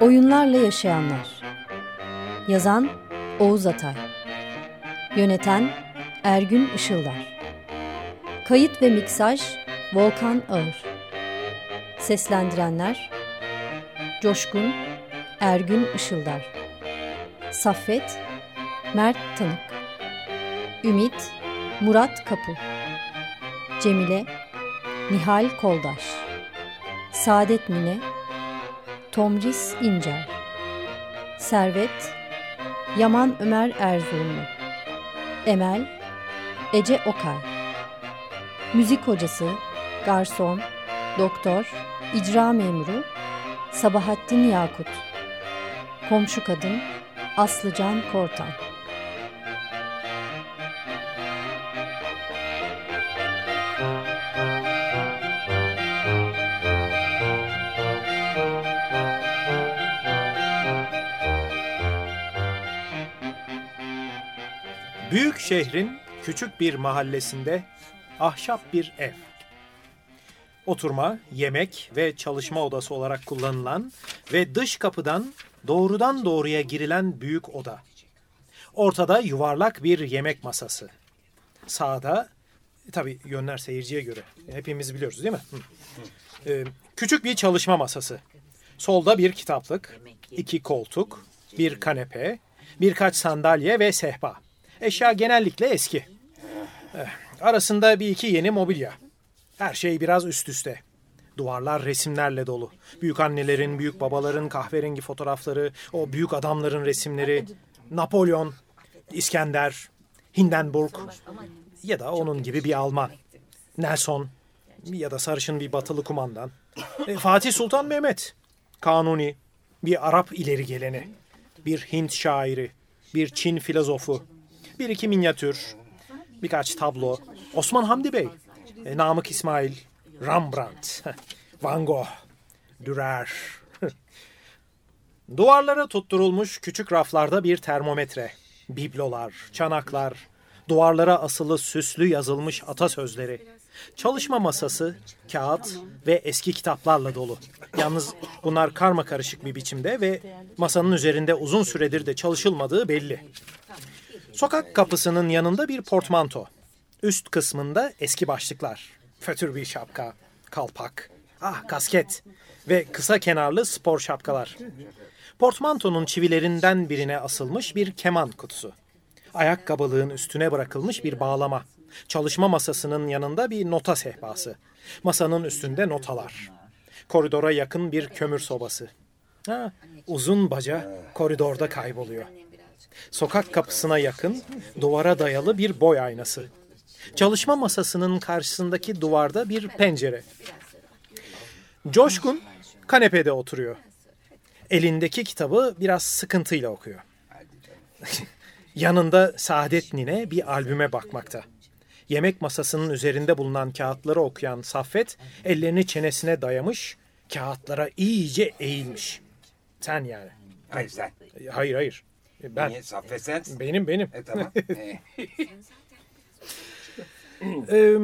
Oyunlarla Yaşayanlar. Yazan Oğuz Atay. Yöneten Ergün Işıldar. Kayıt ve miksaj Volkan Ağır. Seslendirenler Coşkun Ergün Işıldar. Saffet Mert Tanık. Ümit Murat Kapı. Cemile Nihal Koldaş. Saadet Mine Tomris İncer. Servet Yaman Ömer Erzurumlu. Emel Ece Okay. Müzik hocası Garson Doktor İcra Memuru Sabahattin Yakut. Komşu Kadın Aslıcan Kortan şehrin küçük bir mahallesinde ahşap bir ev. Oturma, yemek ve çalışma odası olarak kullanılan ve dış kapıdan doğrudan doğruya girilen büyük oda. Ortada yuvarlak bir yemek masası. Sağda, tabii yönler seyirciye göre. Hepimiz biliyoruz değil mi? Ee, küçük bir çalışma masası. Solda bir kitaplık, iki koltuk, bir kanepe, birkaç sandalye ve sehpa. Eşya genellikle eski. Eh, Arasında bir iki yeni mobilya. Her şey biraz üst üste. Duvarlar resimlerle dolu. Büyük annelerin, büyük babaların kahverengi fotoğrafları, o büyük adamların resimleri, Napolyon, İskender, Hindenburg ya da onun gibi bir Alman. Nelson ya da sarışın bir batılı kumandan. E, Fatih Sultan Mehmet, Kanuni, bir Arap ileri geleni, bir Hint şairi, bir Çin filozofu, bir iki minyatür, birkaç tablo, Osman Hamdi Bey, e, Namık İsmail, Rembrandt, Van Gogh, Dürer. Duvarlara tutturulmuş küçük raflarda bir termometre, biblolar, çanaklar, duvarlara asılı süslü yazılmış atasözleri, çalışma masası, kağıt ve eski kitaplarla dolu. Yalnız bunlar karma karışık bir biçimde ve masanın üzerinde uzun süredir de çalışılmadığı belli. Sokak kapısının yanında bir portmanto. Üst kısmında eski başlıklar. Fötür bir şapka, kalpak, ah kasket ve kısa kenarlı spor şapkalar. Portmantonun çivilerinden birine asılmış bir keman kutusu. Ayakkabılığın üstüne bırakılmış bir bağlama. Çalışma masasının yanında bir nota sehpası. Masanın üstünde notalar. Koridora yakın bir kömür sobası. Ha, uzun baca koridorda kayboluyor. Sokak kapısına yakın duvara dayalı bir boy aynası. Çalışma masasının karşısındaki duvarda bir pencere. Coşkun kanepede oturuyor. Elindeki kitabı biraz sıkıntıyla okuyor. Yanında Saadet Nine bir albüme bakmakta. Yemek masasının üzerinde bulunan kağıtları okuyan Saffet ellerini çenesine dayamış, kağıtlara iyice eğilmiş. Sen yani. Hayır sen. Hayır hayır. Ben. Niye Saffet sen? Benim benim. E tamam. E,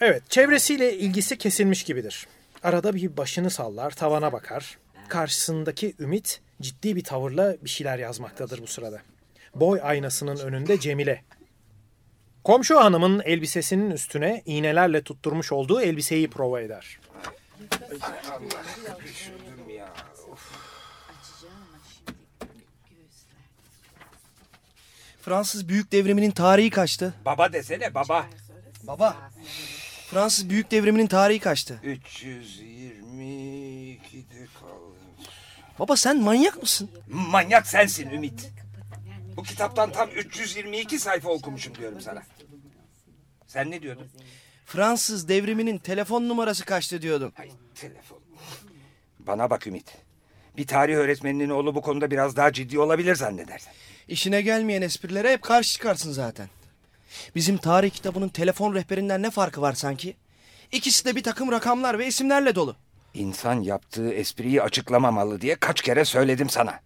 evet, çevresiyle ilgisi kesilmiş gibidir. Arada bir başını sallar, tavana bakar. Karşısındaki Ümit ciddi bir tavırla bir şeyler yazmaktadır bu sırada. Boy aynasının önünde Cemile. Komşu hanımın elbisesinin üstüne iğnelerle tutturmuş olduğu elbiseyi prova eder. Üşüdüm ya. Fransız Büyük Devrimi'nin tarihi kaçtı? Baba desene baba. Baba. Fransız Büyük Devrimi'nin tarihi kaçtı? 322'de kalmış. Baba sen manyak mısın? Manyak sensin Ümit. Bu kitaptan tam 322 sayfa okumuşum diyorum sana. Sen ne diyordun? Fransız devriminin telefon numarası kaçtı diyordum. Ay telefon. Bana bak Ümit. Bir tarih öğretmeninin oğlu bu konuda biraz daha ciddi olabilir zannedersen. İşine gelmeyen esprilere hep karşı çıkarsın zaten. Bizim tarih kitabının telefon rehberinden ne farkı var sanki? İkisi de bir takım rakamlar ve isimlerle dolu. İnsan yaptığı espriyi açıklamamalı diye kaç kere söyledim sana.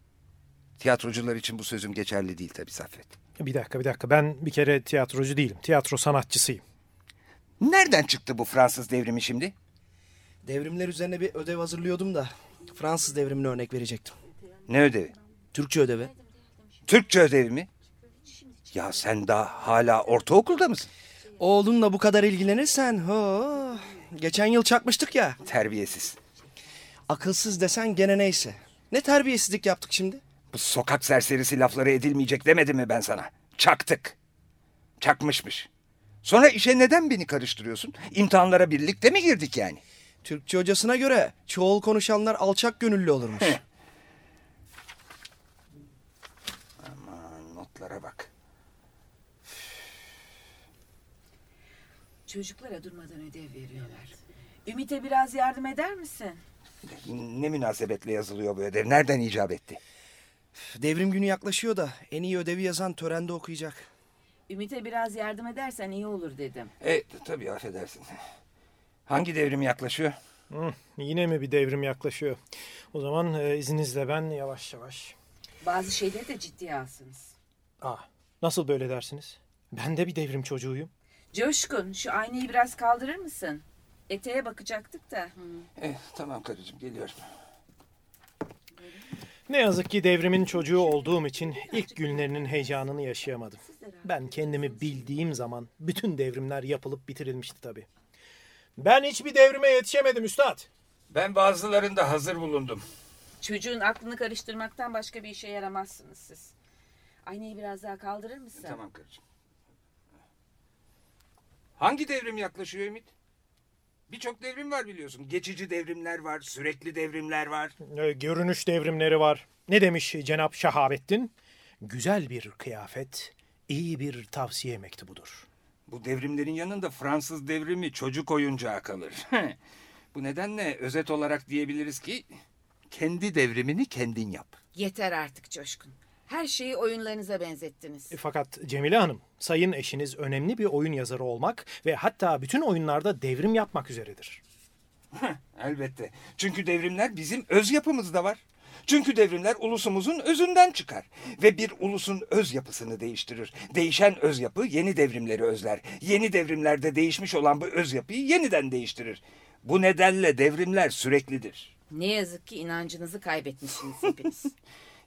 Tiyatrocular için bu sözüm geçerli değil tabii Saffet. Bir dakika bir dakika ben bir kere tiyatrocu değilim. Tiyatro sanatçısıyım. Nereden çıktı bu Fransız devrimi şimdi? Devrimler üzerine bir ödev hazırlıyordum da Fransız devrimine örnek verecektim. Ne ödevi? Türkçe ödevi. Türkçe ödevi mi? Ya sen daha hala ortaokulda mısın? Oğlunla bu kadar ilgilenirsen... ho, Geçen yıl çakmıştık ya. Terbiyesiz. Akılsız desen gene neyse. Ne terbiyesizlik yaptık şimdi? Bu sokak serserisi lafları edilmeyecek demedim mi ben sana? Çaktık. Çakmışmış. Sonra işe neden beni karıştırıyorsun? İmtihanlara birlikte mi girdik yani? Türkçe hocasına göre çoğul konuşanlar alçak gönüllü olurmuş. Aman notlara bak. Çocuklara durmadan ödev veriyorlar. Ümit'e biraz yardım eder misin? Ne münasebetle yazılıyor bu ödev? Nereden icap etti? Devrim günü yaklaşıyor da en iyi ödevi yazan törende okuyacak. Ümit'e biraz yardım edersen iyi olur dedim. E tabii affedersin. Hangi devrim yaklaşıyor? Hı, yine mi bir devrim yaklaşıyor? O zaman e, izninizle ben yavaş yavaş. Bazı şeyleri de ciddiye alsınız. Aa, nasıl böyle dersiniz? Ben de bir devrim çocuğuyum. Coşkun şu aynayı biraz kaldırır mısın? Eteğe bakacaktık da. Eh, tamam karıcığım geliyorum. Ne yazık ki devrimin çocuğu olduğum için ilk günlerinin heyecanını yaşayamadım. Ben kendimi bildiğim zaman bütün devrimler yapılıp bitirilmişti tabii. Ben hiçbir devrime yetişemedim üstad. Ben bazılarında hazır bulundum. Çocuğun aklını karıştırmaktan başka bir işe yaramazsınız siz. Aynayı biraz daha kaldırır mısın? Tamam karıcığım. Hangi devrim yaklaşıyor Ümit? Birçok devrim var biliyorsun. Geçici devrimler var, sürekli devrimler var. Ee, Görünüş devrimleri var. Ne demiş Cenap Şahabettin? Güzel bir kıyafet, iyi bir tavsiye mektubudur. Bu devrimlerin yanında Fransız devrimi çocuk oyuncağı kalır. Bu nedenle özet olarak diyebiliriz ki kendi devrimini kendin yap. Yeter artık Coşkun. Her şeyi oyunlarınıza benzettiniz. E, Fakat Cemile Hanım, sayın eşiniz önemli bir oyun yazarı olmak ve hatta bütün oyunlarda devrim yapmak üzeredir. Elbette. Çünkü devrimler bizim öz yapımızda var. Çünkü devrimler ulusumuzun özünden çıkar. Ve bir ulusun öz yapısını değiştirir. Değişen öz yapı yeni devrimleri özler. Yeni devrimlerde değişmiş olan bu öz yapıyı yeniden değiştirir. Bu nedenle devrimler süreklidir. Ne yazık ki inancınızı kaybetmişsiniz hepiniz.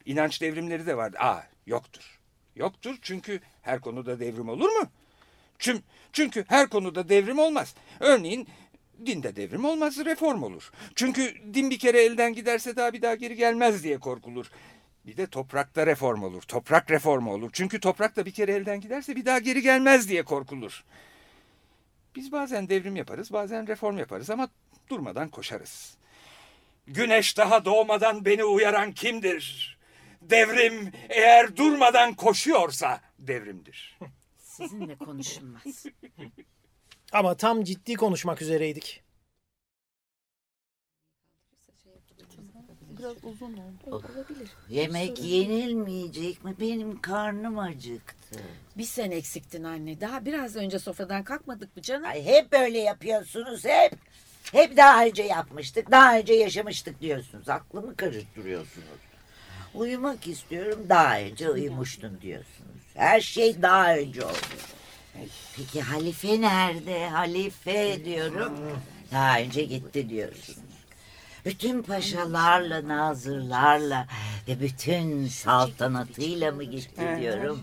İnanç devrimleri de var. Aa yoktur. Yoktur çünkü her konuda devrim olur mu? Çünkü her konuda devrim olmaz. Örneğin dinde devrim olmaz, reform olur. Çünkü din bir kere elden giderse daha bir daha geri gelmez diye korkulur. Bir de toprakta reform olur. Toprak reformu olur. Çünkü toprak da bir kere elden giderse bir daha geri gelmez diye korkulur. Biz bazen devrim yaparız, bazen reform yaparız ama durmadan koşarız. Güneş daha doğmadan beni uyaran kimdir? Devrim eğer durmadan koşuyorsa devrimdir. Sizinle konuşulmaz. Ama tam ciddi konuşmak üzereydik. Yemek yenilmeyecek mi? Benim karnım acıktı. Bir sen eksiktin anne. Daha biraz önce sofradan kalkmadık mı canım? Ay hep böyle yapıyorsunuz hep. Hep daha önce yapmıştık, daha önce yaşamıştık diyorsunuz. Aklımı karıştırıyorsunuz. Uyumak istiyorum, daha önce uyumuştum diyorsunuz. Her şey daha önce oldu. Peki halife nerede? Halife diyorum. Daha önce gitti diyorsunuz. Bütün paşalarla, nazırlarla ve bütün saltanatıyla mı gitti diyorum.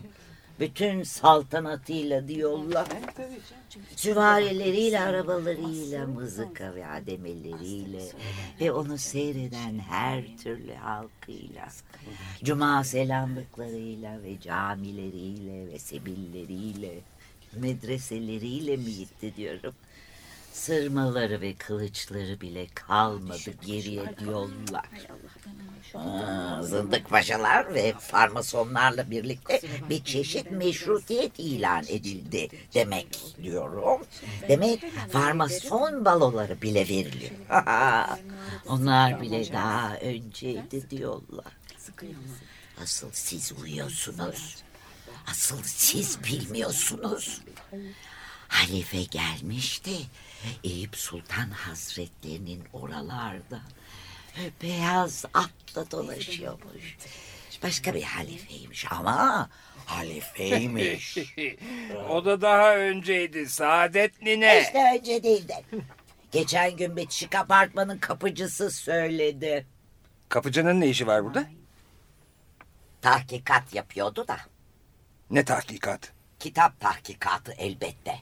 Bütün saltanatıyla diyorlar. Süvarileriyle, arabalarıyla, mızıka ve ademeleriyle ve onu seyreden her türlü halkıyla, cuma selamlıklarıyla ve camileriyle ve sebilleriyle, medreseleriyle mi gitti diyorum. Sırmaları ve kılıçları bile kalmadı geriye diyorlar. Aa, Zındık paşalar ve farmasonlarla birlikte bir çeşit meşrutiyet ilan edildi demek diyorum. Demek farmason baloları bile veriliyor. Onlar bile daha önceydi diyorlar. Asıl siz uyuyorsunuz. Asıl siz bilmiyorsunuz. Halife gelmişti. Eyüp Sultan Hazretlerinin oralarda beyaz atla dolaşıyormuş. Başka bir halifeymiş ama halifeymiş. o da daha önceydi Saadet Nine. işte önce değil de. Geçen gün Betişik Apartman'ın kapıcısı söyledi. Kapıcının ne işi var burada? tahkikat yapıyordu da. Ne tahkikat? Kitap tahkikatı elbette.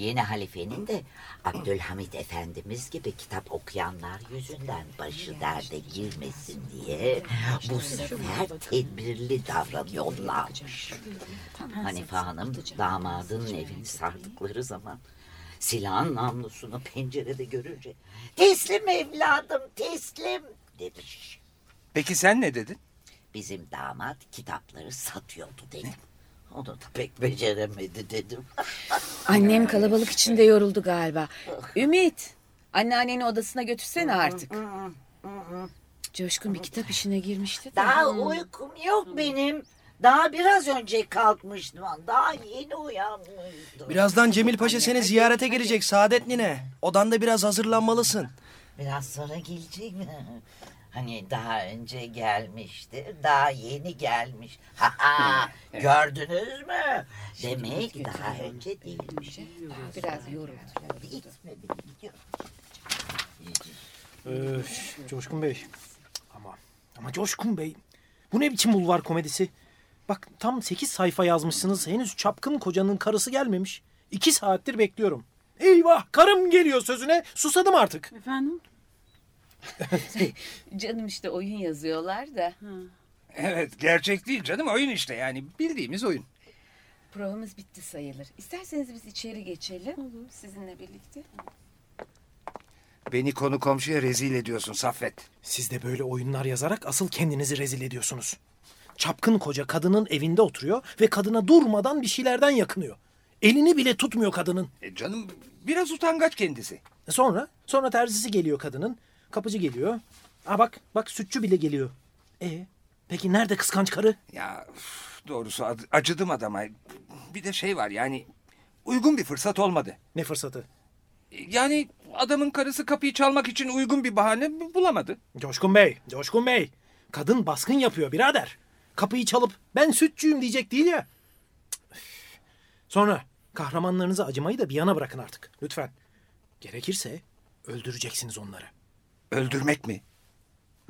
Yeni halifenin de Abdülhamit Efendimiz gibi kitap okuyanlar yüzünden başı derde girmesin diye bu sefer tedbirli davranıyorlarmış. Hanife Hanım damadının evini sardıkları zaman silahın namlusunu pencerede görünce teslim evladım teslim demiş. Peki sen ne dedin? Bizim damat kitapları satıyordu dedim. Onu da pek beceremedi dedim. Annem kalabalık içinde yoruldu galiba. Ümit, anneanneni odasına götürsene artık. Coşkun bir kitap işine girmişti de. Daha uykum yok benim. Daha biraz önce kalkmıştım. Daha yeni uyanmıştım. Birazdan Cemil Paşa seni ziyarete gelecek Saadet Nine. Odanda biraz hazırlanmalısın. Biraz sonra gelecek mi? Hani daha önce gelmişti. Daha yeni gelmiş. Ha ha, gördünüz mü? Demek daha önce değilmiş. Biraz yoruldu. Gitme beni gidiyor. Öf, Coşkun Bey. Ama ama Coşkun Bey. Bu ne biçim bulvar komedisi? Bak tam 8 sayfa yazmışsınız. Henüz çapkın kocanın karısı gelmemiş. 2 saattir bekliyorum. Eyvah karım geliyor sözüne. Susadım artık. Efendim? Canım işte oyun yazıyorlar da. Evet gerçek değil canım oyun işte yani bildiğimiz oyun. Provamız bitti sayılır. İsterseniz biz içeri geçelim. Sizinle birlikte. Beni konu komşuya rezil ediyorsun Saffet. Siz de böyle oyunlar yazarak asıl kendinizi rezil ediyorsunuz. Çapkın koca kadının evinde oturuyor ve kadına durmadan bir şeylerden yakınıyor. Elini bile tutmuyor kadının. E canım biraz utangaç kendisi. Sonra, sonra terzisi geliyor kadının. Kapıcı geliyor. Aa bak, bak sütçü bile geliyor. E peki nerede kıskanç karı? Ya üf, doğrusu ac- acıdım adama. Bir de şey var yani uygun bir fırsat olmadı. Ne fırsatı? Yani adamın karısı kapıyı çalmak için uygun bir bahane bu- bulamadı. Coşkun Bey, Coşkun Bey. Kadın baskın yapıyor birader. Kapıyı çalıp ben sütçüyüm diyecek değil ya. Sonra kahramanlarınıza acımayı da bir yana bırakın artık. Lütfen. Gerekirse öldüreceksiniz onları. Öldürmek mi?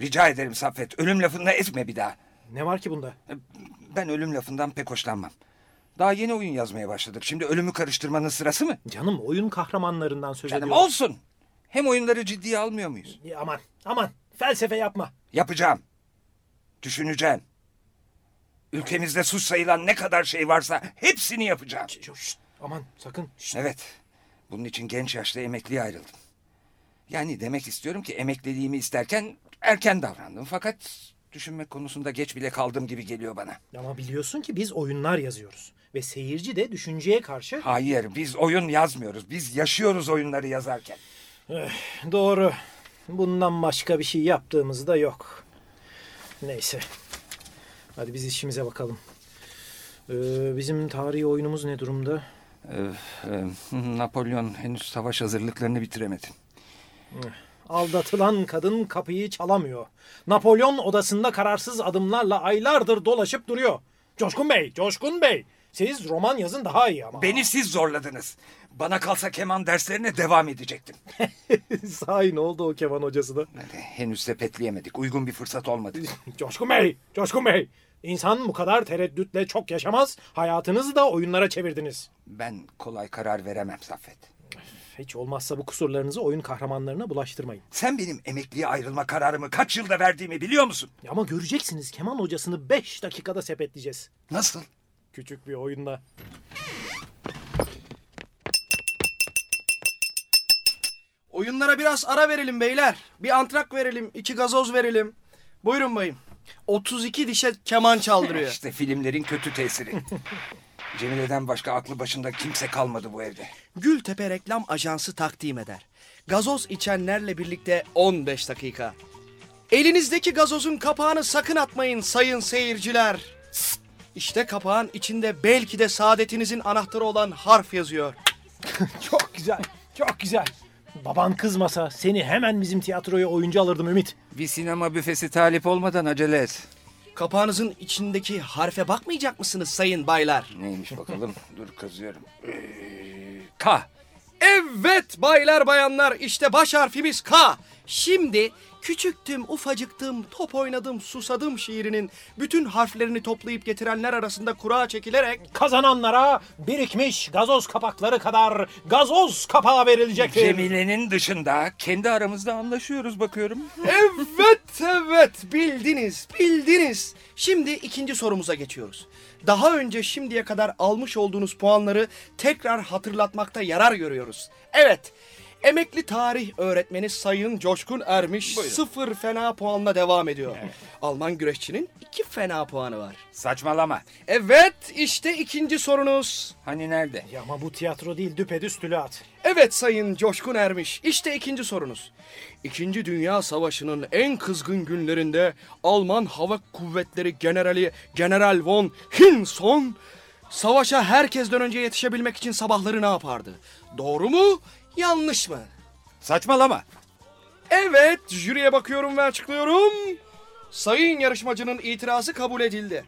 Rica ederim Saffet ölüm lafını etme bir daha. Ne var ki bunda? Ben ölüm lafından pek hoşlanmam. Daha yeni oyun yazmaya başladık. Şimdi ölümü karıştırmanın sırası mı? Canım oyun kahramanlarından söz Canım ediyorum. olsun. Hem oyunları ciddiye almıyor muyuz? Ya Aman, aman. Felsefe yapma. Yapacağım. Düşüneceğim. Ülkemizde suç sayılan ne kadar şey varsa hepsini yapacağım. Şşt, aman sakın. Şşt. Evet. Bunun için genç yaşta emekliye ayrıldım. Yani demek istiyorum ki emekliliğimi isterken erken davrandım. Fakat düşünmek konusunda geç bile kaldığım gibi geliyor bana. Ama biliyorsun ki biz oyunlar yazıyoruz. Ve seyirci de düşünceye karşı... Hayır biz oyun yazmıyoruz. Biz yaşıyoruz oyunları yazarken. Doğru. Bundan başka bir şey yaptığımız da yok. Neyse. Hadi biz işimize bakalım. Ee, bizim tarihi oyunumuz ne durumda? Ee, e, Napolyon henüz savaş hazırlıklarını bitiremedi. Aldatılan kadın kapıyı çalamıyor. Napolyon odasında kararsız adımlarla aylardır dolaşıp duruyor. Coşkun Bey, Coşkun Bey. Siz roman yazın daha iyi ama. Beni siz zorladınız. Bana kalsa keman derslerine devam edecektim. Sahi ne oldu o keman hocası da? Henüz sepetleyemedik. Uygun bir fırsat olmadı. Coşkun Bey, Coşkun Bey. İnsan bu kadar tereddütle çok yaşamaz. Hayatınızı da oyunlara çevirdiniz. Ben kolay karar veremem Saffet. Hiç olmazsa bu kusurlarınızı oyun kahramanlarına bulaştırmayın. Sen benim emekliye ayrılma kararımı kaç yılda verdiğimi biliyor musun? Ama göreceksiniz keman hocasını 5 dakikada sepetleyeceğiz. Nasıl? Küçük bir oyunda. Oyunlara biraz ara verelim beyler. Bir antrak verelim, iki gazoz verelim. Buyurun bayım. 32 dişe keman çaldırıyor. İşte filmlerin kötü tesiri. Cemile'den başka aklı başında kimse kalmadı bu evde. Gültepe Reklam Ajansı takdim eder. Gazoz içenlerle birlikte 15 dakika. Elinizdeki gazozun kapağını sakın atmayın sayın seyirciler. İşte kapağın içinde belki de saadetinizin anahtarı olan harf yazıyor. Çok güzel, çok güzel. Baban kızmasa seni hemen bizim tiyatroya oyuncu alırdım Ümit. Bir sinema büfesi talip olmadan acele et. Kapağınızın içindeki harfe bakmayacak mısınız sayın baylar? Neymiş bakalım? Dur kazıyorum. Ee, K. Evet baylar bayanlar işte baş harfimiz K. Şimdi küçüktüm, ufacıktım, top oynadım, susadım şiirinin bütün harflerini toplayıp getirenler arasında kura çekilerek Kazananlara birikmiş gazoz kapakları kadar gazoz kapağı verilecektir. Cemile'nin dışında kendi aramızda anlaşıyoruz bakıyorum. Evet evet bildiniz bildiniz. Şimdi ikinci sorumuza geçiyoruz. Daha önce şimdiye kadar almış olduğunuz puanları tekrar hatırlatmakta yarar görüyoruz. Evet emekli tarih öğretmeni Sayın Coşkun Ermiş sıfır fena puanla devam ediyor. Alman güreşçinin iki fena puanı var. Saçmalama. Evet işte ikinci sorunuz. Hani nerede? Ya ama bu tiyatro değil düpedüz tülat. Evet Sayın Coşkun Ermiş, işte ikinci sorunuz. İkinci Dünya Savaşı'nın en kızgın günlerinde Alman Hava Kuvvetleri Generali General von Hinson savaşa herkesten önce yetişebilmek için sabahları ne yapardı? Doğru mu, yanlış mı? Saçmalama. Evet, jüriye bakıyorum ve açıklıyorum. Sayın yarışmacının itirazı kabul edildi.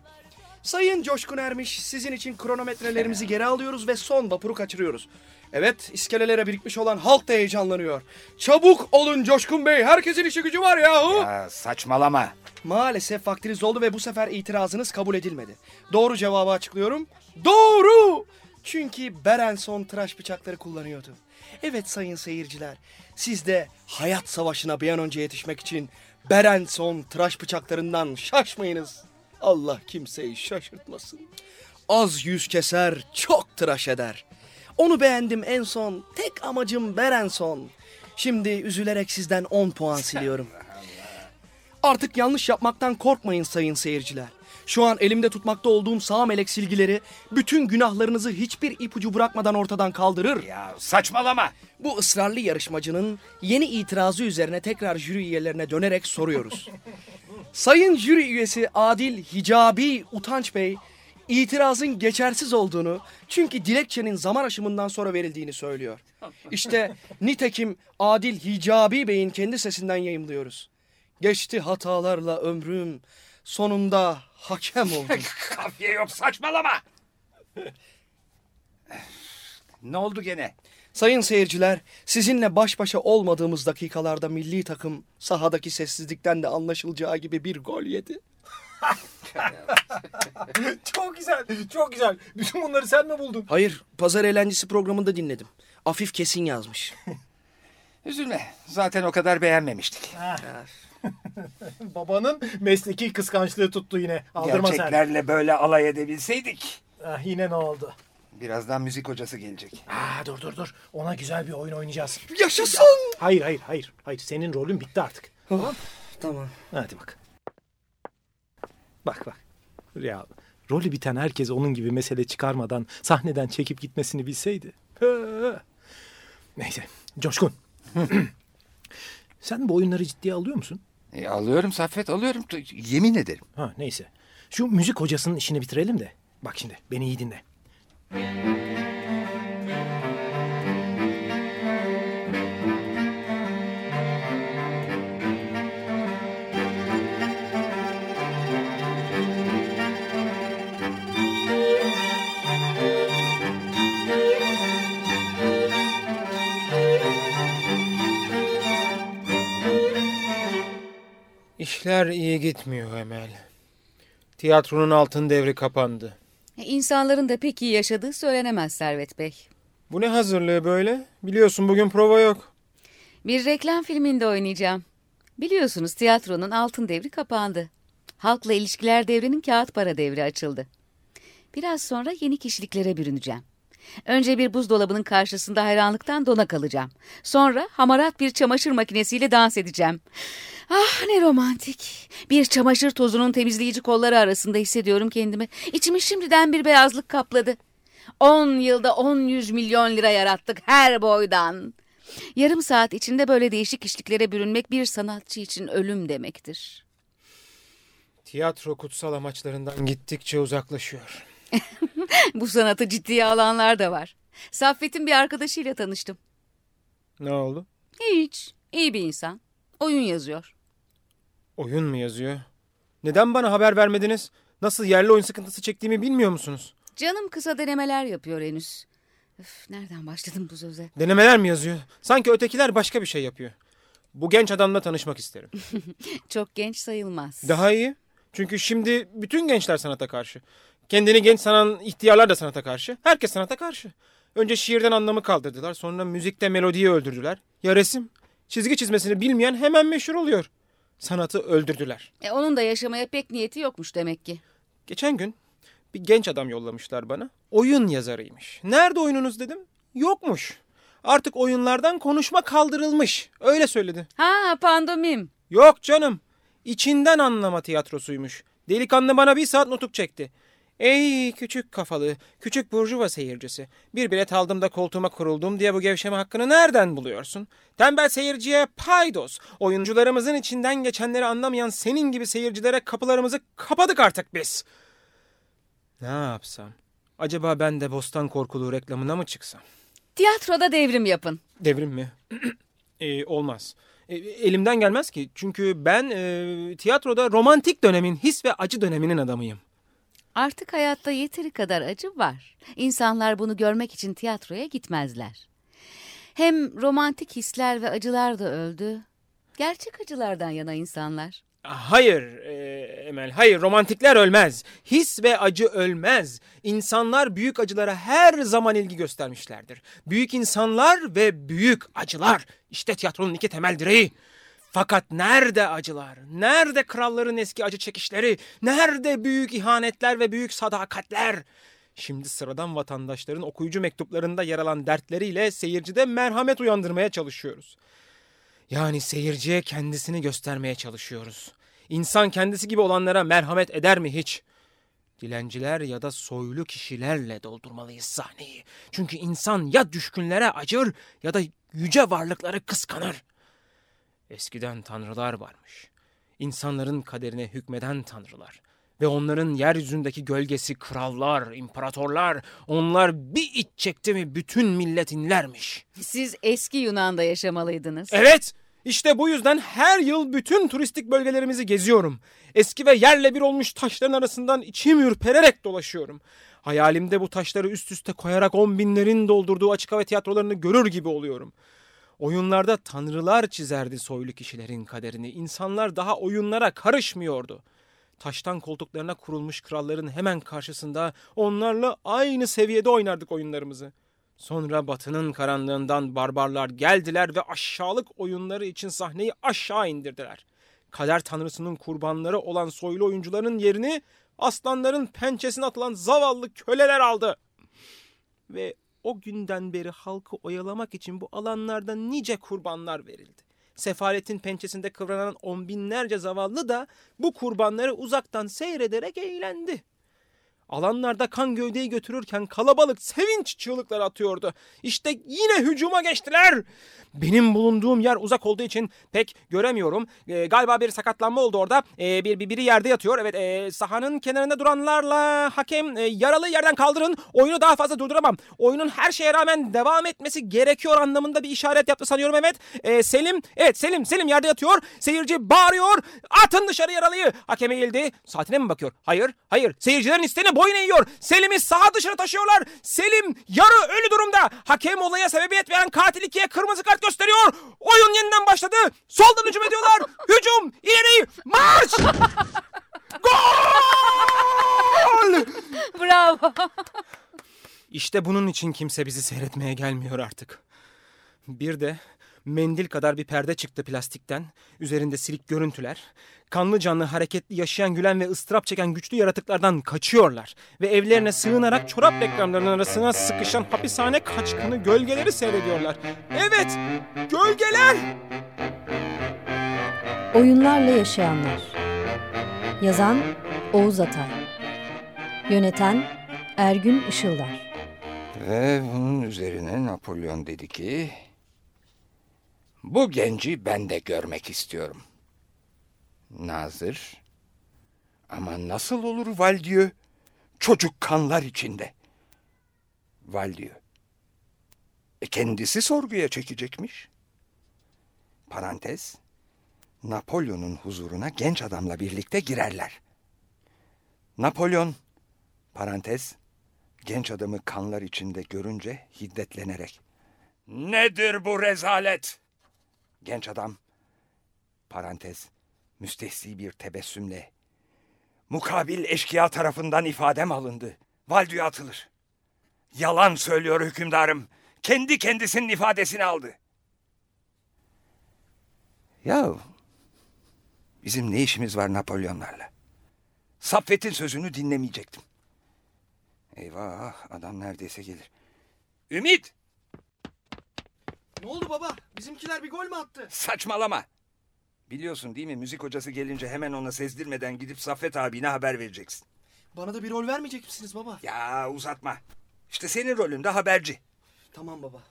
Sayın Coşkun Ermiş, sizin için kronometrelerimizi geri alıyoruz ve son vapuru kaçırıyoruz. Evet, iskelelere birikmiş olan halk da heyecanlanıyor. Çabuk olun Coşkun Bey, herkesin işi gücü var yahu. Ya, saçmalama. Maalesef vaktiniz doldu ve bu sefer itirazınız kabul edilmedi. Doğru cevabı açıklıyorum. Doğru! Çünkü Berenson tıraş bıçakları kullanıyordu. Evet sayın seyirciler, siz de hayat savaşına bir an önce yetişmek için Berenson tıraş bıçaklarından şaşmayınız. Allah kimseyi şaşırtmasın. Az yüz keser, çok tıraş eder. Onu beğendim en son, tek amacım Berenson. Şimdi üzülerek sizden 10 puan siliyorum. Artık yanlış yapmaktan korkmayın sayın seyirciler. Şu an elimde tutmakta olduğum sağ melek silgileri bütün günahlarınızı hiçbir ipucu bırakmadan ortadan kaldırır. Ya saçmalama. Bu ısrarlı yarışmacının yeni itirazı üzerine tekrar jüri üyelerine dönerek soruyoruz. Sayın jüri üyesi Adil Hicabi Utanç Bey, itirazın geçersiz olduğunu çünkü dilekçenin zaman aşımından sonra verildiğini söylüyor. İşte nitekim Adil Hicabi Bey'in kendi sesinden yayımlıyoruz. Geçti hatalarla ömrüm, sonunda hakem oldum. Kafiye yok saçmalama. ne oldu gene? Sayın seyirciler, sizinle baş başa olmadığımız dakikalarda milli takım sahadaki sessizlikten de anlaşılacağı gibi bir gol yedi. Çok güzel, çok güzel. Bütün bunları sen mi buldun? Hayır, pazar eğlencesi programında dinledim. Afif kesin yazmış. Üzülme. Zaten o kadar beğenmemiştik. Babanın mesleki kıskançlığı tuttu yine. Aldırma sen. Gerçeklerle böyle alay edebilseydik. Ah, yine ne oldu? Birazdan müzik hocası gelecek. Aa, dur dur dur. Ona güzel bir oyun oynayacağız. Yaşasın! Hayır hayır hayır. Hayır senin rolün bitti artık. Tamam. Tamam. Hadi bak. Bak bak. Ya rolü biten herkes onun gibi mesele çıkarmadan sahneden çekip gitmesini bilseydi. Neyse. Coşkun. Sen bu oyunları ciddiye alıyor musun? E, alıyorum Saffet alıyorum. Yemin ederim. Ha neyse. Şu müzik hocasının işini bitirelim de. Bak şimdi beni iyi dinle. İşler iyi gitmiyor Emel. Tiyatronun altın devri kapandı. İnsanların da pek iyi yaşadığı söylenemez Servet Bey. Bu ne hazırlığı böyle? Biliyorsun bugün prova yok. Bir reklam filminde oynayacağım. Biliyorsunuz tiyatronun altın devri kapandı. Halkla ilişkiler devrinin kağıt para devri açıldı. Biraz sonra yeni kişiliklere bürüneceğim. Önce bir buzdolabının karşısında hayranlıktan dona kalacağım. Sonra hamarat bir çamaşır makinesiyle dans edeceğim. Ah ne romantik. Bir çamaşır tozunun temizleyici kolları arasında hissediyorum kendimi. İçimi şimdiden bir beyazlık kapladı. On yılda on yüz milyon lira yarattık her boydan. Yarım saat içinde böyle değişik işliklere bürünmek bir sanatçı için ölüm demektir. Tiyatro kutsal amaçlarından gittikçe uzaklaşıyor. Bu sanatı ciddiye alanlar da var. Saffet'in bir arkadaşıyla tanıştım. Ne oldu? Hiç. İyi bir insan. Oyun yazıyor. Oyun mu yazıyor? Neden bana haber vermediniz? Nasıl yerli oyun sıkıntısı çektiğimi bilmiyor musunuz? Canım kısa denemeler yapıyor henüz. Öf, nereden başladım bu söze? Denemeler mi yazıyor? Sanki ötekiler başka bir şey yapıyor. Bu genç adamla tanışmak isterim. Çok genç sayılmaz. Daha iyi. Çünkü şimdi bütün gençler sanata karşı. Kendini genç sanan ihtiyarlar da sanata karşı. Herkes sanata karşı. Önce şiirden anlamı kaldırdılar. Sonra müzikte melodiyi öldürdüler. Ya resim? Çizgi çizmesini bilmeyen hemen meşhur oluyor. Sanatı öldürdüler. E, onun da yaşamaya pek niyeti yokmuş demek ki. Geçen gün bir genç adam yollamışlar bana. Oyun yazarıymış. Nerede oyununuz dedim. Yokmuş. Artık oyunlardan konuşma kaldırılmış. Öyle söyledi. Ha pandomim. Yok canım. İçinden anlama tiyatrosuymuş. Delikanlı bana bir saat nutuk çekti. Ey küçük kafalı, küçük burjuva seyircisi. Bir bilet aldım da koltuğuma kuruldum diye bu gevşeme hakkını nereden buluyorsun? Tembel seyirciye paydos. Oyuncularımızın içinden geçenleri anlamayan senin gibi seyircilere kapılarımızı kapadık artık biz. Ne yapsam? Acaba ben de Bostan Korkuluğu reklamına mı çıksam? Tiyatroda devrim yapın. Devrim mi? Ee, olmaz. E, elimden gelmez ki. Çünkü ben e, tiyatroda romantik dönemin, his ve acı döneminin adamıyım. Artık hayatta yeteri kadar acı var. İnsanlar bunu görmek için tiyatroya gitmezler. Hem romantik hisler ve acılar da öldü. Gerçek acılardan yana insanlar. Hayır e, Emel, hayır romantikler ölmez. His ve acı ölmez. İnsanlar büyük acılara her zaman ilgi göstermişlerdir. Büyük insanlar ve büyük acılar. İşte tiyatronun iki temel direği. Fakat nerede acılar? Nerede kralların eski acı çekişleri? Nerede büyük ihanetler ve büyük sadakatler? Şimdi sıradan vatandaşların okuyucu mektuplarında yer alan dertleriyle seyircide merhamet uyandırmaya çalışıyoruz. Yani seyirciye kendisini göstermeye çalışıyoruz. İnsan kendisi gibi olanlara merhamet eder mi hiç? Dilenciler ya da soylu kişilerle doldurmalıyız sahneyi. Çünkü insan ya düşkünlere acır ya da yüce varlıkları kıskanır. Eskiden tanrılar varmış. İnsanların kaderine hükmeden tanrılar. Ve onların yeryüzündeki gölgesi krallar, imparatorlar. Onlar bir iç çekti mi bütün millet inlermiş. Siz eski Yunan'da yaşamalıydınız. Evet, işte bu yüzden her yıl bütün turistik bölgelerimizi geziyorum. Eski ve yerle bir olmuş taşların arasından içim ürpererek dolaşıyorum. Hayalimde bu taşları üst üste koyarak on binlerin doldurduğu açık hava tiyatrolarını görür gibi oluyorum. Oyunlarda tanrılar çizerdi soylu kişilerin kaderini. İnsanlar daha oyunlara karışmıyordu. Taştan koltuklarına kurulmuş kralların hemen karşısında onlarla aynı seviyede oynardık oyunlarımızı. Sonra batının karanlığından barbarlar geldiler ve aşağılık oyunları için sahneyi aşağı indirdiler. Kader tanrısının kurbanları olan soylu oyuncuların yerini aslanların pençesine atılan zavallı köleler aldı. Ve o günden beri halkı oyalamak için bu alanlarda nice kurbanlar verildi. Sefaletin pençesinde kıvranan on binlerce zavallı da bu kurbanları uzaktan seyrederek eğlendi. Alanlarda kan gövdeyi götürürken kalabalık sevinç çığlıkları atıyordu. İşte yine hücuma geçtiler. Benim bulunduğum yer uzak olduğu için pek göremiyorum. Ee, galiba bir sakatlanma oldu orada. Ee, bir, bir biri yerde yatıyor. Evet, e, sahanın kenarında duranlarla hakem e, yaralı yerden kaldırın. Oyunu daha fazla durduramam. Oyunun her şeye rağmen devam etmesi gerekiyor anlamında bir işaret yaptı sanıyorum evet. Ee, Selim, evet Selim, Selim yerde yatıyor. Seyirci bağırıyor. Atın dışarı yaralıyı. Hakem eğildi. Saatine mi bakıyor? Hayır, hayır. Seyircilerin isteğine boyun eğiyor. Selim'i saha dışına taşıyorlar. Selim yarı ölü durumda. Hakem olaya sebebiyet veren katil ikiye kırmızı kart gösteriyor. Oyun yeniden başladı. Soldan hücum ediyorlar. hücum, ileri, marş! Gol! Bravo. İşte bunun için kimse bizi seyretmeye gelmiyor artık. Bir de mendil kadar bir perde çıktı plastikten. Üzerinde silik görüntüler. Kanlı canlı hareketli yaşayan gülen ve ıstırap çeken güçlü yaratıklardan kaçıyorlar. Ve evlerine sığınarak çorap reklamlarının arasına sıkışan hapishane kaçkını gölgeleri seyrediyorlar. Evet, gölgeler! Oyunlarla Yaşayanlar Yazan Oğuz Atay Yöneten Ergün Işıldar Ve bunun üzerine Napolyon dedi ki... Bu genci ben de görmek istiyorum. Nazır. Ama nasıl olur Valdieu? Çocuk kanlar içinde. Valdieu. E kendisi sorguya çekecekmiş. Parantez. Napolyon'un huzuruna genç adamla birlikte girerler. Napolyon, parantez, genç adamı kanlar içinde görünce hiddetlenerek. Nedir bu rezalet? Genç adam Parantez. Müstehsi bir tebessümle. Mukabil eşkıya tarafından ifadem alındı. Valdüye atılır. Yalan söylüyor hükümdarım. Kendi kendisinin ifadesini aldı. Ya bizim ne işimiz var Napolyonlarla? Saffet'in sözünü dinlemeyecektim. Eyvah adam neredeyse gelir. Ümit Ne oldu baba? Bizimkiler bir gol mü attı? saçmalama. Biliyorsun değil mi müzik hocası gelince hemen ona sezdirmeden gidip Saffet abine haber vereceksin. Bana da bir rol vermeyecek misiniz baba? Ya uzatma. İşte senin rolünde haberci. Tamam baba.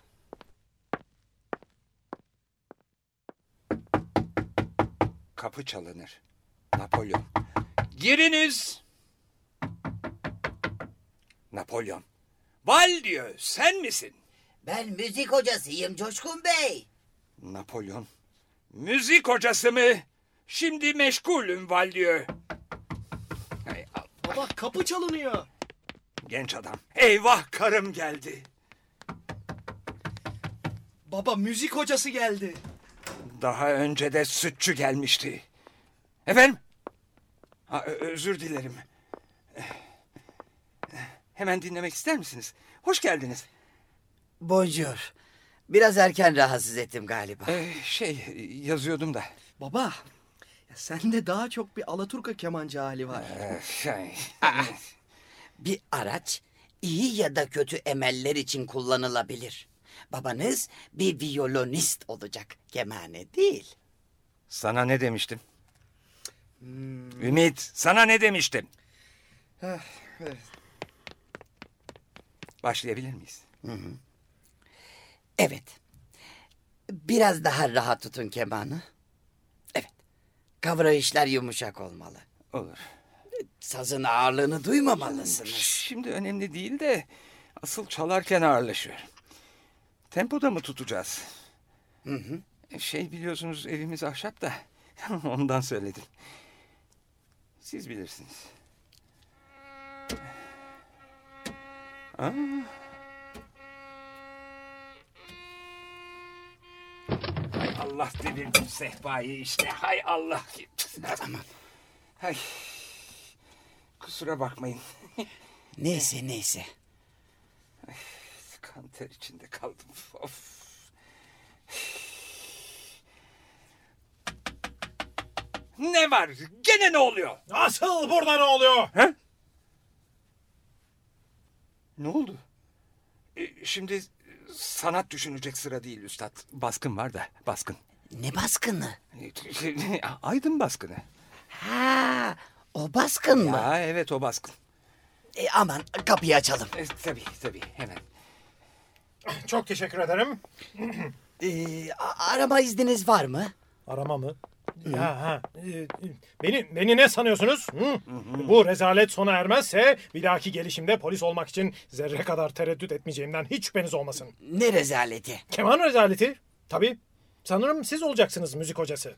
Kapı çalınır. Napolyon. Giriniz. Napolyon. Val diyor sen misin? Ben müzik hocasıyım Coşkun Bey. Napolyon. Müzik hocası mı? Şimdi meşgulüm Val diyor. Hay Allah, Baba kapı çalınıyor. genç adam. Eyvah karım geldi. Baba müzik hocası geldi. Daha önce de sütçü gelmişti. Efendim? Ha, özür dilerim. Hemen dinlemek ister misiniz? Hoş geldiniz. Bonjour. Biraz erken rahatsız ettim galiba. Ee, şey yazıyordum da. Baba ya sende daha çok bir Alaturka kemancı hali var. Ee, şey, Bir araç iyi ya da kötü emeller için kullanılabilir. Babanız bir viyolonist olacak, kemane değil. sana ne demiştim? Ümit, sana ne demiştim? evet. Başlayabilir miyiz? Evet. Biraz daha rahat tutun kemanı. Evet. Kavrayışlar yumuşak olmalı. Olur. Sazın ağırlığını duymamalısınız. Şimdi önemli değil de asıl çalarken ağırlaşıyor. Tempoda mı tutacağız? Hı hı. Şey biliyorsunuz evimiz ahşap da ondan söyledim. Siz bilirsiniz. Aa. Allah devirdim sehpayı işte. Hay Allah. Aman. Hay. Kusura bakmayın. Neyse neyse. Kan ter içinde kaldım. Of. Ne var? Gene ne oluyor? Asıl burada ne oluyor? Ne oldu? E, Şimdi sanat düşünecek sıra değil üstad. Baskın var da baskın. Ne baskını? Aydın baskını. Ha, o baskın mı? Ya evet o baskın. E, aman kapıyı açalım. E, tabii tabii hemen. Çok teşekkür ederim. E, arama izniniz var mı? Arama mı? Ya, ha. e, Beni, beni ne sanıyorsunuz? Hı? Bu rezalet sona ermezse bir dahaki gelişimde polis olmak için zerre kadar tereddüt etmeyeceğimden hiç şüpheniz olmasın. Ne rezaleti? Keman rezaleti? Tabii. Sanırım siz olacaksınız müzik hocası.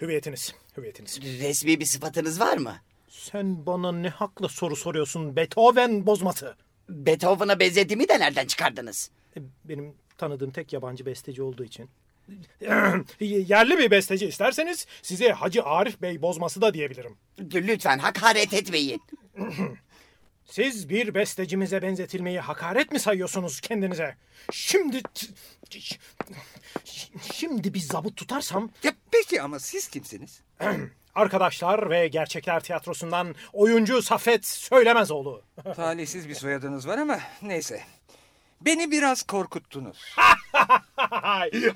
Hüviyetiniz, hüviyetiniz. Resmi bir sıfatınız var mı? Sen bana ne hakla soru soruyorsun Beethoven bozması? Beethoven'a benzediğimi de nereden çıkardınız? E, Benim tanıdığım tek yabancı besteci olduğu için. Yerli bir besteci isterseniz size Hacı Arif Bey bozması da diyebilirim. Lütfen hakaret etmeyin. Siz bir bestecimize benzetilmeyi hakaret mi sayıyorsunuz kendinize? Şimdi... Şimdi bir zabıt tutarsam Ya peki ama siz kimsiniz? arkadaşlar ve gerçekler tiyatrosundan oyuncu Safet Söylemezoğlu. Talihsiz bir soyadınız var ama neyse. Beni biraz korkuttunuz.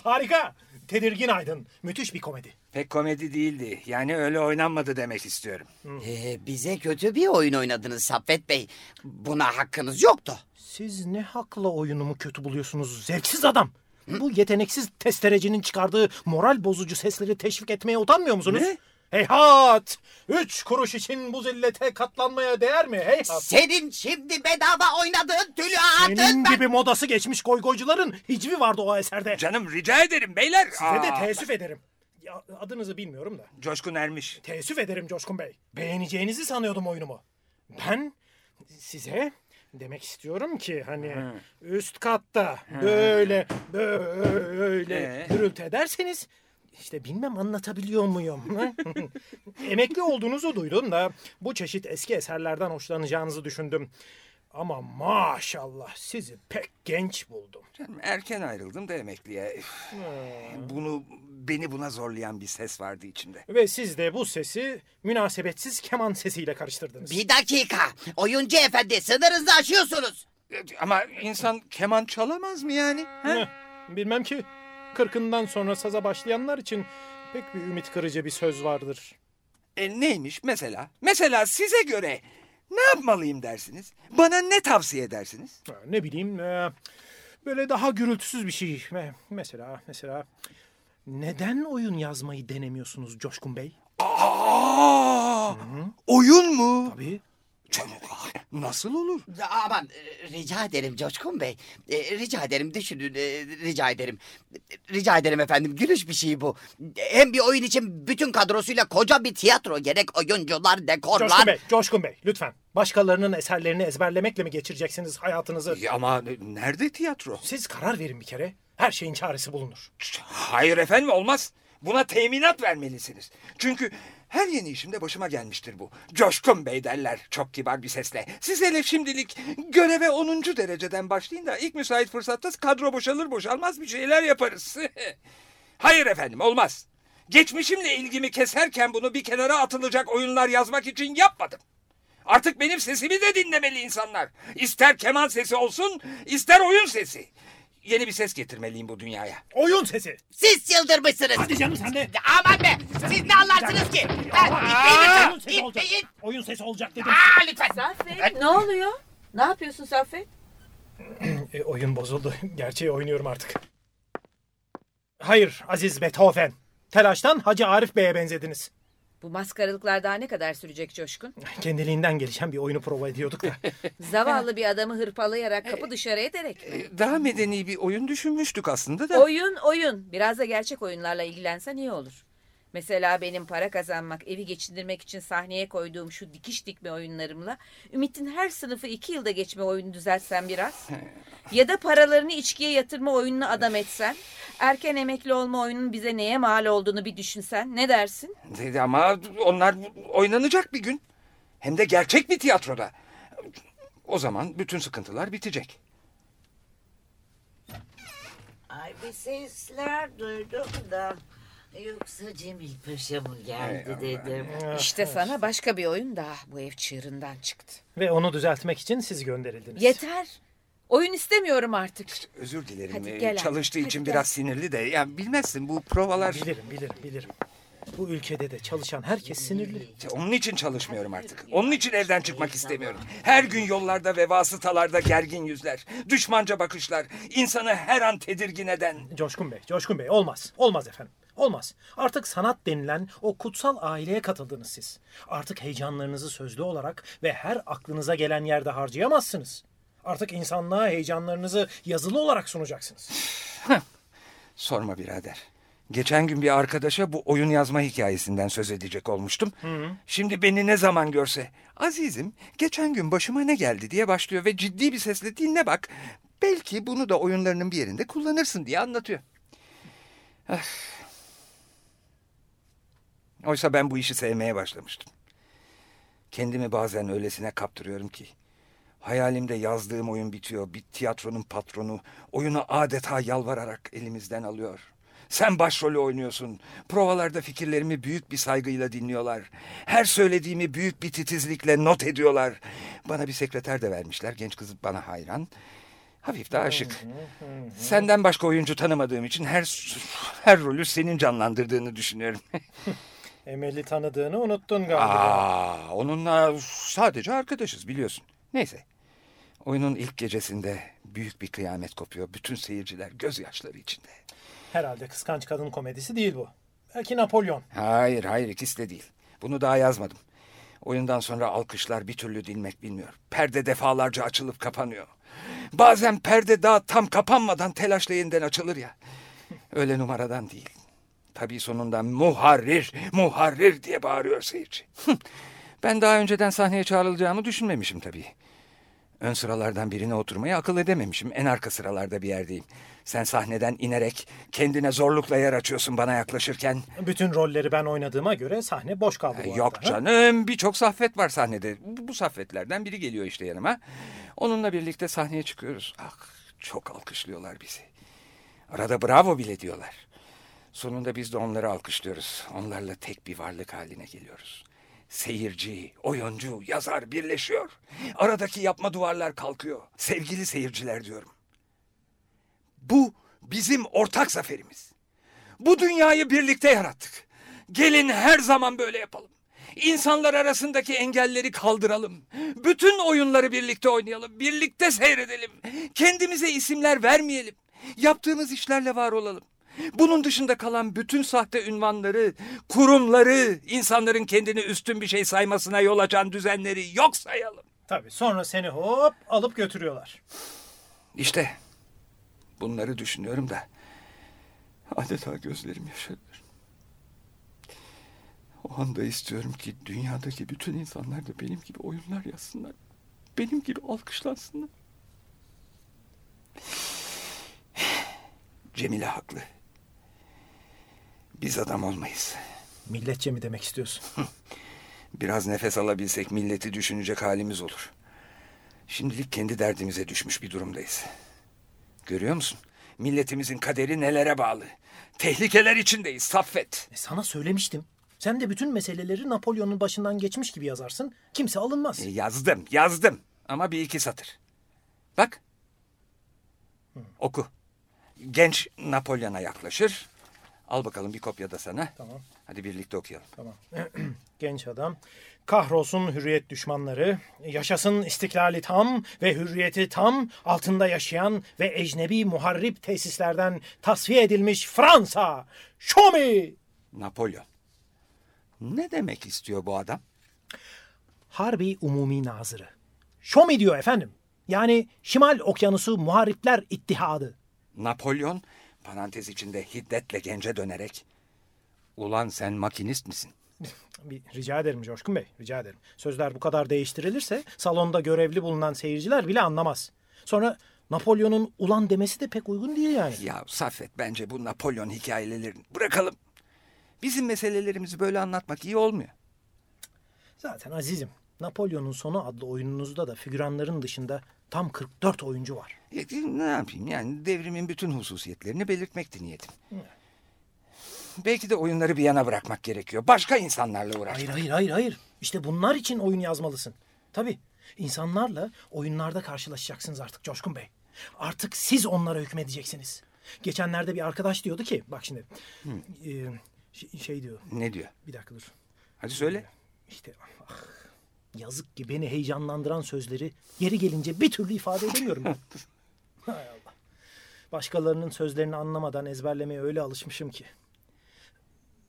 Harika. Tedirgin Aydın. Müthiş bir komedi. Pek komedi değildi. Yani öyle oynanmadı demek istiyorum. Ee, bize kötü bir oyun oynadınız Saffet Bey. Buna hakkınız yoktu. Siz ne hakla oyunumu kötü buluyorsunuz zevksiz adam? Bu yeteneksiz testerecinin çıkardığı moral bozucu sesleri teşvik etmeye utanmıyor musunuz? Ne? Heyhat! Üç kuruş için bu zillete katlanmaya değer mi heyhat? Senin şimdi bedava oynadığın tülü ağırdın Senin ben... gibi modası geçmiş goygoycuların hicvi vardı o eserde. Canım rica ederim beyler. Size de Aa, teessüf ederim. Ya, adınızı bilmiyorum da. Coşkun Ermiş. Teessüf ederim Coşkun Bey. Beğeneceğinizi sanıyordum oyunumu. Ben size demek istiyorum ki hani üst katta böyle böyle Ee? gürültü ederseniz işte bilmem anlatabiliyor muyum? Emekli olduğunuzu duydum da bu çeşit eski eserlerden hoşlanacağınızı düşündüm. Ama maşallah sizi pek genç buldum. Canım, erken ayrıldım da emekliye. Bunu beni buna zorlayan bir ses vardı içimde. Ve siz de bu sesi münasebetsiz keman sesiyle karıştırdınız. Bir dakika. Oyuncu efendi sınırınızı aşıyorsunuz. Ama insan keman çalamaz mı yani? ha? Bilmem ki. Kırkından sonra saza başlayanlar için pek bir ümit kırıcı bir söz vardır. E neymiş mesela? Mesela size göre ne yapmalıyım dersiniz? Bana ne tavsiye edersiniz? Ne bileyim e, böyle daha gürültüsüz bir şey. Me- Mesela mesela neden oyun yazmayı denemiyorsunuz Coşkun Bey? Aa! Oyun mu? Tabii. Canım, Nasıl olur? Aman e, rica ederim Coşkun Bey. E, Rica ederim düşünün. e, Rica ederim. Rica ederim efendim. Gülüş bir şey bu. Hem bir oyun için bütün kadrosuyla koca bir tiyatro gerek oyuncular, dekorlar. Coşkun Bey, Coşkun Bey lütfen. Başkalarının eserlerini ezberlemekle mi geçireceksiniz hayatınızı? Ya Ama nerede tiyatro? Siz karar verin bir kere. Her şeyin çaresi bulunur. Hayır efendim olmaz. Buna teminat vermelisiniz. Çünkü her yeni işimde başıma gelmiştir bu. Coşkun Bey derler çok kibar bir sesle. Siz hele şimdilik göreve 10. dereceden başlayın da ilk müsait fırsatta kadro boşalır boşalmaz bir şeyler yaparız. Hayır efendim olmaz. Geçmişimle ilgimi keserken bunu bir kenara atılacak oyunlar yazmak için yapmadım. Artık benim sesimi de dinlemeli insanlar. İster keman sesi olsun, ister oyun sesi. Yeni bir ses getirmeliyim bu dünyaya. Oyun sesi. Siz çıldırmışsınız. Hadi canım sen de. Aman be. Siz ne anlarsınız ki? Ha, itmeyin Oyun lütfen. sesi olacak. İtmeyin. Oyun sesi olacak dedim. Aa, lütfen. Saffet ne oluyor? Ne yapıyorsun Saffet? E, oyun bozuldu. Gerçeği oynuyorum artık. Hayır Aziz Beethoven. Telaştan Hacı Arif Bey'e benzediniz. Bu maskaralıklar daha ne kadar sürecek Coşkun? Kendiliğinden gelişen bir oyunu prova ediyorduk da. Zavallı bir adamı hırpalayarak kapı dışarı ederek. Ee, Daha medeni bir oyun düşünmüştük aslında da. Oyun oyun. Biraz da gerçek oyunlarla ilgilensen iyi olur. Mesela benim para kazanmak, evi geçindirmek için sahneye koyduğum şu dikiş dikme oyunlarımla Ümit'in her sınıfı iki yılda geçme oyunu düzeltsen biraz. Ya da paralarını içkiye yatırma oyununu adam etsen. Erken emekli olma oyunun bize neye mal olduğunu bir düşünsen. Ne dersin? Dedi ama onlar oynanacak bir gün. Hem de gerçek bir tiyatroda. O zaman bütün sıkıntılar bitecek. Ay bir sesler duydum da. Yoksa Cemil Paşa mı geldi dedim. İşte sana başka bir oyun daha bu ev çığırından çıktı. Ve onu düzeltmek için siz gönderildiniz. Yeter. Oyun istemiyorum artık. Özür dilerim. Hadi Ee, gel abi, Çalıştığı hadi için gel. biraz sinirli de. Ya bilmezsin bu provalar. Bilirim bilirim bilirim. Bu ülkede de çalışan herkes sinirli. Onun için çalışmıyorum artık. Onun için evden çıkmak istemiyorum. Her gün yollarda ve vasıtalarda gergin yüzler, düşmanca bakışlar, insanı her an tedirgin eden. Coşkun Bey, Coşkun Bey olmaz. Olmaz efendim. Olmaz. Artık sanat denilen o kutsal aileye katıldınız siz. Artık heyecanlarınızı sözlü olarak ve her aklınıza gelen yerde harcayamazsınız. Artık insanlığa heyecanlarınızı yazılı olarak sunacaksınız. Sorma birader. Geçen gün bir arkadaşa bu oyun yazma hikayesinden söz edecek olmuştum. Şimdi beni ne zaman görse, azizim geçen gün başıma ne geldi diye başlıyor ve ciddi bir sesle dinle bak. Belki bunu da oyunlarının bir yerinde kullanırsın diye anlatıyor. Ah. Oysa ben bu işi sevmeye başlamıştım. Kendimi bazen öylesine kaptırıyorum ki. Hayalimde yazdığım oyun bitiyor. Bir tiyatronun patronu oyunu adeta yalvararak elimizden alıyor. Sen başrolü oynuyorsun. Provalarda fikirlerimi büyük bir saygıyla dinliyorlar. Her söylediğimi büyük bir titizlikle not ediyorlar. Bana bir sekreter de vermişler. Genç kız bana hayran. Hafif de aşık. Senden başka oyuncu tanımadığım için her her rolü senin canlandırdığını düşünüyorum. Emel'i tanıdığını unuttun galiba. Aa, onunla sadece arkadaşız biliyorsun. Neyse. Oyunun ilk gecesinde büyük bir kıyamet kopuyor. Bütün seyirciler gözyaşları içinde. Herhalde kıskanç kadın komedisi değil bu. Belki Napolyon. Hayır hayır ikisi de değil. Bunu daha yazmadım. Oyundan sonra alkışlar bir türlü dinmek bilmiyor. Perde defalarca açılıp kapanıyor. Bazen perde daha tam kapanmadan telaşla yeniden açılır ya. Öyle numaradan değil. Tabii sonunda muharrir, muharrir diye bağırıyor seyirci. Ben daha önceden sahneye çağrılacağımı düşünmemişim tabii. Ön sıralardan birine oturmayı akıl edememişim. En arka sıralarda bir yerdeyim. Sen sahneden inerek kendine zorlukla yer açıyorsun bana yaklaşırken. Bütün rolleri ben oynadığıma göre sahne boş kaldı bu Yok arada, canım birçok saffet var sahnede. Bu, bu saffetlerden biri geliyor işte yanıma. Onunla birlikte sahneye çıkıyoruz. Ah çok alkışlıyorlar bizi. Arada bravo bile diyorlar. Sonunda biz de onları alkışlıyoruz. Onlarla tek bir varlık haline geliyoruz. Seyirci, oyuncu, yazar birleşiyor. Aradaki yapma duvarlar kalkıyor. Sevgili seyirciler diyorum. Bu bizim ortak zaferimiz. Bu dünyayı birlikte yarattık. Gelin her zaman böyle yapalım. İnsanlar arasındaki engelleri kaldıralım. Bütün oyunları birlikte oynayalım. Birlikte seyredelim. Kendimize isimler vermeyelim. Yaptığımız işlerle var olalım. Bunun dışında kalan bütün sahte ünvanları, kurumları, insanların kendini üstün bir şey saymasına yol açan düzenleri yok sayalım. Tabii sonra seni hop alıp götürüyorlar. İşte bunları düşünüyorum da adeta gözlerim yaşarır. O anda istiyorum ki dünyadaki bütün insanlar da benim gibi oyunlar yazsınlar. Benim gibi alkışlansınlar. Cemile haklı. Biz adam olmayız. Milletçe mi demek istiyorsun? Biraz nefes alabilsek milleti düşünecek halimiz olur. Şimdilik kendi derdimize düşmüş bir durumdayız. Görüyor musun? Milletimizin kaderi nelere bağlı. Tehlikeler içindeyiz Saffet. E sana söylemiştim. Sen de bütün meseleleri Napolyon'un başından geçmiş gibi yazarsın. Kimse alınmaz. E, yazdım, yazdım. Ama bir iki satır. Bak. Oku. Genç Napolyon'a yaklaşır. Al bakalım bir kopya da sana. Tamam. Hadi birlikte okuyalım. Tamam. Genç adam. Kahrolsun hürriyet düşmanları, yaşasın istiklali tam ve hürriyeti tam altında yaşayan ve ecnebi muharrip tesislerden tasfiye edilmiş Fransa. Me! Napolyon. Ne demek istiyor bu adam? Harbi Umumi Nazırı. Me diyor efendim. Yani Şimal Okyanusu Muharripler İttihadı. Napolyon parantez içinde hiddetle gence dönerek Ulan sen makinist misin? Bir, rica ederim Coşkun Bey, rica ederim. Sözler bu kadar değiştirilirse salonda görevli bulunan seyirciler bile anlamaz. Sonra Napolyon'un ulan demesi de pek uygun değil yani. Ya Saffet bence bu Napolyon hikayelerini bırakalım. Bizim meselelerimizi böyle anlatmak iyi olmuyor. Zaten azizim, Napolyon'un Sonu adlı oyununuzda da figüranların dışında tam 44 oyuncu var. E, ne yapayım yani devrimin bütün hususiyetlerini belirtmekti niyetim. Belki de oyunları bir yana bırakmak gerekiyor. Başka insanlarla uğraşmak. Hayır hayır hayır hayır. İşte bunlar için oyun yazmalısın. Tabii insanlarla oyunlarda karşılaşacaksınız artık Coşkun Bey. Artık siz onlara hükmedeceksiniz. Geçenlerde bir arkadaş diyordu ki bak şimdi e, ş- şey diyor Ne diyor? bir dakika dur. Hadi söyle. İşte ah, yazık ki beni heyecanlandıran sözleri yeri gelince bir türlü ifade edemiyorum. Hay Allah. Başkalarının sözlerini anlamadan ezberlemeye öyle alışmışım ki.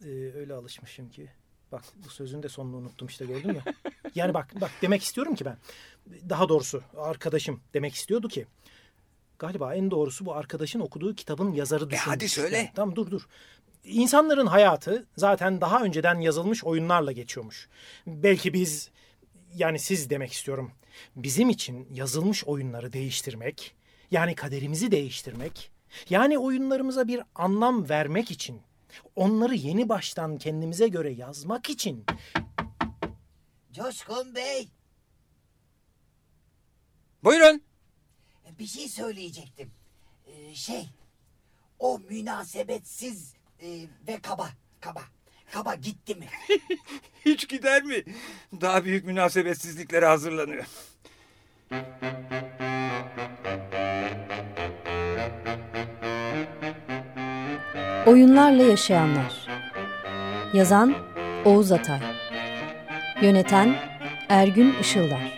Ee, öyle alışmışım ki. Bak bu sözün de sonunu unuttum işte gördün mü? Yani bak bak demek istiyorum ki ben. Daha doğrusu arkadaşım demek istiyordu ki. Galiba en doğrusu bu arkadaşın okuduğu kitabın yazarı düşünmüş. hadi söyle. Yani, tamam dur dur. İnsanların hayatı zaten daha önceden yazılmış oyunlarla geçiyormuş. Belki biz yani siz demek istiyorum. Bizim için yazılmış oyunları değiştirmek, yani kaderimizi değiştirmek, yani oyunlarımıza bir anlam vermek için, onları yeni baştan kendimize göre yazmak için Coşkun Bey Buyurun. bir şey söyleyecektim. Ee, şey o münasebetsiz e, ve kaba kaba kaba gitti mi? Hiç gider mi? Daha büyük münasebetsizliklere hazırlanıyor. Oyunlarla Yaşayanlar Yazan Oğuz Atay Yöneten Ergün Işıldar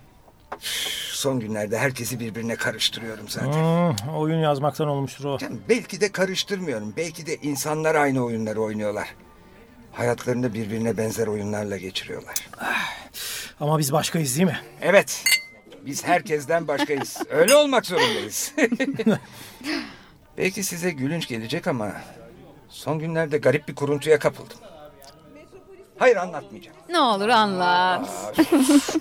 son günlerde herkesi birbirine karıştırıyorum zaten. Hmm, oyun yazmaktan olmuştur o. Canım, belki de karıştırmıyorum. Belki de insanlar aynı oyunları oynuyorlar. Hayatlarını birbirine benzer oyunlarla geçiriyorlar. Ama biz başkayız değil mi? Evet. Biz herkesten başkayız. Öyle olmak zorundayız. Belki size gülünç gelecek ama son günlerde garip bir kuruntuya kapıldım. Hayır anlatmayacağım. Ne olur anlat.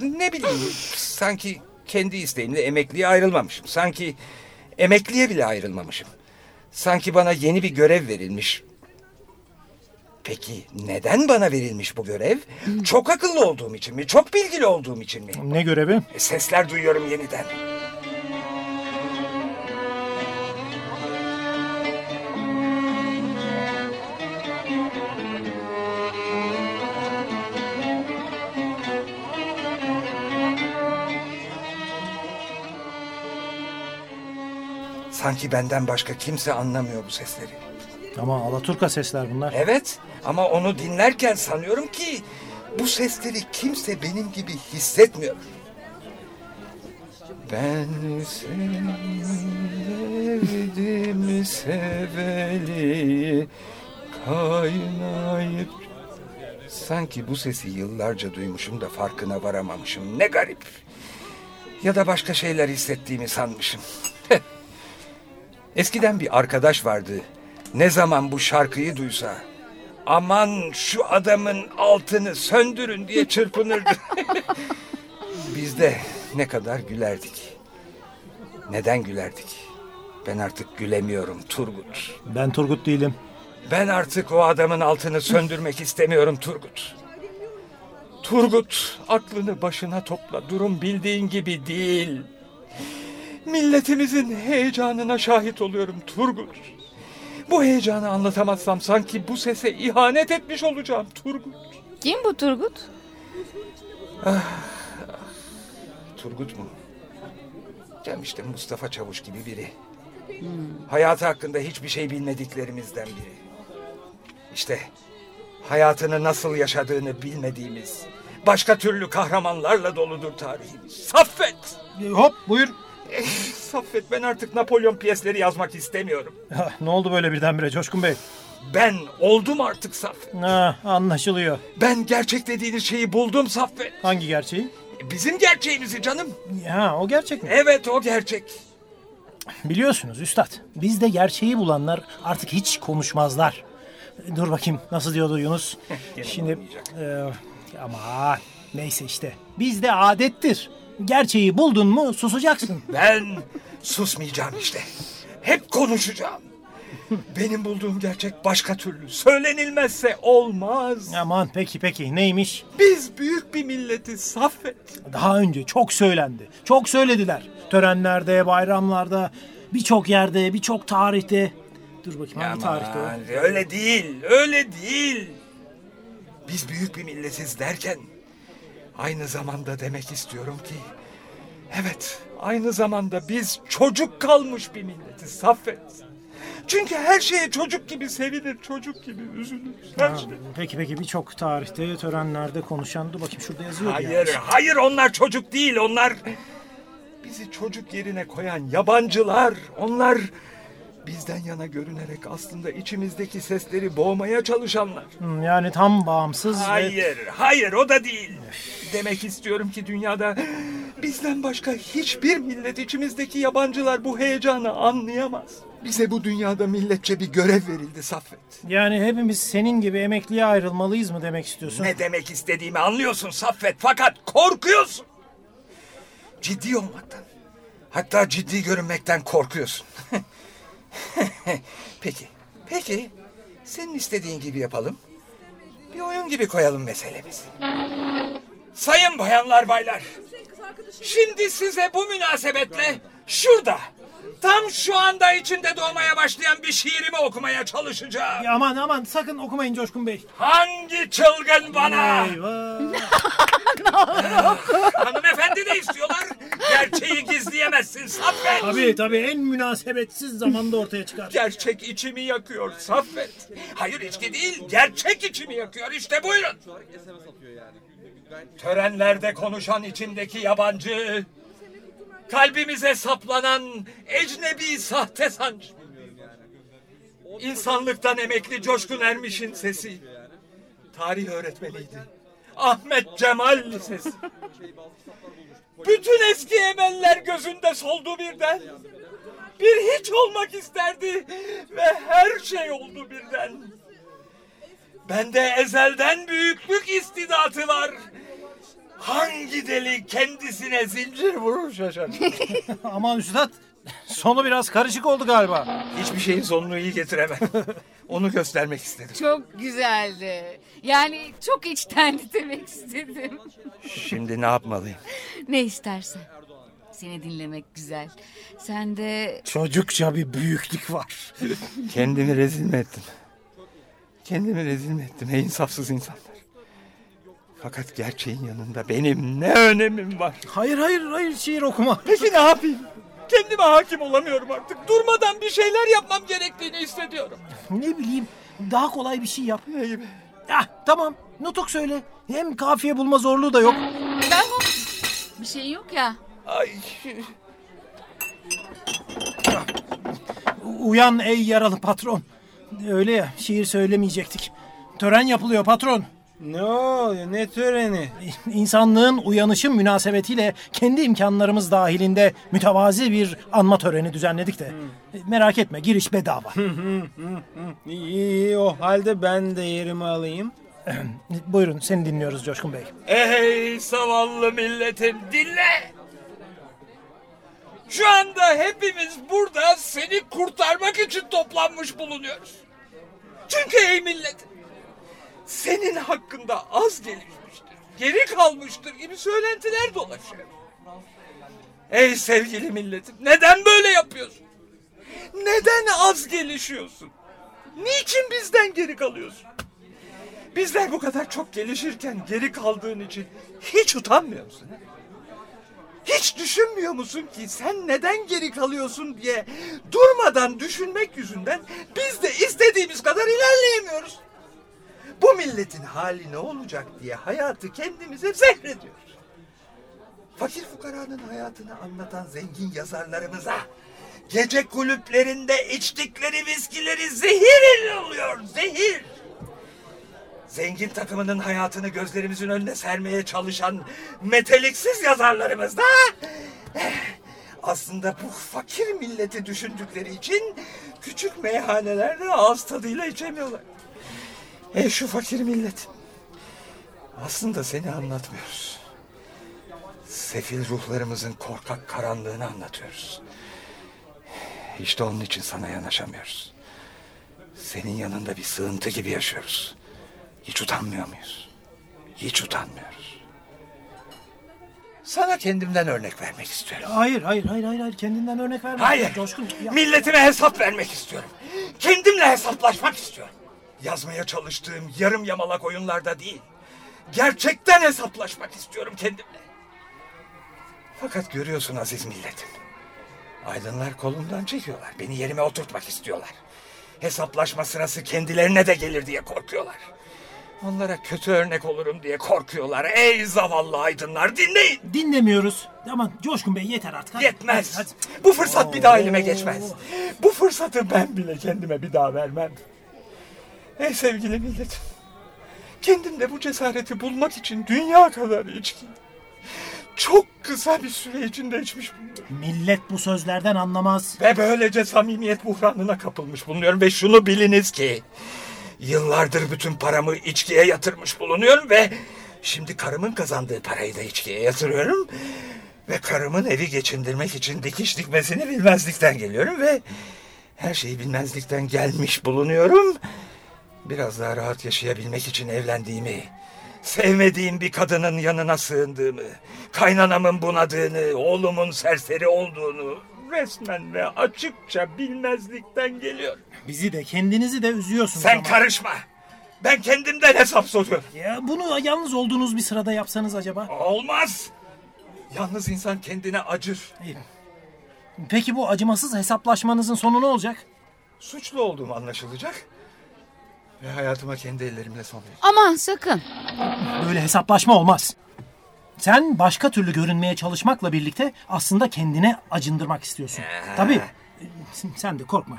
Ne bileyim sanki kendi isteğimle emekliye ayrılmamışım. Sanki emekliye bile ayrılmamışım. Sanki bana yeni bir görev verilmiş. Peki neden bana verilmiş bu görev? Çok akıllı olduğum için mi? Çok bilgili olduğum için mi? Ne görevi? Sesler duyuyorum yeniden. Sanki benden başka kimse anlamıyor bu sesleri. Ama Alaturka sesler bunlar. Evet ama onu dinlerken sanıyorum ki bu sesleri kimse benim gibi hissetmiyor. Ben sevdim seveli kaynayıp Sanki bu sesi yıllarca duymuşum da farkına varamamışım. Ne garip. Ya da başka şeyler hissettiğimi sanmışım. Eskiden bir arkadaş vardı. Ne zaman bu şarkıyı duysa aman şu adamın altını söndürün diye çırpınırdı. Biz de ne kadar gülerdik. Neden gülerdik? Ben artık gülemiyorum Turgut. Ben Turgut değilim. Ben artık o adamın altını söndürmek istemiyorum Turgut. Turgut aklını başına topla. Durum bildiğin gibi değil. Milletimizin heyecanına şahit oluyorum Turgut. Bu heyecanı anlatamazsam sanki bu sese ihanet etmiş olacağım Turgut. Kim bu Turgut? Turgut mu? Cem işte Mustafa Çavuş gibi biri. Hayatı hakkında hiçbir şey bilmediklerimizden biri. İşte hayatını nasıl yaşadığını bilmediğimiz, başka türlü kahramanlarla doludur tarihimiz. Saffet! Hop buyur. Saffet ben artık Napolyon piyesleri yazmak istemiyorum. Ah, ne oldu böyle birdenbire Coşkun Bey? Ben oldum artık Saffet. Ha, anlaşılıyor. Ben gerçek dediğiniz şeyi buldum Saffet. Hangi gerçeği? Bizim gerçeğimizi canım. Ha, o gerçek mi? Evet o gerçek. Biliyorsunuz üstad, bizde gerçeği bulanlar artık hiç konuşmazlar. Dur bakayım nasıl diyordu Yunus? Şimdi e, ama neyse işte. Bizde adettir. Gerçeği buldun mu susacaksın. Ben susmayacağım işte. Hep konuşacağım. Benim bulduğum gerçek başka türlü. Söylenilmezse olmaz. Aman peki peki neymiş? Biz büyük bir milletiz Saffet. Daha önce çok söylendi. Çok söylediler. Törenlerde, bayramlarda, birçok yerde, birçok tarihte. Dur bakayım hangi tarihte o? Öyle değil, öyle değil. Biz büyük bir milletiz derken aynı zamanda demek istiyorum ki evet aynı zamanda biz çocuk kalmış bir milletiz Saffet. Çünkü her şeye çocuk gibi sevinir, çocuk gibi üzülür. Her Ha, şey. Peki peki birçok tarihte, törenlerde konuşan. Dur bakayım şurada yazıyor. Hayır, hayır onlar çocuk değil. Onlar bizi çocuk yerine koyan yabancılar. Onlar bizden yana görünerek aslında içimizdeki sesleri boğmaya çalışanlar. Yani tam bağımsız ve... Hayır, hayır o da değil. Demek istiyorum ki dünyada bizden başka hiçbir millet içimizdeki yabancılar bu heyecanı anlayamaz. Bize bu dünyada milletçe bir görev verildi Saffet. Yani hepimiz senin gibi emekliye ayrılmalıyız mı demek istiyorsun? Ne demek istediğimi anlıyorsun Saffet fakat korkuyorsun. Ciddi olmaktan. Hatta ciddi görünmekten korkuyorsun. peki, peki. Senin istediğin gibi yapalım. Bir oyun gibi koyalım meselemizi. Sayın bayanlar baylar. Şimdi size bu münasebetle şurada tam şu anda içinde doğmaya başlayan bir şiirimi okumaya çalışacağım. Ya aman aman sakın okumayın Coşkun Bey. Hangi çılgın bana? Eyvah. Hanımefendi de istiyorlar. Gerçeği gizleyemezsin Saffet. tabii tabii en münasebetsiz zamanda ortaya çıkar. Gerçek içimi yakıyor Saffet. Hayır içki değil, gerçek içimi yakıyor. İşte buyurun. Törenlerde konuşan içimdeki yabancı. Kalbimize saplanan ecnebi sahte sanç. İnsanlıktan emekli Coşkun Ermiş'in sesi. Tarih öğretmeniydi. Ahmet Cemal Lisesi. Bütün eski emeller gözünde soldu birden. Bir hiç olmak isterdi ve her şey oldu birden. Bende ezelden büyüklük istidatı var. Hangi deli kendisine zincir vurur şaşar. Aman üstad sonu biraz karışık oldu galiba. Hiçbir şeyin sonunu iyi getiremem. Onu göstermek istedim. Çok güzeldi. Yani çok içtendi demek istedim. Şimdi ne yapmalıyım? Ne istersen. Seni dinlemek güzel. Sen de Çocukça bir büyüklük var. Kendimi rezil mi ettim? Kendimi rezil mi ettim ey insafsız insanlar? Fakat gerçeğin yanında benim ne önemim var? Hayır hayır hayır şiir okuma. Peki ne yapayım? Kendime hakim olamıyorum artık. Durmadan bir şeyler yapmam gerektiğini hissediyorum. Ne bileyim daha kolay bir şey yap. Ne gibi? Ah tamam nutuk söyle. Hem kafiye bulma zorluğu da yok. ben bu bir şey yok ya. Ay, Uyan ey yaralı patron. Öyle ya şiir söylemeyecektik. Tören yapılıyor patron. Ne oluyor? Ne töreni? İnsanlığın uyanışı münasebetiyle kendi imkanlarımız dahilinde mütevazi bir anma töreni düzenledik de. Merak etme giriş bedava. İyi, iyi o halde ben de yerimi alayım. Buyurun seni dinliyoruz Coşkun Bey. Ey zavallı milletim dinle. Şu anda hepimiz burada seni kurtarmak için toplanmış bulunuyoruz. Çünkü ey millet senin hakkında az gelişmiştir, geri kalmıştır gibi söylentiler dolaşıyor. Ey sevgili milletim neden böyle yapıyorsun? Neden az gelişiyorsun? Niçin bizden geri kalıyorsun? Bizler bu kadar çok gelişirken geri kaldığın için hiç utanmıyor musun? Hiç düşünmüyor musun ki sen neden geri kalıyorsun diye durmadan düşünmek yüzünden biz de istediğimiz kadar ilerleyemiyoruz. Bu milletin hali ne olacak diye hayatı kendimize zehrediyoruz. Fakir fukaranın hayatını anlatan zengin yazarlarımıza gece kulüplerinde içtikleri viskileri zehir oluyor, zehir. Zengin takımının hayatını gözlerimizin önüne sermeye çalışan meteliksiz yazarlarımız da eh, aslında bu fakir milleti düşündükleri için küçük meyhanelerde ağız tadıyla içemiyorlar. Ey şu fakir millet. Aslında seni anlatmıyoruz. Sefil ruhlarımızın korkak karanlığını anlatıyoruz. İşte onun için sana yanaşamıyoruz. Senin yanında bir sığıntı gibi yaşıyoruz. Hiç utanmıyor muyuz? Hiç utanmıyoruz. Sana kendimden örnek vermek istiyorum. Hayır hayır hayır hayır, hayır. kendinden örnek verme. Hayır. Coşkun. ya- Milletime hesap vermek istiyorum. Kendimle hesaplaşmak istiyorum. Yazmaya çalıştığım yarım yamalak oyunlarda değil. Gerçekten hesaplaşmak istiyorum kendimle. Fakat görüyorsun aziz milletim. Aydınlar kolumdan çekiyorlar. Beni yerime oturtmak istiyorlar. Hesaplaşma sırası kendilerine de gelir diye korkuyorlar. Onlara kötü örnek olurum diye korkuyorlar. Ey zavallı aydınlar dinleyin. Dinlemiyoruz. Aman Coşkun Bey yeter artık. Hadi, Yetmez. hadi, hadi. Bu fırsat bir daha elime geçmez. Bu fırsatı ben bile kendime bir daha vermem. Ey sevgili milletim. Kendimde bu cesareti bulmak için dünya kadar içki. Çok kısa bir süre içinde içmiş bulunuyorum. Millet bu sözlerden anlamaz. Ve böylece samimiyet buhranına kapılmış bulunuyorum. Ve şunu biliniz ki... Yıllardır bütün paramı içkiye yatırmış bulunuyorum ve... Şimdi karımın kazandığı parayı da içkiye yatırıyorum. Ve karımın evi geçindirmek için dikiş dikmesini bilmezlikten geliyorum ve... Her şeyi bilmezlikten gelmiş bulunuyorum. Biraz daha rahat yaşayabilmek için evlendiğimi... Sevmediğim bir kadının yanına sığındığımı... Kaynanamın bunadığını, oğlumun serseri olduğunu... Resmen ve açıkça bilmezlikten geliyorum. Bizi de kendinizi de üzüyorsunuz Sen ama. karışma. Ben kendimden hesap soruyorum. Ya bunu yalnız olduğunuz bir sırada yapsanız acaba? Olmaz. Yalnız insan kendine acır. Peki bu acımasız hesaplaşmanızın sonu ne olacak? Suçlu olduğum anlaşılacak. Ve hayatıma kendi ellerimle son vereceğim. Aman sakın. Böyle hesaplaşma olmaz. Sen başka türlü görünmeye çalışmakla birlikte aslında kendine acındırmak istiyorsun. Tabii. Sen de korkma.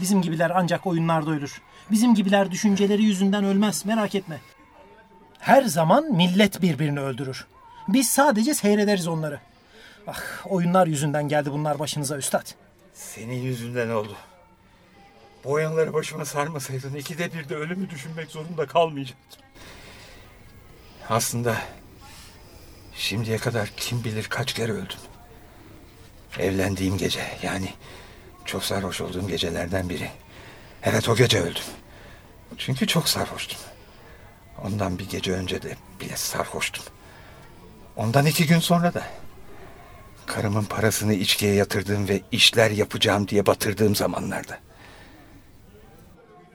Bizim gibiler ancak oyunlarda ölür. Bizim gibiler düşünceleri yüzünden ölmez. Merak etme. Her zaman millet birbirini öldürür. Biz sadece seyrederiz onları. Ah, oyunlar yüzünden geldi bunlar başınıza üstad. Senin yüzünden oldu. Bu oyunları başıma sarmasaydın ikide bir de ölümü düşünmek zorunda kalmayacaktım. Aslında şimdiye kadar kim bilir kaç kere öldüm. Evlendiğim gece yani çok sarhoş olduğum gecelerden biri. Evet o gece öldüm. Çünkü çok sarhoştum. Ondan bir gece önce de bile sarhoştum. Ondan iki gün sonra da. Karımın parasını içkiye yatırdığım ve işler yapacağım diye batırdığım zamanlarda.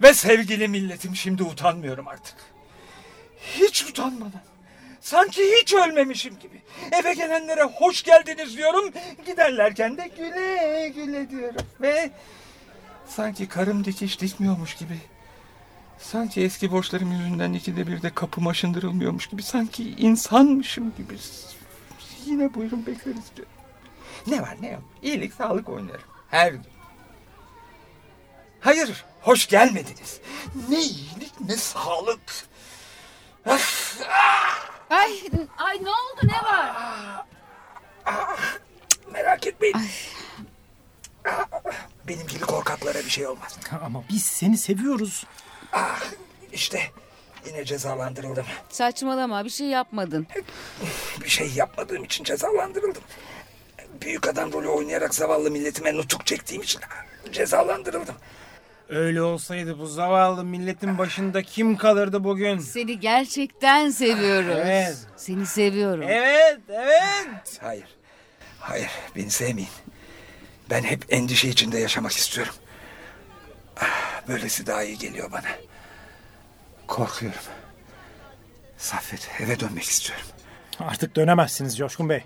Ve sevgili milletim şimdi utanmıyorum artık. Hiç utanmadan. Sanki hiç ölmemişim gibi. Eve gelenlere hoş geldiniz diyorum. Giderlerken de güle güle diyorum. Ve sanki karım dikiş dikmiyormuş gibi. Sanki eski borçlarım yüzünden ikide bir de kapım aşındırılmıyormuş gibi. Sanki insanmışım gibi. Yine buyurun bekleriz diyor. Ne var ne yok. İyilik sağlık oynarım. Her gün. Hayır hoş gelmediniz. Ne iyilik ne sağlık. Ay, ay ne oldu ne var? Merak etmeyin. Benim gibi korkaklara bir şey olmaz. Ama biz seni seviyoruz. İşte yine cezalandırıldım. Saçmalama bir şey yapmadın. Bir şey yapmadığım için cezalandırıldım. Büyük adam rolü oynayarak zavallı milletime nutuk çektiğim için cezalandırıldım. Öyle olsaydı bu zavallı milletin başında kim kalırdı bugün? Seni gerçekten seviyoruz. Evet. Seni seviyorum. Evet, evet. Hayır. Hayır beni sevmeyin. Ben hep endişe içinde yaşamak istiyorum. Ah, Böylesi daha iyi geliyor bana. Korkuyorum. Saffet eve dönmek istiyorum. Artık dönemezsiniz Coşkun Bey.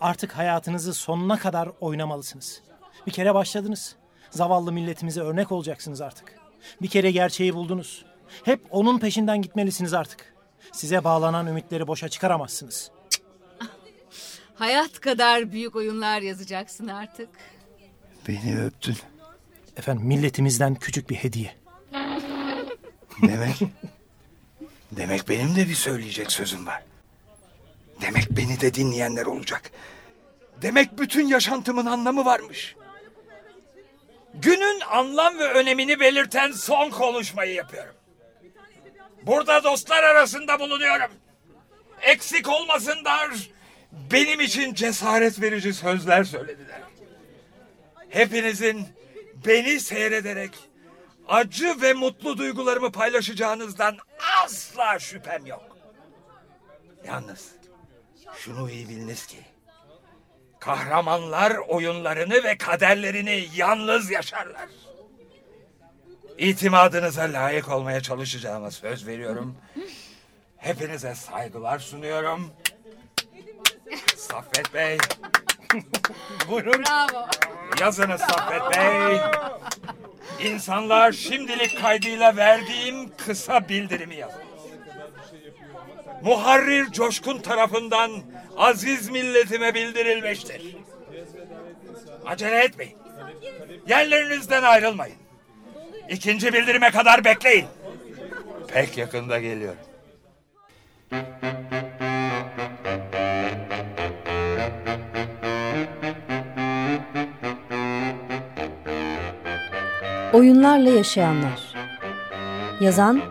Artık hayatınızı sonuna kadar oynamalısınız. Bir kere başladınız. Zavallı milletimize örnek olacaksınız artık. Bir kere gerçeği buldunuz. Hep onun peşinden gitmelisiniz artık. Size bağlanan ümitleri boşa çıkaramazsınız. Hayat kadar büyük oyunlar yazacaksın artık. Beni öptün. Efendim milletimizden küçük bir hediye. Demek... demek benim de bir söyleyecek sözüm var. Demek beni de dinleyenler olacak. Demek bütün yaşantımın anlamı varmış. Günün anlam ve önemini belirten son konuşmayı yapıyorum. Burada dostlar arasında bulunuyorum. Eksik olmasınlar. Benim için cesaret verici sözler söylediler. Hepinizin beni seyrederek acı ve mutlu duygularımı paylaşacağınızdan asla şüphem yok. Yalnız şunu iyi biliniz ki kahramanlar oyunlarını ve kaderlerini yalnız yaşarlar. İtimadınıza layık olmaya çalışacağıma söz veriyorum. Hepinize saygılar sunuyorum. Saffet Bey. Buyurun. Bravo. Yazınız Saffet Bey. İnsanlar şimdilik kaydıyla verdiğim kısa bildirimi yazın. Muharrir Coşkun tarafından aziz milletime bildirilmiştir. Acele etmeyin. Yerlerinizden ayrılmayın. İkinci bildirime kadar bekleyin. Pek yakında geliyorum. Oyunlarla Yaşayanlar Yazan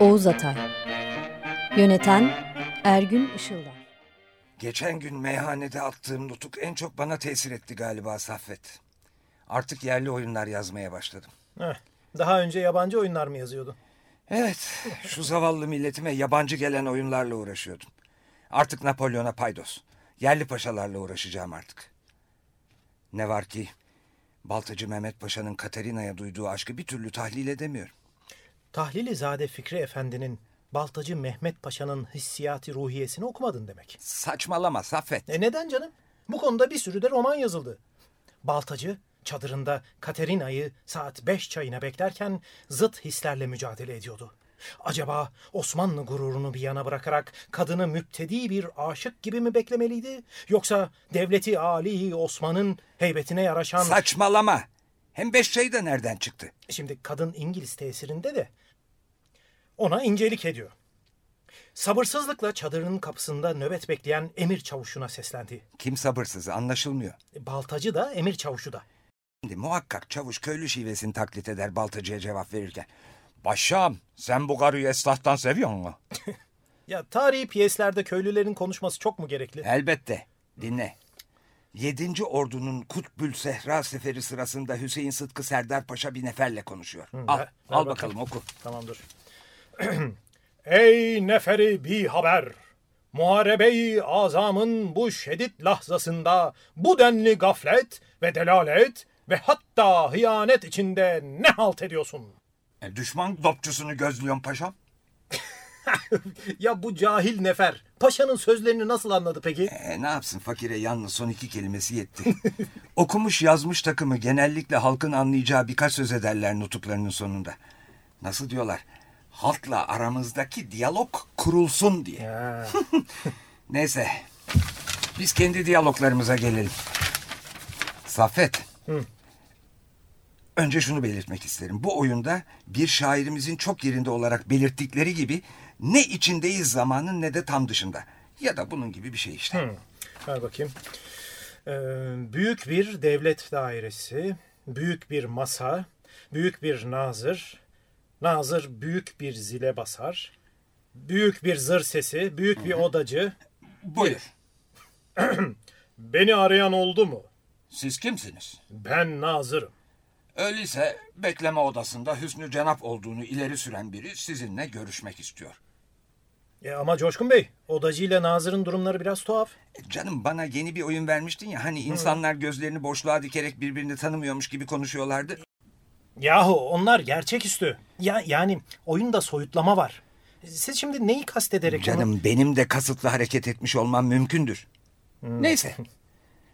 Oğuz Atay Yöneten Ergün Işıldar Geçen gün meyhanede attığım nutuk en çok bana tesir etti galiba Saffet. Artık yerli oyunlar yazmaya başladım. Heh, daha önce yabancı oyunlar mı yazıyordun? Evet, şu zavallı milletime yabancı gelen oyunlarla uğraşıyordum. Artık Napolyon'a paydos. Yerli paşalarla uğraşacağım artık. Ne var ki Baltacı Mehmet Paşa'nın Katerina'ya duyduğu aşkı bir türlü tahlil edemiyorum. Tahlili Zade Fikri Efendi'nin Baltacı Mehmet Paşa'nın hissiyatı ruhiyesini okumadın demek. Saçmalama Saffet. E neden canım? Bu konuda bir sürü de roman yazıldı. Baltacı çadırında Katerina'yı saat beş çayına beklerken zıt hislerle mücadele ediyordu. Acaba Osmanlı gururunu bir yana bırakarak kadını müptedi bir aşık gibi mi beklemeliydi? Yoksa devleti Ali Osman'ın heybetine yaraşan... Saçmalama. Hem beş şey de nereden çıktı? Şimdi kadın İngiliz tesirinde de ona incelik ediyor. Sabırsızlıkla çadırının kapısında nöbet bekleyen emir çavuşuna seslendi. Kim sabırsız anlaşılmıyor. Baltacı da emir çavuşu da. Şimdi muhakkak çavuş köylü şivesini taklit eder baltacıya cevap verirken. Paşam sen bu karıyı esnaftan seviyor musun? Ya tarihi piyeslerde köylülerin konuşması çok mu gerekli? Elbette. Dinle. 7. Ordunun Kutbül Sehra seferi sırasında Hüseyin Sıtkı Serdar Paşa bir neferle konuşuyor. al, ver- ver al bakayım. bakalım oku. Tamamdır. Ey neferi bir haber! Muharebeyi azamın bu şedid lahzasında bu denli gaflet ve delalet ve hatta hıyanet içinde ne halt ediyorsun? E, düşman topçusunu gözlüyorsun paşam. Ya bu cahil nefer paşanın sözlerini nasıl anladı peki? E, ne yapsın fakire yalnız son iki kelimesi yetti. Okumuş yazmış takımı genellikle halkın anlayacağı birkaç söz ederler nutuklarının sonunda. Nasıl diyorlar? Halkla aramızdaki diyalog kurulsun diye. Neyse. Biz kendi diyaloglarımıza gelelim. Saffet. Önce şunu belirtmek isterim. Bu oyunda bir şairimizin çok yerinde olarak belirttikleri gibi ne içindeyiz zamanın ne de tam dışında. Ya da bunun gibi bir şey işte. ver bakayım. Ee, büyük bir devlet dairesi, büyük bir masa, büyük bir nazır, nazır büyük bir zile basar, büyük bir zır sesi, büyük bir odacı. Buyur. Beni arayan oldu mu? Siz kimsiniz? Ben nazırım. Öyleyse bekleme odasında Hüsnü Cenap olduğunu ileri süren biri sizinle görüşmek istiyor. E ama Coşkun Bey, odacı ile nazırın durumları biraz tuhaf. E, Canım bana yeni bir oyun vermiştin ya hani insanlar gözlerini boşluğa dikerek birbirini tanımıyormuş gibi konuşuyorlardı. Yahu onlar gerçeküstü. Ya yani oyunda soyutlama var. Siz şimdi neyi kastederek Canım benim de kasıtlı hareket etmiş olmam mümkündür. Neyse.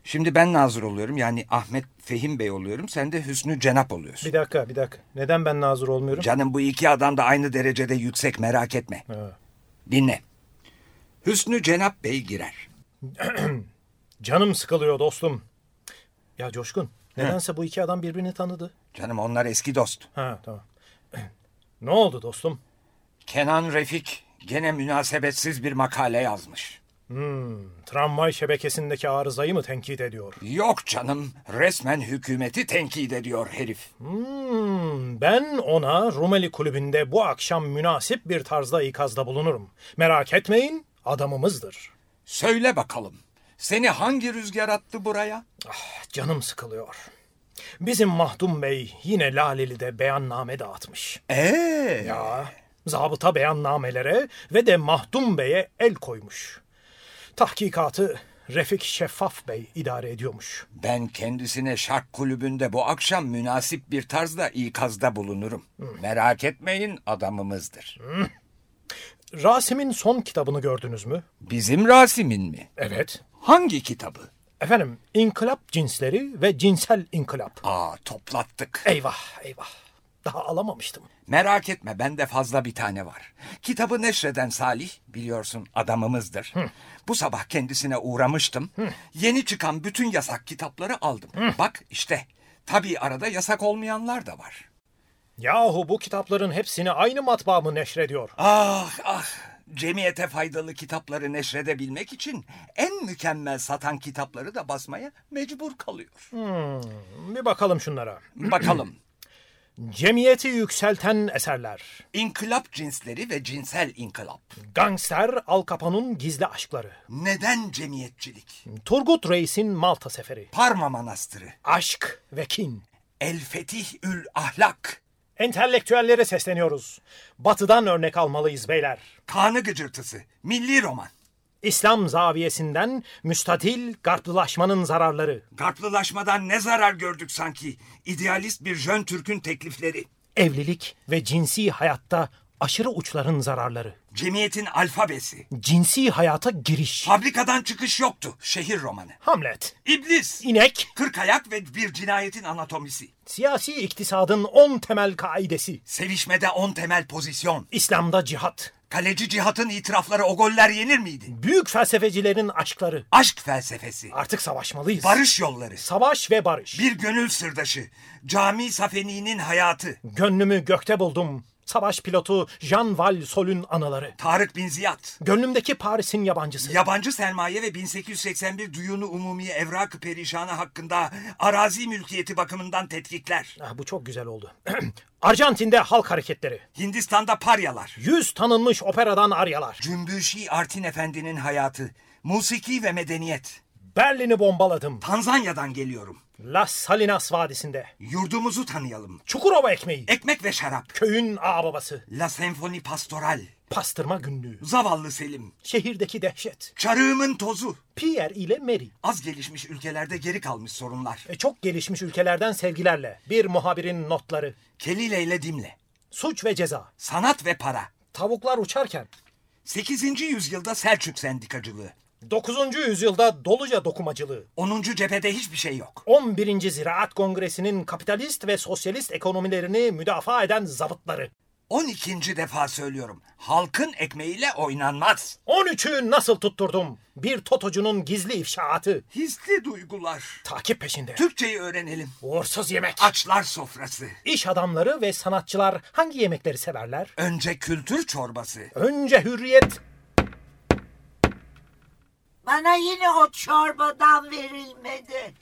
Şimdi ben nazır oluyorum yani Ahmet Fehim Bey oluyorum sen de Hüsnü Cenap oluyorsun. Bir dakika, bir dakika. Neden ben nazır olmuyorum? Canım bu iki adam da aynı derecede yüksek merak etme. Ha. Dinle. Hüsnü Cenap Bey girer. Canım sıkılıyor dostum. Ya Coşkun, nedense bu iki adam birbirini tanıdı. Canım onlar eski dost. Ha tamam. ne oldu dostum? Kenan Refik gene münasebetsiz bir makale yazmış. Tramvay şebekesindeki arızayı mı tenkit ediyor? Yok canım resmen hükümeti tenkit ediyor herif. Hmm, ben ona Rumeli Kulübü'nde bu akşam münasip bir tarzda ikazda bulunurum. Merak etmeyin, adamımızdır. Söyle bakalım seni hangi rüzgar attı buraya? Canım sıkılıyor. Bizim Mahdum Bey yine Laleli'de beyanname dağıtmış. Ee, Ya, zabıta beyannamelere ve de Mahdum Bey'e el koymuş. Tahkikatı Refik Şeffaf Bey idare ediyormuş. ben kendisine şark kulübünde bu akşam münasip bir tarzda ikazda bulunurum. Merak etmeyin adamımızdır. Rasim'in son kitabını gördünüz mü? Bizim Rasim'in mi? Evet. Hangi kitabı? Efendim, İnkılap Cinsleri ve Cinsel İnkılap. Aa toplattık. Eyvah, eyvah. Daha alamamıştım. Merak etme bende fazla bir tane var. Kitabı neşreden Salih biliyorsun adamımızdır. Bu sabah kendisine uğramıştım. Yeni çıkan bütün yasak kitapları aldım. Bak işte tabii arada yasak olmayanlar da var. Yahu bu kitapların hepsini aynı matbaa mı neşrediyor? Ah ah cemiyete faydalı kitapları neşredebilmek için en mükemmel satan kitapları da basmaya mecbur kalıyor. Bir bakalım şunlara. Bakalım. Cemiyeti yükselten eserler. İnkılap cinsleri ve cinsel inkılap. Gangster Al Capone'un gizli aşkları. Neden cemiyetçilik? Turgut Reis'in Malta seferi. Parma Manastırı. Aşk ve kin. El Fetih Ül Ahlak. Entelektüellere sesleniyoruz. Batıdan örnek almalıyız beyler. Kanı gıcırtısı. Milli roman. İslam zaviyesinden müstadil garplılaşmanın zararları. Garplılaşmadan ne zarar gördük sanki? İdealist bir Jön Türk'ün teklifleri. Evlilik ve cinsi hayatta Aşırı uçların zararları. Cemiyetin alfabesi. Cinsi hayata giriş. Fabrikadan çıkış yoktu. Şehir romanı. Hamlet. İblis. İnek. Kırk ayak ve bir cinayetin anatomisi. Siyasi iktisadın on temel kaidesi. Sevişmede on temel pozisyon. İslam'da cihat. Kaleci cihatın itirafları o goller yenir miydi? Büyük felsefecilerin aşkları. Aşk felsefesi. Artık savaşmalıyız. Barış yolları. Savaş ve barış. Bir gönül sırdaşı. Cami Safeni'nin hayatı. Gönlümü gökte buldum. Savaş pilotu Jean Val Sol'ün anıları. Tarık Bin Ziyad. Gönlümdeki Paris'in yabancısı. Yabancı sermaye ve 1881 Duyunu Umumiye Evrak-ı Perişanı hakkında arazi mülkiyeti bakımından tetkikler. Ah, bu çok güzel oldu. Arjantin'de halk hareketleri. Hindistan'da paryalar. Yüz tanınmış operadan aryalar. Cümbüşi Artin Efendi'nin hayatı. Musiki ve medeniyet. Berlin'i bombaladım. Tanzanya'dan geliyorum. Las Salinas Vadisi'nde. Yurdumuzu tanıyalım. Çukurova ekmeği. Ekmek ve şarap. Köyün ağababası. La Senfoni Pastoral. Pastırma günlüğü. Zavallı Selim. Şehirdeki dehşet. Çarığımın tozu. Pierre ile Mary. Az gelişmiş ülkelerde geri kalmış sorunlar. E, çok gelişmiş ülkelerden sevgilerle. Bir muhabirin notları. Kelile ile Dimle. Suç ve ceza. Sanat ve para. Tavuklar uçarken. 8. yüzyılda Selçuk sendikacılığı. 9. yüzyılda Doluca dokumacılığı. 10. cephede hiçbir şey yok. 11. Ziraat Kongresi'nin kapitalist ve sosyalist ekonomilerini müdafaa eden zabıtları. 12. defa söylüyorum. Halkın ekmeğiyle oynanmaz. 13'ü nasıl tutturdum? Bir totocunun gizli ifşaatı. Hisli duygular. Takip peşinde. Türkçeyi öğrenelim. Uğursuz yemek. Açlar sofrası. İş adamları ve sanatçılar hangi yemekleri severler? Önce kültür çorbası. Önce hürriyet. Bana yine o çorbadan verilmedi.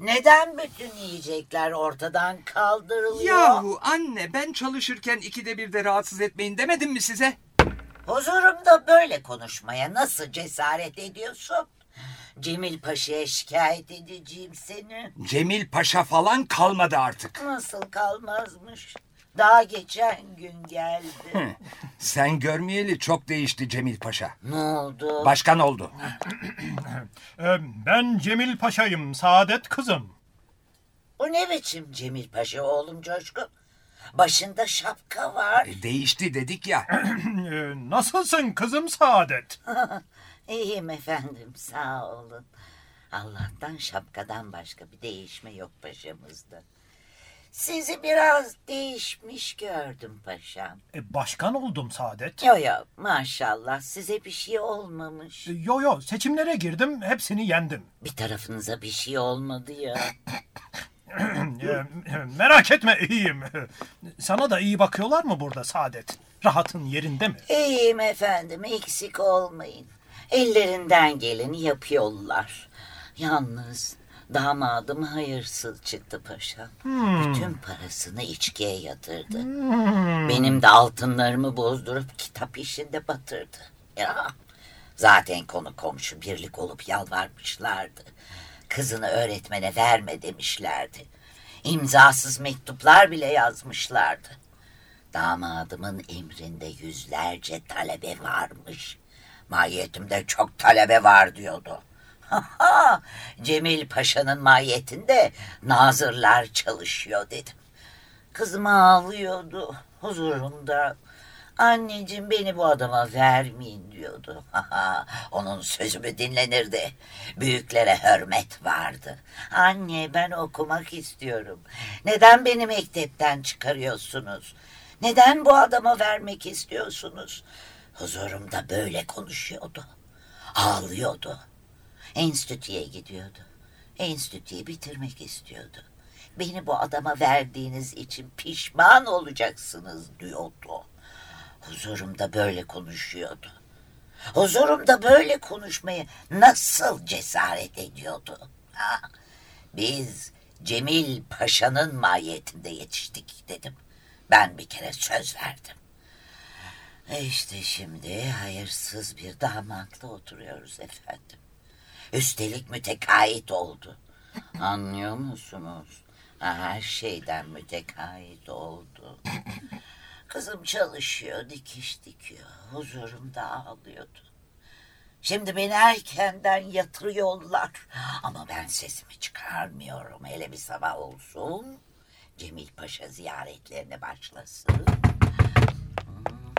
Neden bütün yiyecekler ortadan kaldırılıyor? Yahu anne ben çalışırken ikide bir de rahatsız etmeyin demedim mi size? Huzurumda böyle konuşmaya nasıl cesaret ediyorsun? Cemil Paşa'ya şikayet edeceğim seni. Cemil Paşa falan kalmadı artık. Nasıl kalmazmış? Daha geçen gün geldi. Sen görmeyeli çok değişti Cemil Paşa. ne oldu? Başkan oldu. Ee, Ben Cemil Paşa'yım, Saadet kızım. Bu ne biçim Cemil Paşa oğlum Coşkun? Başında şapka var. E, değişti dedik ya. Ee, Nasılsın kızım Saadet? İyiyim efendim sağ olun. Allah'tan şapkadan başka bir değişme yok paşamızda. Sizi biraz değişmiş gördüm paşam. E, başkan oldum Saadet. Yo yo maşallah size bir şey olmamış. E, Yo yo seçimlere girdim hepsini yendim. Bir tarafınıza bir şey olmadı ya. E, Merak etme iyiyim. Sana da iyi bakıyorlar mı burada Saadet? Rahatın yerinde mi? İyiyim efendim eksik olmayın. Ellerinden geleni yapıyorlar. Yalnız damadım hayırsız çıktı paşam. Bütün parasını içkiye yatırdı. Benim de altınlarımı bozdurup kitap işinde batırdı. Ya zaten konu komşu birlik olup yalvarmışlardı. Kızını öğretmene verme demişlerdi. İmzasız mektuplar bile yazmışlardı. Damadımın emrinde yüzlerce talebe varmış. Mahiyetimde çok talebe var diyordu. Cemil Paşa'nın mahiyetinde nazırlar çalışıyor dedim. Kızım ağlıyordu huzurumda. Anneciğim beni bu adama vermeyin diyordu. Onun sözümü dinlenirdi. Büyüklere hürmet vardı. Anne ben okumak istiyorum. Neden beni mektepten çıkarıyorsunuz? Neden bu adama vermek istiyorsunuz? Huzurumda böyle konuşuyordu. Ağlıyordu. Enstitüye gidiyordu. Enstitüyü bitirmek istiyordu. Beni bu adama verdiğiniz için pişman olacaksınız diyordu. Huzurumda böyle konuşuyordu. Huzurumda böyle konuşmaya nasıl cesaret ediyordu? Ha? Biz Cemil Paşa'nın mahiyetinde yetiştik dedim. Ben bir kere söz verdim. E İşte şimdi hayırsız bir damatla oturuyoruz efendim. Üstelik mütekait oldu. Anlıyor musunuz? Her şeyden mütekait oldu. Kızım çalışıyor, dikiş dikiyor. Huzurumda ağlıyordu. Şimdi beni erkenden yatırıyorlar. Ama ben sesimi çıkarmıyorum. Hele bir sabah olsun. Cemil Paşa ziyaretlerine başlasın.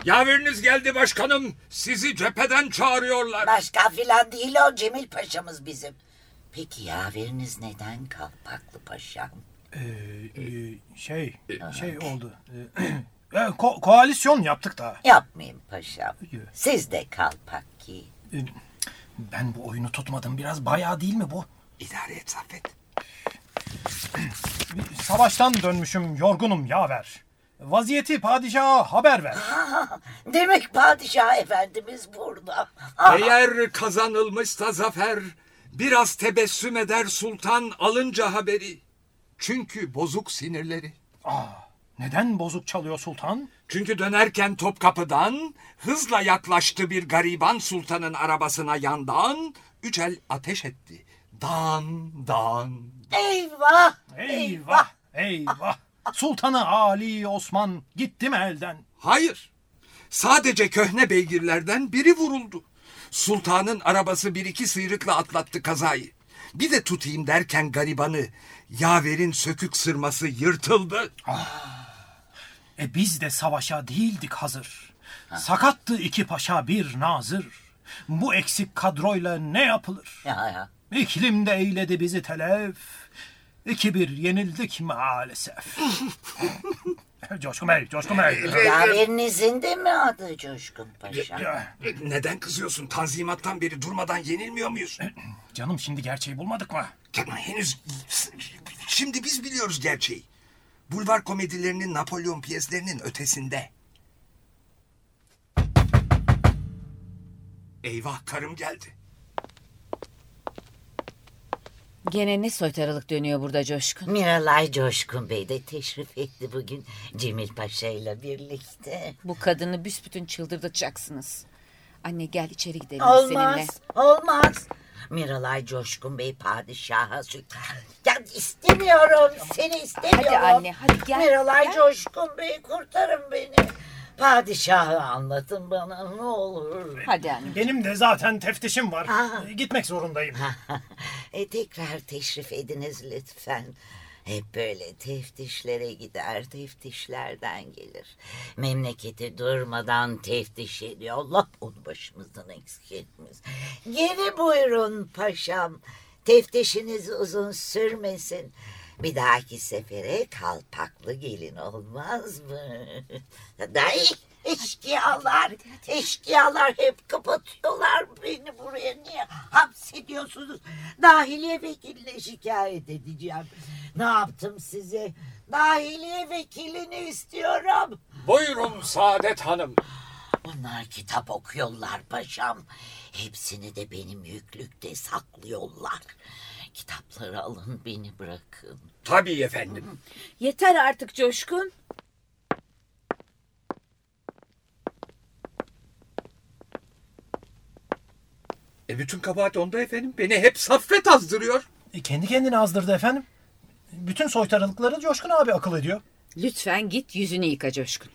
Yaveriniz geldi başkanım. Sizi cepheden çağırıyorlar. Başka filan değil o Cemil Paşa'mız bizim. Peki yaveriniz neden kalpaklı paşam? Ee, e, şey, şey oldu. Ee, e, ko- koalisyon yaptık da. Yapmayın paşam. Siz de kalpak giyin. Ee, ben bu oyunu tutmadım. Biraz bayağı değil mi bu? İdare et Saffet. Savaştan dönmüşüm, yorgunum yaver. Vaziyeti padişaha haber ver. Demek padişah efendimiz burada. Eğer kazanılmışsa zafer, biraz tebessüm eder sultan alınca haberi. Çünkü bozuk sinirleri. Neden bozuk çalıyor sultan? Çünkü dönerken Topkapı'dan hızla yaklaştı bir gariban sultanın arabasına yandan. Üç el ateş etti. Dan dan. Eyvah! Eyvah, eyvah. Sultanı Ali Osman gitti mi elden? Hayır. Sadece köhne beygirlerden biri vuruldu. Sultanın arabası bir iki sıyrıkla atlattı kazayı. Bir de tutayım derken garibanı yaverin sökük sırması yırtıldı. E biz de savaşa değildik hazır. Sakattı iki paşa bir nazır. Bu eksik kadroyla ne yapılır? Ya ya. İklim de eyledi bizi telef. İki bir yenildik maalesef. Coşkun Bey, Coşkun Bey. Yaverinizin de mi adı Coşkun Paşa? Neden kızıyorsun? Tanzimattan beri durmadan yenilmiyor muyuz? Canım şimdi gerçeği bulmadık mı? Ama henüz... Şimdi biz biliyoruz gerçeği. Bulvar komedilerinin Napolyon piyeslerinin ötesinde. Eyvah karım geldi. Gene ne soytarılık dönüyor burada Coşkun? Miralay Coşkun Bey de teşrif etti bugün Cemil Paşa ile birlikte. Bu kadını büsbütün çıldırtacaksınız. Anne gel içeri gidelim seninle. Olmaz, olmaz. Miralay Coşkun Bey padişaha sü... Ya istemiyorum, seni istemiyorum. Hadi anne, hadi gel, Miralay gel. Coşkun Bey kurtarın beni. Padişahı anlatın bana ne olur. Hadi anne. Benim de zaten teftişim var. E, Gitmek zorundayım. e, tekrar teşrif ediniz lütfen. Hep böyle teftişlere gider, teftişlerden gelir. Memleketi durmadan teftiş ediyor. Allah onu başımızdan eksik etmez. Geri buyurun paşam. Teftişiniz uzun sürmesin. Bir dahaki sefere kalpaklı gelin olmaz mı? Dahi eşkıyalar, eşkıyalar hep kapatıyorlar beni buraya. Niye hapsediyorsunuz? Dahiliye vekiline şikayet edeceğim. Ne yaptım size? Dahiliye vekilini istiyorum. Buyurun Saadet Hanım. Bunlar kitap okuyorlar paşam. Hepsini de benim yüklükte saklıyorlar. Kitapları alın beni bırakın. Tabii efendim. Yeter artık Coşkun. E bütün kabahat onda efendim. Beni hep Saffet azdırıyor. E, kendi kendine azdırdı efendim. Bütün soytarılıkları Coşkun abi akıl ediyor. Lütfen git yüzünü yıka Coşkun.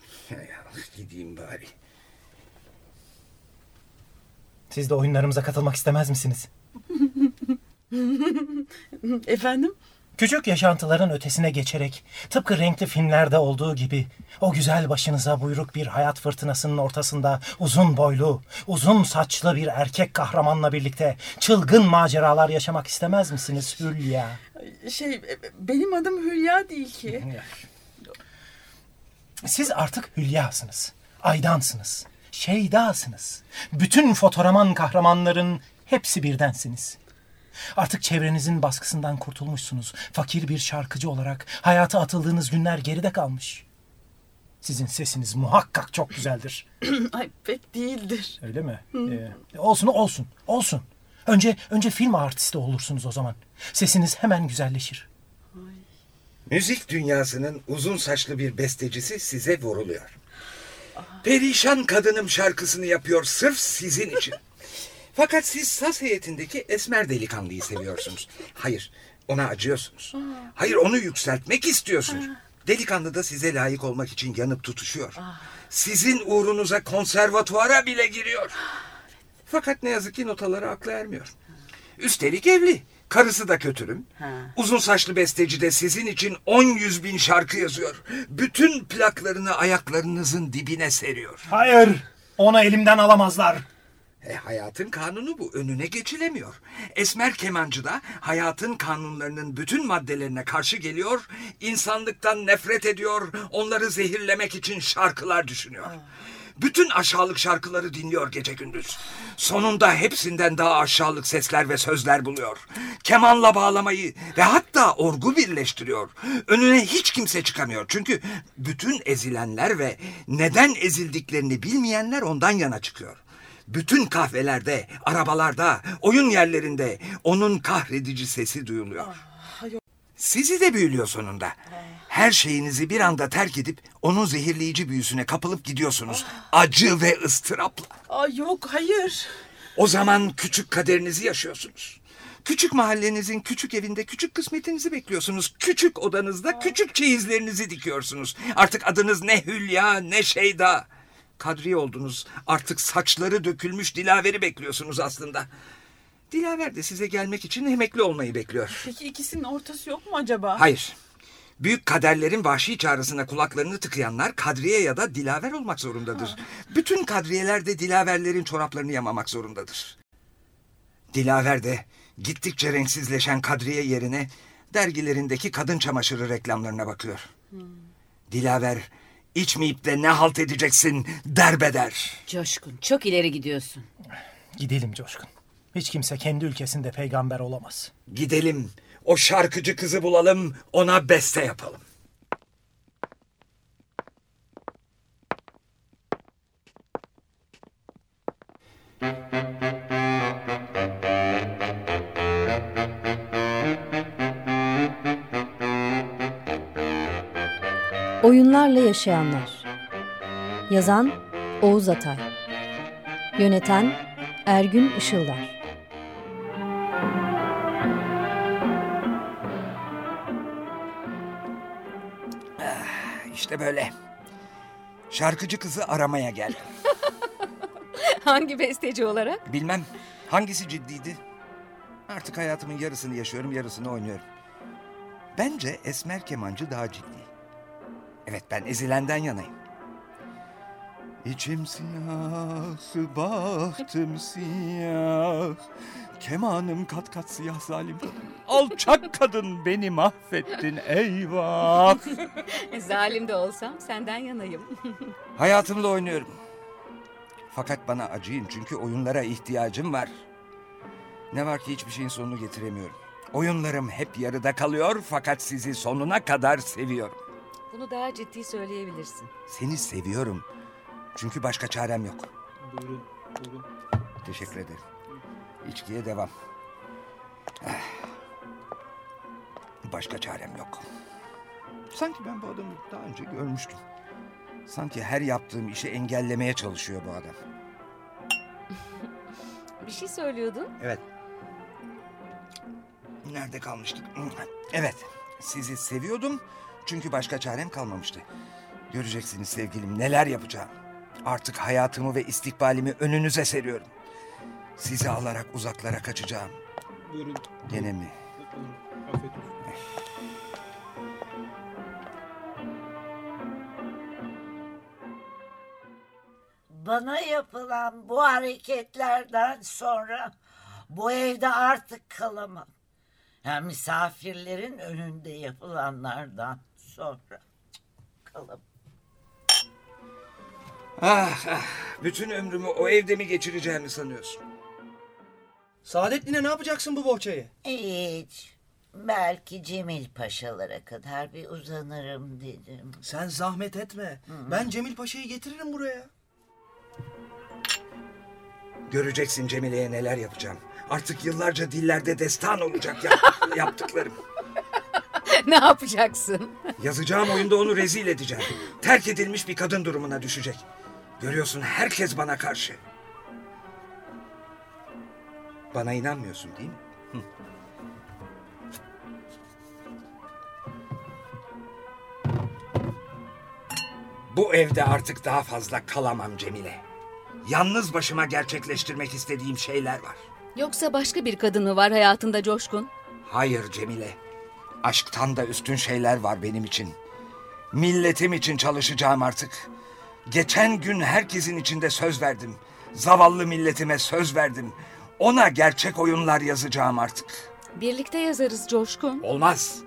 Gideyim bari. Siz de oyunlarımıza katılmak istemez misiniz? Efendim? Küçük yaşantıların ötesine geçerek tıpkı renkli filmlerde olduğu gibi o güzel başınıza buyruk bir hayat fırtınasının ortasında uzun boylu, uzun saçlı bir erkek kahramanla birlikte çılgın maceralar yaşamak istemez misiniz Hülya? Şey benim adım Hülya değil ki. Siz artık Hülya'sınız, Aydan'sınız, Şeyda'sınız. Bütün fotoraman kahramanların hepsi birdensiniz. Artık çevrenizin baskısından kurtulmuşsunuz. Fakir bir şarkıcı olarak hayata atıldığınız günler geride kalmış. Sizin sesiniz muhakkak çok güzeldir. Ay pek değildir. Öyle mi? Ee, olsun olsun olsun. Önce önce film artisti olursunuz o zaman. Sesiniz hemen güzelleşir. Müzik dünyasının uzun saçlı bir bestecisi size vuruluyor. Perişan kadınım şarkısını yapıyor sırf sizin için. Fakat siz saz heyetindeki esmer delikanlıyı seviyorsunuz. Hayır, ona acıyorsunuz. Hayır, onu yükseltmek istiyorsunuz. Delikanlı da size layık olmak için yanıp tutuşuyor. Sizin uğrunuza konservatuvara bile giriyor. Fakat ne yazık ki notaları akla ermiyor. Üstelik evli. Karısı da kötürüm. Uzun saçlı besteci de sizin için on yüz bin şarkı yazıyor. Bütün plaklarını ayaklarınızın dibine seriyor. Hayır, onu elimden alamazlar. E, hayatın kanunu bu. Önüne geçilemiyor. Esmer kemancı da hayatın kanunlarının bütün maddelerine karşı geliyor, insanlıktan nefret ediyor, onları zehirlemek için şarkılar düşünüyor. Bütün aşağılık şarkıları dinliyor gece gündüz. Sonunda hepsinden daha aşağılık sesler ve sözler buluyor. Kemanla bağlamayı ve hatta orgu birleştiriyor. Önüne hiç kimse çıkamıyor. Çünkü bütün ezilenler ve neden ezildiklerini bilmeyenler ondan yana çıkıyor. Bütün kahvelerde, arabalarda, oyun yerlerinde onun kahredici sesi duyuluyor. Sizi de büyülüyor sonunda. Her şeyinizi bir anda terk edip onun zehirleyici büyüsüne kapılıp gidiyorsunuz. Acı ve ıstırapla. Aa, yok hayır. O zaman küçük kaderinizi yaşıyorsunuz. Küçük mahallenizin küçük evinde küçük kısmetinizi bekliyorsunuz. Küçük odanızda küçük çeyizlerinizi dikiyorsunuz. Artık adınız ne Hülya ne Şeyda. Kadriye oldunuz. Artık saçları dökülmüş Dilaver'i bekliyorsunuz aslında. Dilaver de size gelmek için emekli olmayı bekliyor. Peki ikisinin ortası yok mu acaba? Hayır. Büyük kaderlerin vahşi çağrısına kulaklarını tıkayanlar Kadriye ya da Dilaver olmak zorundadır. Bütün kadriyeler de Dilaverlerin çoraplarını yamamak zorundadır. Dilaver de gittikçe renksizleşen Kadriye yerine dergilerindeki kadın çamaşırı reklamlarına bakıyor. Dilaver içmeyip de ne halt edeceksin derbeder. Coşkun çok ileri gidiyorsun. Gidelim Coşkun. Hiç kimse kendi ülkesinde peygamber olamaz. Gidelim o şarkıcı kızı bulalım ona beste yapalım. Oyunlarla Yaşayanlar Yazan Oğuz Atay Yöneten Ergün Işıldar İşte böyle. Şarkıcı kızı aramaya geldim. Hangi besteci olarak? Bilmem hangisi ciddiydi. Artık hayatımın yarısını yaşıyorum, yarısını oynuyorum. Bence Esmer Kemancı daha ciddi. Evet ben ezilenden yanayım. İçim siyah, bahtım siyah. Kemanım kat kat siyah zalim kadın. Alçak kadın beni mahvettin eyvah. Zalim de olsam senden yanayım. Hayatımla oynuyorum. Fakat bana acıyın çünkü oyunlara ihtiyacım var. Ne var ki hiçbir şeyin sonunu getiremiyorum. Oyunlarım hep yarıda kalıyor fakat sizi sonuna kadar seviyorum. Bunu daha ciddi söyleyebilirsin. Seni seviyorum. Çünkü başka çarem yok. Buyurun, buyurun. Teşekkür ederim. İçkiye devam. Eh. Başka çarem yok. Sanki ben bu adamı daha önce görmüştüm. Sanki her yaptığım işi engellemeye çalışıyor bu adam. Bir şey söylüyordun. Evet. Nerede kalmıştık? Evet. Sizi seviyordum çünkü başka çarem kalmamıştı. Göreceksiniz sevgilim neler yapacağım. Artık hayatımı ve istikbalimi önünüze seriyorum. Sizi alarak uzaklara kaçacağım. Buyurun. Gene mi? Afiyet olsun. Bana yapılan bu hareketlerden sonra bu evde artık kalamam. Yani misafirlerin önünde yapılanlardan sonra kalamam. Ah, ah, bütün ömrümü o evde mi geçireceğimi sanıyorsun? Saadettin'e ne yapacaksın bu bohçayı? Hiç. Belki Cemil Paşalara kadar bir uzanırım dedim. Sen zahmet etme. Ben Cemil Paşa'yı getiririm buraya. Göreceksin Cemile'ye neler yapacağım. Artık yıllarca dillerde destan olacak ya, yaptıklarım. ne yapacaksın? Yazacağım oyunda onu rezil edeceğim. Terk edilmiş bir kadın durumuna düşecek. Görüyorsun herkes bana karşı. Bana inanmıyorsun değil mi? Hı. Bu evde artık daha fazla kalamam Cemile. Yalnız başıma gerçekleştirmek istediğim şeyler var. Yoksa başka bir kadın mı var hayatında Coşkun? Hayır Cemile. Aşktan da üstün şeyler var benim için. Milletim için çalışacağım artık. Geçen gün herkesin içinde söz verdim. Zavallı milletime söz verdim. Ona gerçek oyunlar yazacağım artık. Birlikte yazarız Coşkun. Olmaz.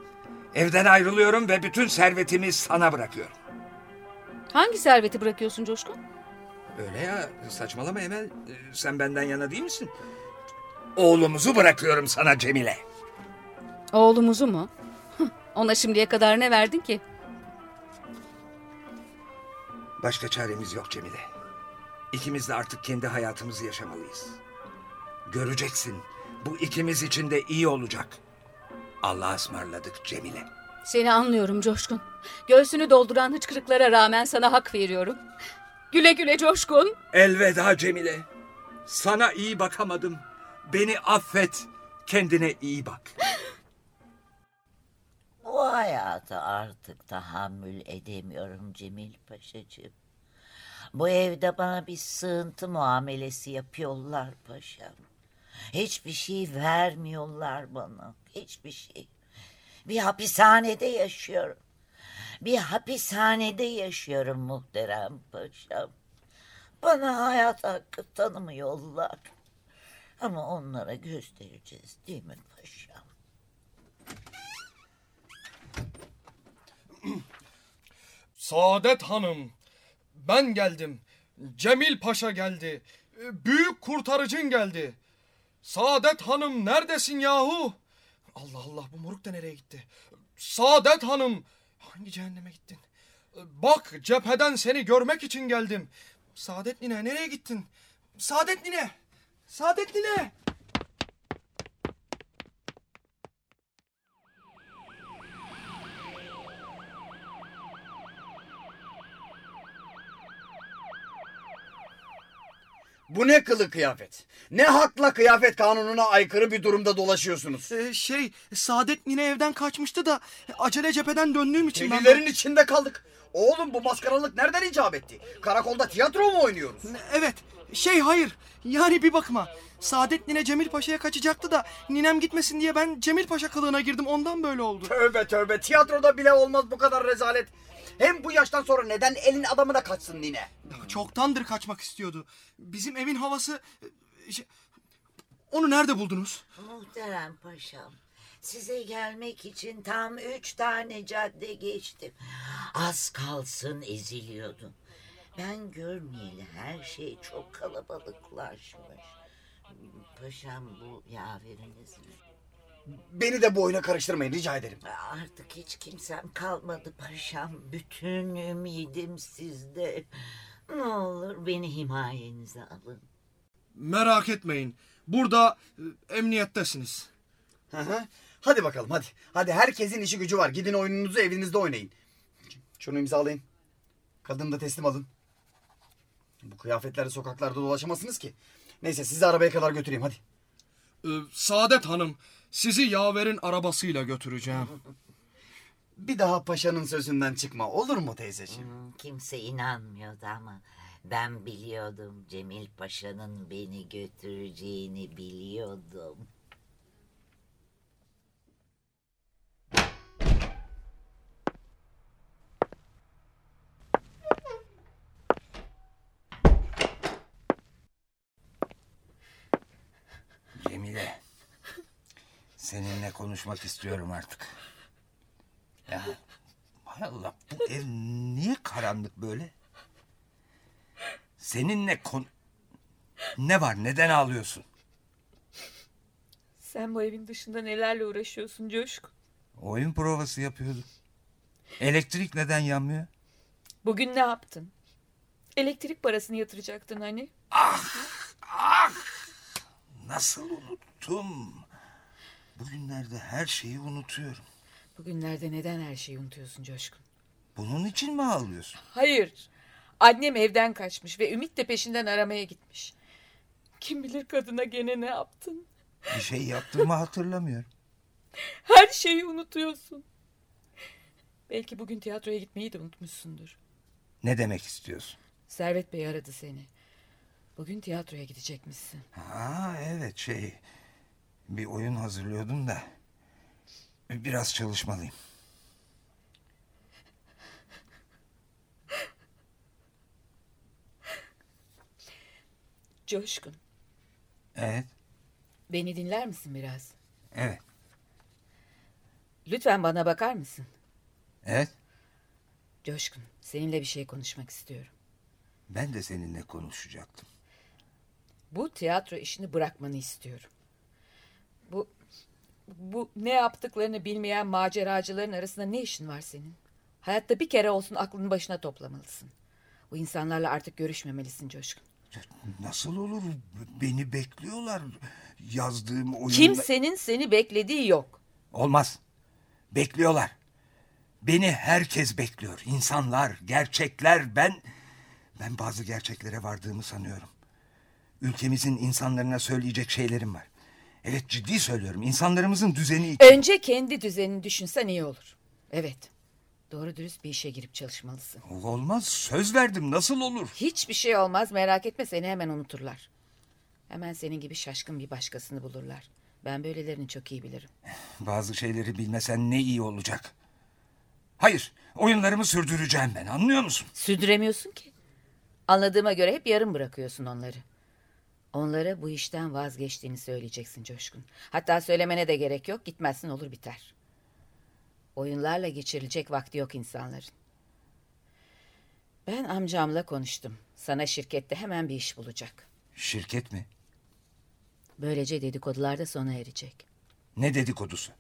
Evden ayrılıyorum ve bütün servetimi sana bırakıyorum. Hangi serveti bırakıyorsun Coşkun? Öyle ya saçmalama Emel. Ee, Sen benden yana değil misin? Oğlumuzu bırakıyorum sana Cemile. Oğlumuzu mu? Ona şimdiye kadar ne verdin ki? Başka çaremiz yok Cemile. İkimiz de artık kendi hayatımızı yaşamalıyız. Göreceksin. Bu ikimiz için de iyi olacak. Allah'a ısmarladık Cemile. Seni anlıyorum Coşkun. Göğsünü dolduran hıçkırıklara rağmen sana hak veriyorum. Güle güle Coşkun. Elveda Cemile. Sana iyi bakamadım. Beni affet. Kendine iyi bak. Bu hayata artık tahammül edemiyorum Cemil Paşacığım. Bu evde bana bir sığıntı muamelesi yapıyorlar paşam. Hiçbir şey vermiyorlar bana. Hiçbir şey. Bir hapishanede yaşıyorum. Bir hapishanede yaşıyorum muhterem paşam. Bana hayat hakkı tanımıyorlar. Ama onlara göstereceğiz değil mi paşam? Saadet Hanım, ben geldim. Cemil Paşa geldi. Büyük kurtarıcın geldi. Saadet Hanım neredesin yahu? Allah Allah bu moruk da nereye gitti? Saadet Hanım, hangi cehenneme gittin? Bak cepheden seni görmek için geldim. Saadet Nine nereye gittin? Saadet Nine! Saadet Nine! Bu ne kılı kıyafet? Ne hakla kıyafet kanununa aykırı bir durumda dolaşıyorsunuz? Ee, şey, Saadet Nine evden kaçmıştı da acele cepheden döndüğüm için ben... Delilerin içinde kaldık. Oğlum bu maskaralık nereden icap etti? Karakolda tiyatro mu oynuyoruz? Evet. Şey hayır. Yani bir bakma. Saadet Nine Cemil Paşa'ya kaçacaktı da ninem gitmesin diye ben Cemil Paşa kılığına girdim. Ondan böyle oldu. Tövbe tövbe tiyatroda bile olmaz bu kadar rezalet. Hem bu yaştan sonra neden elin adamına kaçsın Nine? Çoktandır kaçmak istiyordu. Bizim evin havası... e, şey- Onu nerede buldunuz? Muhterem paşam, size gelmek için tam üç tane cadde geçtim. Az kalsın eziliyordum. Ben görmeyeli her şey çok kalabalıklaşmış. Paşam bu yaveriniz mi? Beni de bu oyuna karıştırmayın rica ederim. Artık hiç kimsem kalmadı paşam. Bütün ümidim sizde. Ne olur beni himayenize alın. Merak etmeyin. Burada e, emniyettesiniz. Hı hı. Hadi bakalım hadi. Hadi herkesin işi gücü var. Gidin oyununuzu evinizde oynayın. Şunu imzalayın. Kadını da teslim alın. Bu kıyafetlerle sokaklarda dolaşamazsınız ki. Neyse sizi arabaya kadar götüreyim hadi. Ee, Saadet Hanım, sizi yaverin arabasıyla götüreceğim. Bir daha paşanın sözünden çıkma olur mu teyzeciğim? Hmm, Kimse inanmıyordu ama ben biliyordum Cemil Paşa'nın beni götüreceğini biliyordum. Cemile. Seninle konuşmak istiyorum artık. Ya hay Allah bu ev niye karanlık böyle? Seninle kon... Ne var neden ağlıyorsun? Sen bu evin dışında nelerle uğraşıyorsun Coşkun? Oyun provası yapıyorduk. Elektrik neden yanmıyor? Bugün ne yaptın? Elektrik parasını yatıracaktın hani. Ah! Nasıl unuttum? Bugünlerde her şeyi unutuyorum. Bugünlerde neden her şeyi unutuyorsun Coşkun? Bunun için mi ağlıyorsun? Hayır. Annem evden kaçmış ve Ümit de peşinden aramaya gitmiş. Kim bilir kadına gene ne yaptın? Bir şey yaptığımı hatırlamıyorum. Her şeyi unutuyorsun. Belki bugün tiyatroya gitmeyi de unutmuşsundur. Ne demek istiyorsun? Servet Bey aradı seni. Bugün tiyatroya gidecekmişsin. Ha evet şey bir oyun hazırlıyordum da biraz çalışmalıyım. Coşkun, Evet beni dinler misin biraz? evet Lütfen bana bakar mısın? evet Coşkun, seninle bir şey konuşmak istiyorum. ben de seninle konuşacaktım. Bu tiyatro işini bırakmanı istiyorum. Bu bu ne yaptıklarını bilmeyen maceracıların arasında ne işin var senin? Hayatta bir kere olsun aklını başına toplamalısın. Bu insanlarla artık görüşmemelisin Coşkun. Nasıl olur beni bekliyorlar yazdığım oyunda. Kimsenin seni beklediği yok. Olmaz bekliyorlar. Beni herkes bekliyor. İnsanlar, gerçekler ben... Ben bazı gerçeklere vardığımı sanıyorum. Ülkemizin insanlarına söyleyecek şeylerim var. Evet ciddi söylüyorum. İnsanlarımızın düzeni. Önce kendi düzenini düşünsen iyi olur. Evet. Doğru dürüst bir işe girip çalışmalısın. Olmaz. Söz verdim. Nasıl olur? Hiçbir şey olmaz merak etme seni hemen unuturlar. Hemen senin gibi şaşkın bir başkasını bulurlar. Ben böylelerini çok iyi bilirim. Bazı şeyleri bilmesen ne iyi olacak. Hayır. Oyunlarımı sürdüreceğim ben. Anlıyor musun? Sürdüremiyorsun ki. Anladığıma göre hep yarım bırakıyorsun onları. Onlara bu işten vazgeçtiğini söyleyeceksin Coşkun. Hatta söylemene de gerek yok. Gitmezsin olur biter. Oyunlarla geçirilecek vakti yok insanların. Ben amcamla konuştum. Sana şirkette hemen bir iş bulacak. Şirket mi? Böylece dedikodular da sona erecek. Ne dedikodusu?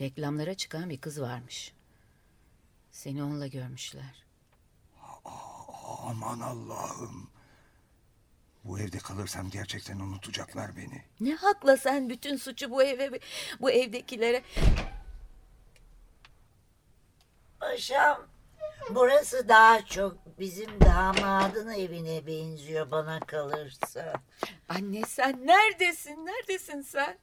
Reklamlara çıkan bir kız varmış. Seni onunla görmüşler. Aman Allah'ım. Bu evde kalırsam gerçekten unutacaklar beni. Ne hakla sen bütün suçu bu eve bu evdekilere Paşam burası daha çok bizim damadın evine benziyor bana kalırsa. Anne sen neredesin? Neredesin sen?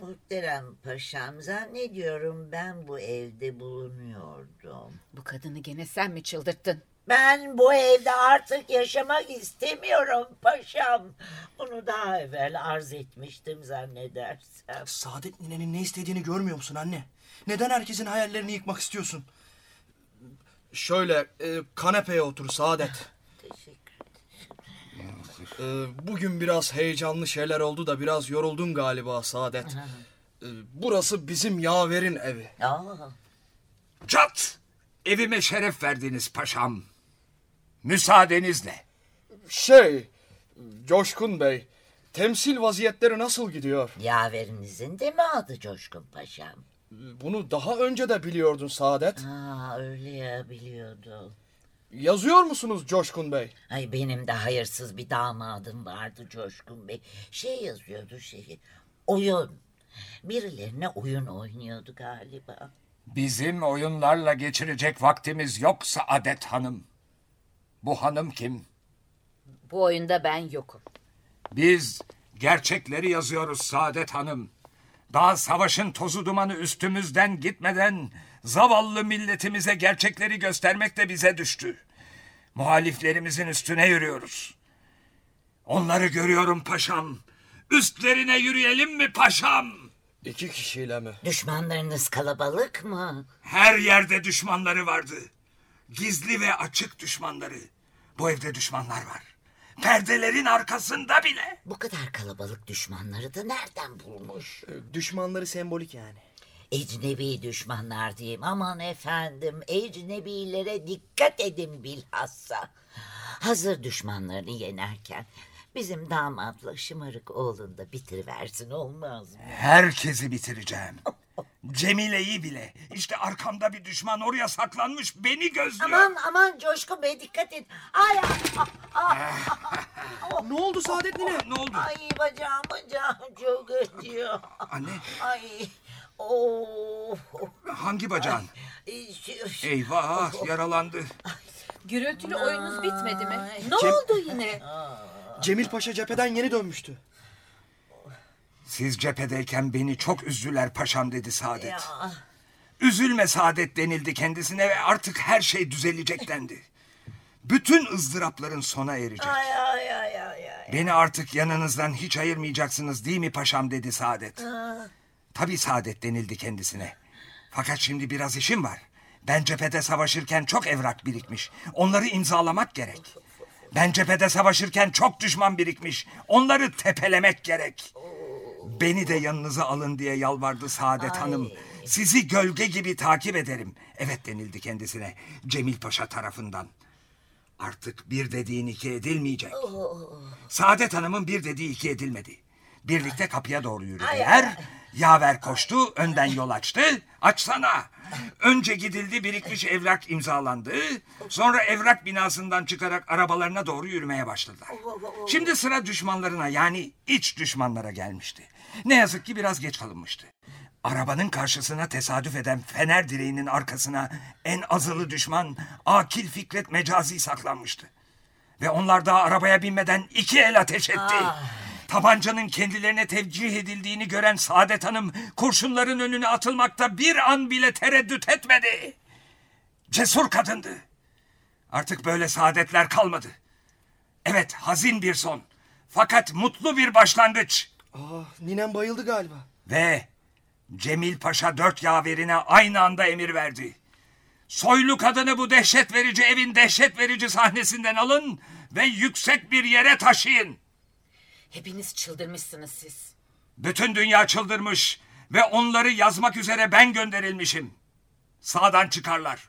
Muhterem paşam zannediyorum ben bu evde bulunuyordum. Bu kadını gene sen mi çıldırttın? Ben bu evde artık yaşamak istemiyorum paşam. Bunu daha evvel arz etmiştim zannedersem. Saadet ninenin ne istediğini görmüyor musun anne? Neden herkesin hayallerini yıkmak istiyorsun? Şöyle e, kanepeye otur Saadet. Teşekkür E, bugün biraz heyecanlı şeyler oldu da biraz yoruldun galiba Saadet. E, burası bizim yaverin evi. Aa, Çat! Evime şeref verdiniz paşam. Müsaadenizle. Şey, Coşkun Bey, temsil vaziyetleri nasıl gidiyor? yaverinizin de mi adı Coşkun paşam? Bunu daha önce de biliyordun Saadet. Aa, öyle ya biliyordum. Yazıyor musunuz Coşkun Bey? Ay benim de hayırsız bir damadım vardı Coşkun Bey. Şey yazıyordu şeyi. Oyun. Birilerine oyun oynuyordu galiba. Bizim oyunlarla geçirecek vaktimiz yok Saadet Hanım. Bu hanım kim? Bu oyunda ben yokum. Biz gerçekleri yazıyoruz Saadet Hanım. Daha savaşın tozu dumanı üstümüzden gitmeden zavallı milletimize gerçekleri göstermek de bize düştü. Muhaliflerimizin üstüne yürüyoruz. Onları görüyorum paşam. Üstlerine yürüyelim mi paşam? İki kişiyle mi? Düşmanlarınız kalabalık mı? Her yerde düşmanları vardı. Gizli ve açık düşmanları. Bu evde düşmanlar var. Perdelerin arkasında bile. Bu kadar kalabalık düşmanları da nereden bulmuş? E, Düşmanları sembolik yani. Ecnebi düşmanlar diyeyim. Aman efendim ecnebilere dikkat edin bilhassa. Hazır düşmanlarını yenerken bizim damatla şımarık oğlun da bitiriversin olmaz mı? Herkesi bitireceğim. Cemile'yi bile. İşte arkamda bir düşman oraya saklanmış beni gözlüyor. Aman aman Coşkun Bey dikkat et. Ay, ah, ah, Ne oldu Saadet nine? Ne oldu? ay bacağım bacağım çok acıyor. Anne Ay oh. hangi bacağın? Şu- Eyvah yaralandı. Gürültülü oyununuz bitmedi mi? Ay. Ne oldu yine? Cemil Paşa cepheden yeni dönmüştü. Siz cephedeyken beni çok üzdüler paşam dedi Saadet. Ya. Üzülme Saadet denildi kendisine ve artık her şey düzelecek dendi. Bütün ızdırapların sona erecek. Ay ay Beni artık yanınızdan hiç ayırmayacaksınız değil mi paşam dedi Saadet. Tabii Saadet denildi kendisine. Fakat şimdi biraz işim var. Ben cephede savaşırken çok evrak birikmiş. Onları imzalamak gerek. Ben cephede savaşırken çok düşman birikmiş. Onları tepelemek gerek. Beni de yanınıza alın diye yalvardı Saadet Hanım. Sizi gölge gibi takip ederim. Evet denildi kendisine Cemil Paşa tarafından. Artık bir dediğin iki edilmeyecek. Saadet Hanım'ın bir dediği iki edilmedi. Birlikte kapıya doğru yürüdüler. Yaver koştu, önden yol açtı. Açsana. Önce gidildi, birikmiş evrak imzalandı. Sonra evrak binasından çıkarak arabalarına doğru yürümeye başladılar. Şimdi sıra düşmanlarına yani iç düşmanlara gelmişti. Ne yazık ki biraz geç kalınmıştı. Arabanın karşısına tesadüf eden fener direğinin arkasına en azılı düşman Akil Fikret Mecazi saklanmıştı. Ve onlar daha arabaya binmeden iki el ateş etti. Tabancanın kendilerine tevcih edildiğini gören Saadet Hanım kurşunların önüne atılmakta bir an bile tereddüt etmedi. Cesur kadındı. Artık böyle saadetler kalmadı. Evet hazin bir son. Fakat mutlu bir başlangıç. Ah, ninem bayıldı galiba. Ve Cemil Paşa dört yaverine aynı anda emir verdi. Soylu kadını bu dehşet verici evin dehşet verici sahnesinden alın ve yüksek bir yere taşıyın. Hepiniz çıldırmışsınız siz. Bütün dünya çıldırmış ve onları yazmak üzere ben gönderilmişim. Sağdan çıkarlar.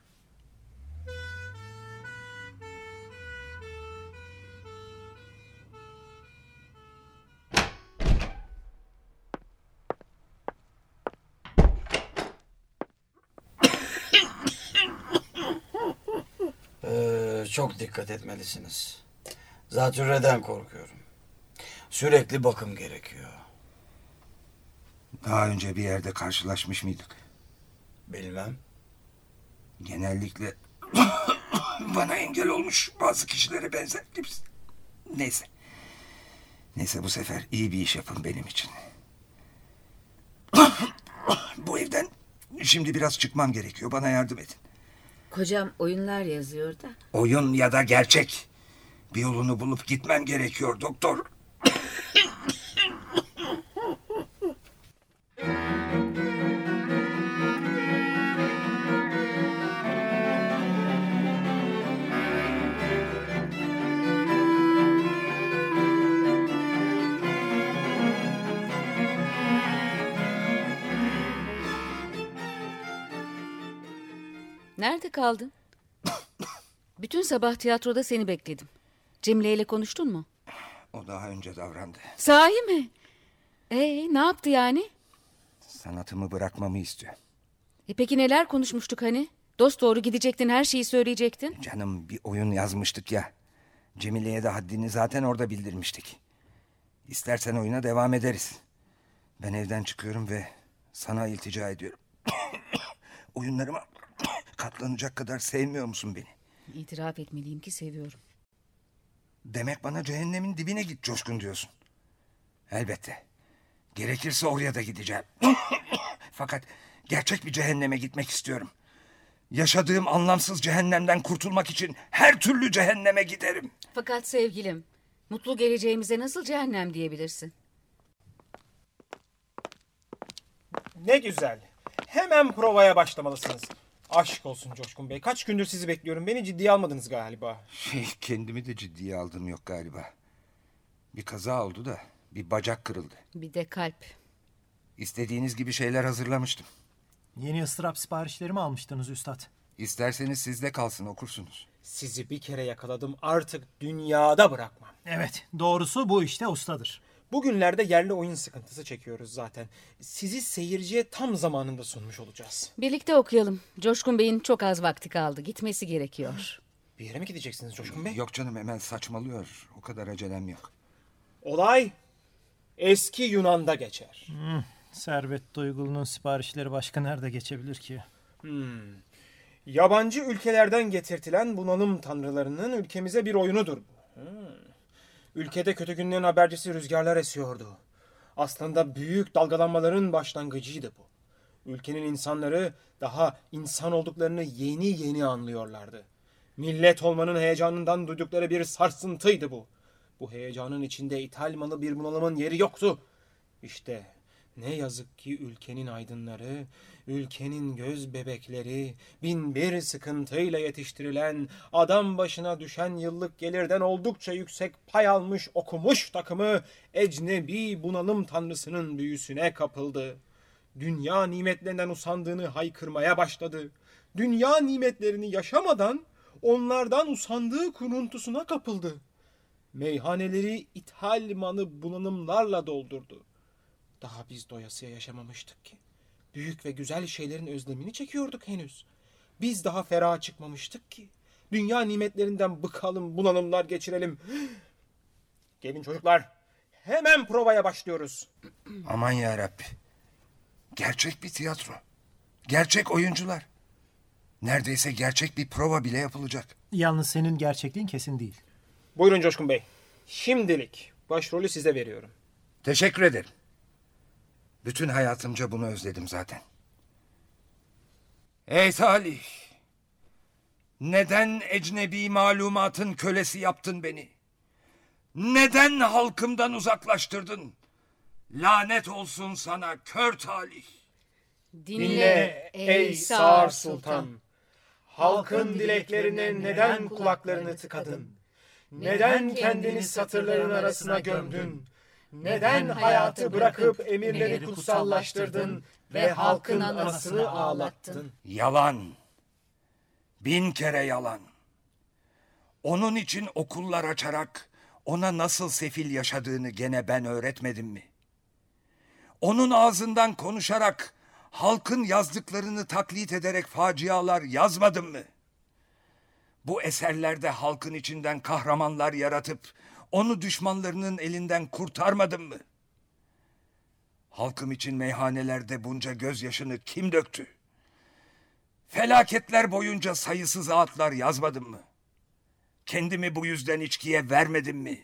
Ee, çok dikkat etmelisiniz. Zatürreden korkuyorum. Sürekli bakım gerekiyor. Daha önce bir yerde karşılaşmış mıydık? Bilmem. Genellikle bana engel olmuş bazı kişilere benzettim. Neyse. Neyse bu sefer iyi bir iş yapın benim için. bu evden şimdi biraz çıkmam gerekiyor. Bana yardım edin. Kocam oyunlar yazıyor da. Oyun ya da gerçek. Bir yolunu bulup gitmem gerekiyor doktor. Nerede kaldın? Bütün sabah tiyatroda seni bekledim. Cemile ile konuştun mu? O daha önce davrandı. Sahi mi? Ee, ne yaptı yani? Sanatımı bırakmamı istiyor. E peki neler konuşmuştuk hani? Dost doğru gidecektin, her şeyi söyleyecektin. Canım bir oyun yazmıştık ya. Cemile'ye de haddini zaten orada bildirmiştik. İstersen oyuna devam ederiz. Ben evden çıkıyorum ve sana iltica ediyorum. Oyunlarıma katlanacak kadar sevmiyor musun beni? İtiraf etmeliyim ki seviyorum. Demek bana cehennemin dibine git coşkun diyorsun. Elbette. Gerekirse oraya da gideceğim. Fakat gerçek bir cehenneme gitmek istiyorum. Yaşadığım anlamsız cehennemden kurtulmak için her türlü cehenneme giderim. Fakat sevgilim, mutlu geleceğimize nasıl cehennem diyebilirsin? Ne güzel. Hemen provaya başlamalısınız. Aşk olsun Coşkun Bey. Kaç gündür sizi bekliyorum. Beni ciddiye almadınız galiba. Şey, kendimi de ciddiye aldım yok galiba. Bir kaza oldu da bir bacak kırıldı. Bir de kalp. İstediğiniz gibi şeyler hazırlamıştım. Yeni ıstırap siparişleri mi almıştınız üstad? İsterseniz sizde kalsın okursunuz. Sizi bir kere yakaladım artık dünyada bırakmam. Evet, doğrusu bu işte ustadır. Bugünlerde yerli oyun sıkıntısı çekiyoruz zaten. Sizi seyirciye tam zamanında sunmuş olacağız. Birlikte okuyalım. Coşkun Bey'in çok az vakti kaldı. Gitmesi gerekiyor. Bir yere mi gideceksiniz Coşkun Bey? Yok canım hemen saçmalıyor. O kadar acelem yok. Olay eski Yunan'da geçer. Servet Duygulu'nun siparişleri başka nerede geçebilir ki? Yabancı ülkelerden getirtilen bunalım tanrılarının ülkemize bir oyunudur bu. Hmm. Ülkede kötü günlerin habercisi rüzgarlar esiyordu. Aslında büyük dalgalanmaların başlangıcıydı bu. Ülkenin insanları daha insan olduklarını yeni yeni anlıyorlardı. Millet olmanın heyecanından duydukları bir sarsıntıydı bu. Bu heyecanın içinde ithal malı bir bunalımın yeri yoktu. İşte ne yazık ki ülkenin aydınları, ülkenin göz bebekleri, bin bir sıkıntıyla yetiştirilen, adam başına düşen yıllık gelirden oldukça yüksek pay almış okumuş takımı, ecnebi bunalım tanrısının büyüsüne kapıldı. Dünya nimetlerinden usandığını haykırmaya başladı. Dünya nimetlerini yaşamadan onlardan usandığı kuruntusuna kapıldı. Meyhaneleri ithal manı bunalımlarla doldurdu. Daha biz doyasıya yaşamamıştık ki. Büyük ve güzel şeylerin özlemini çekiyorduk henüz. Biz daha feraha çıkmamıştık ki. Dünya nimetlerinden bıkalım, bunalımlar geçirelim. Gelin çocuklar, hemen provaya başlıyoruz. Aman ya Rabbi. Gerçek bir tiyatro. Gerçek oyuncular. Neredeyse gerçek bir prova bile yapılacak. Yalnız senin gerçekliğin kesin değil. Buyurun Coşkun Bey. Şimdilik başrolü size veriyorum. Teşekkür ederim. Bütün hayatımca bunu özledim zaten. Ey Salih! Neden ecnebi malumatın kölesi yaptın beni? Neden halkımdan uzaklaştırdın? Lanet olsun sana kör talih. Dinle ey Sağır Sultan. Halkın dileklerine neden kulaklarını tıkadın? Neden kendini satırların arasına gömdün? Neden hayatı bırakıp emirleri kutsallaştırdın ve halkın anasını ağlattın? Yalan. Bin kere yalan. Onun için okullar açarak ona nasıl sefil yaşadığını gene ben öğretmedim mi? Onun ağzından konuşarak halkın yazdıklarını taklit ederek facialar yazmadım mı? Bu eserlerde halkın içinden kahramanlar yaratıp onu düşmanlarının elinden kurtarmadım mı? Halkım için meyhanelerde bunca gözyaşını kim döktü? Felaketler boyunca sayısız ağıtlar yazmadım mı? Kendimi bu yüzden içkiye vermedim mi?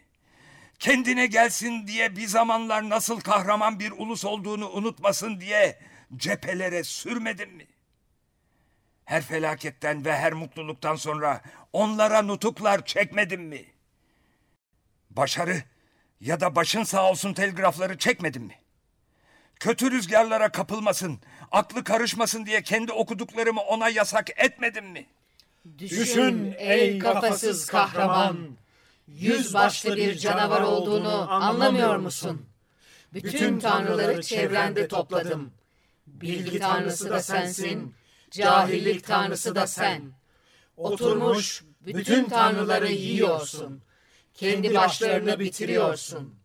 Kendine gelsin diye bir zamanlar nasıl kahraman bir ulus olduğunu unutmasın diye cephelere sürmedim mi? Her felaketten ve her mutluluktan sonra onlara nutuklar çekmedim mi? Başarı ya da başın sağ olsun telgrafları çekmedim mi? Kötü rüzgarlara kapılmasın, aklı karışmasın diye kendi okuduklarımı ona yasak etmedim mi? Düşün ey kafasız kahraman. Yüz başlı bir canavar olduğunu anlamıyor musun? Bütün tanrıları çevrende topladım. Bilgi tanrısı da sensin, cahillik tanrısı da sen. Oturmuş bütün tanrıları yiyorsun. Kendi başlarını bitiriyorsun.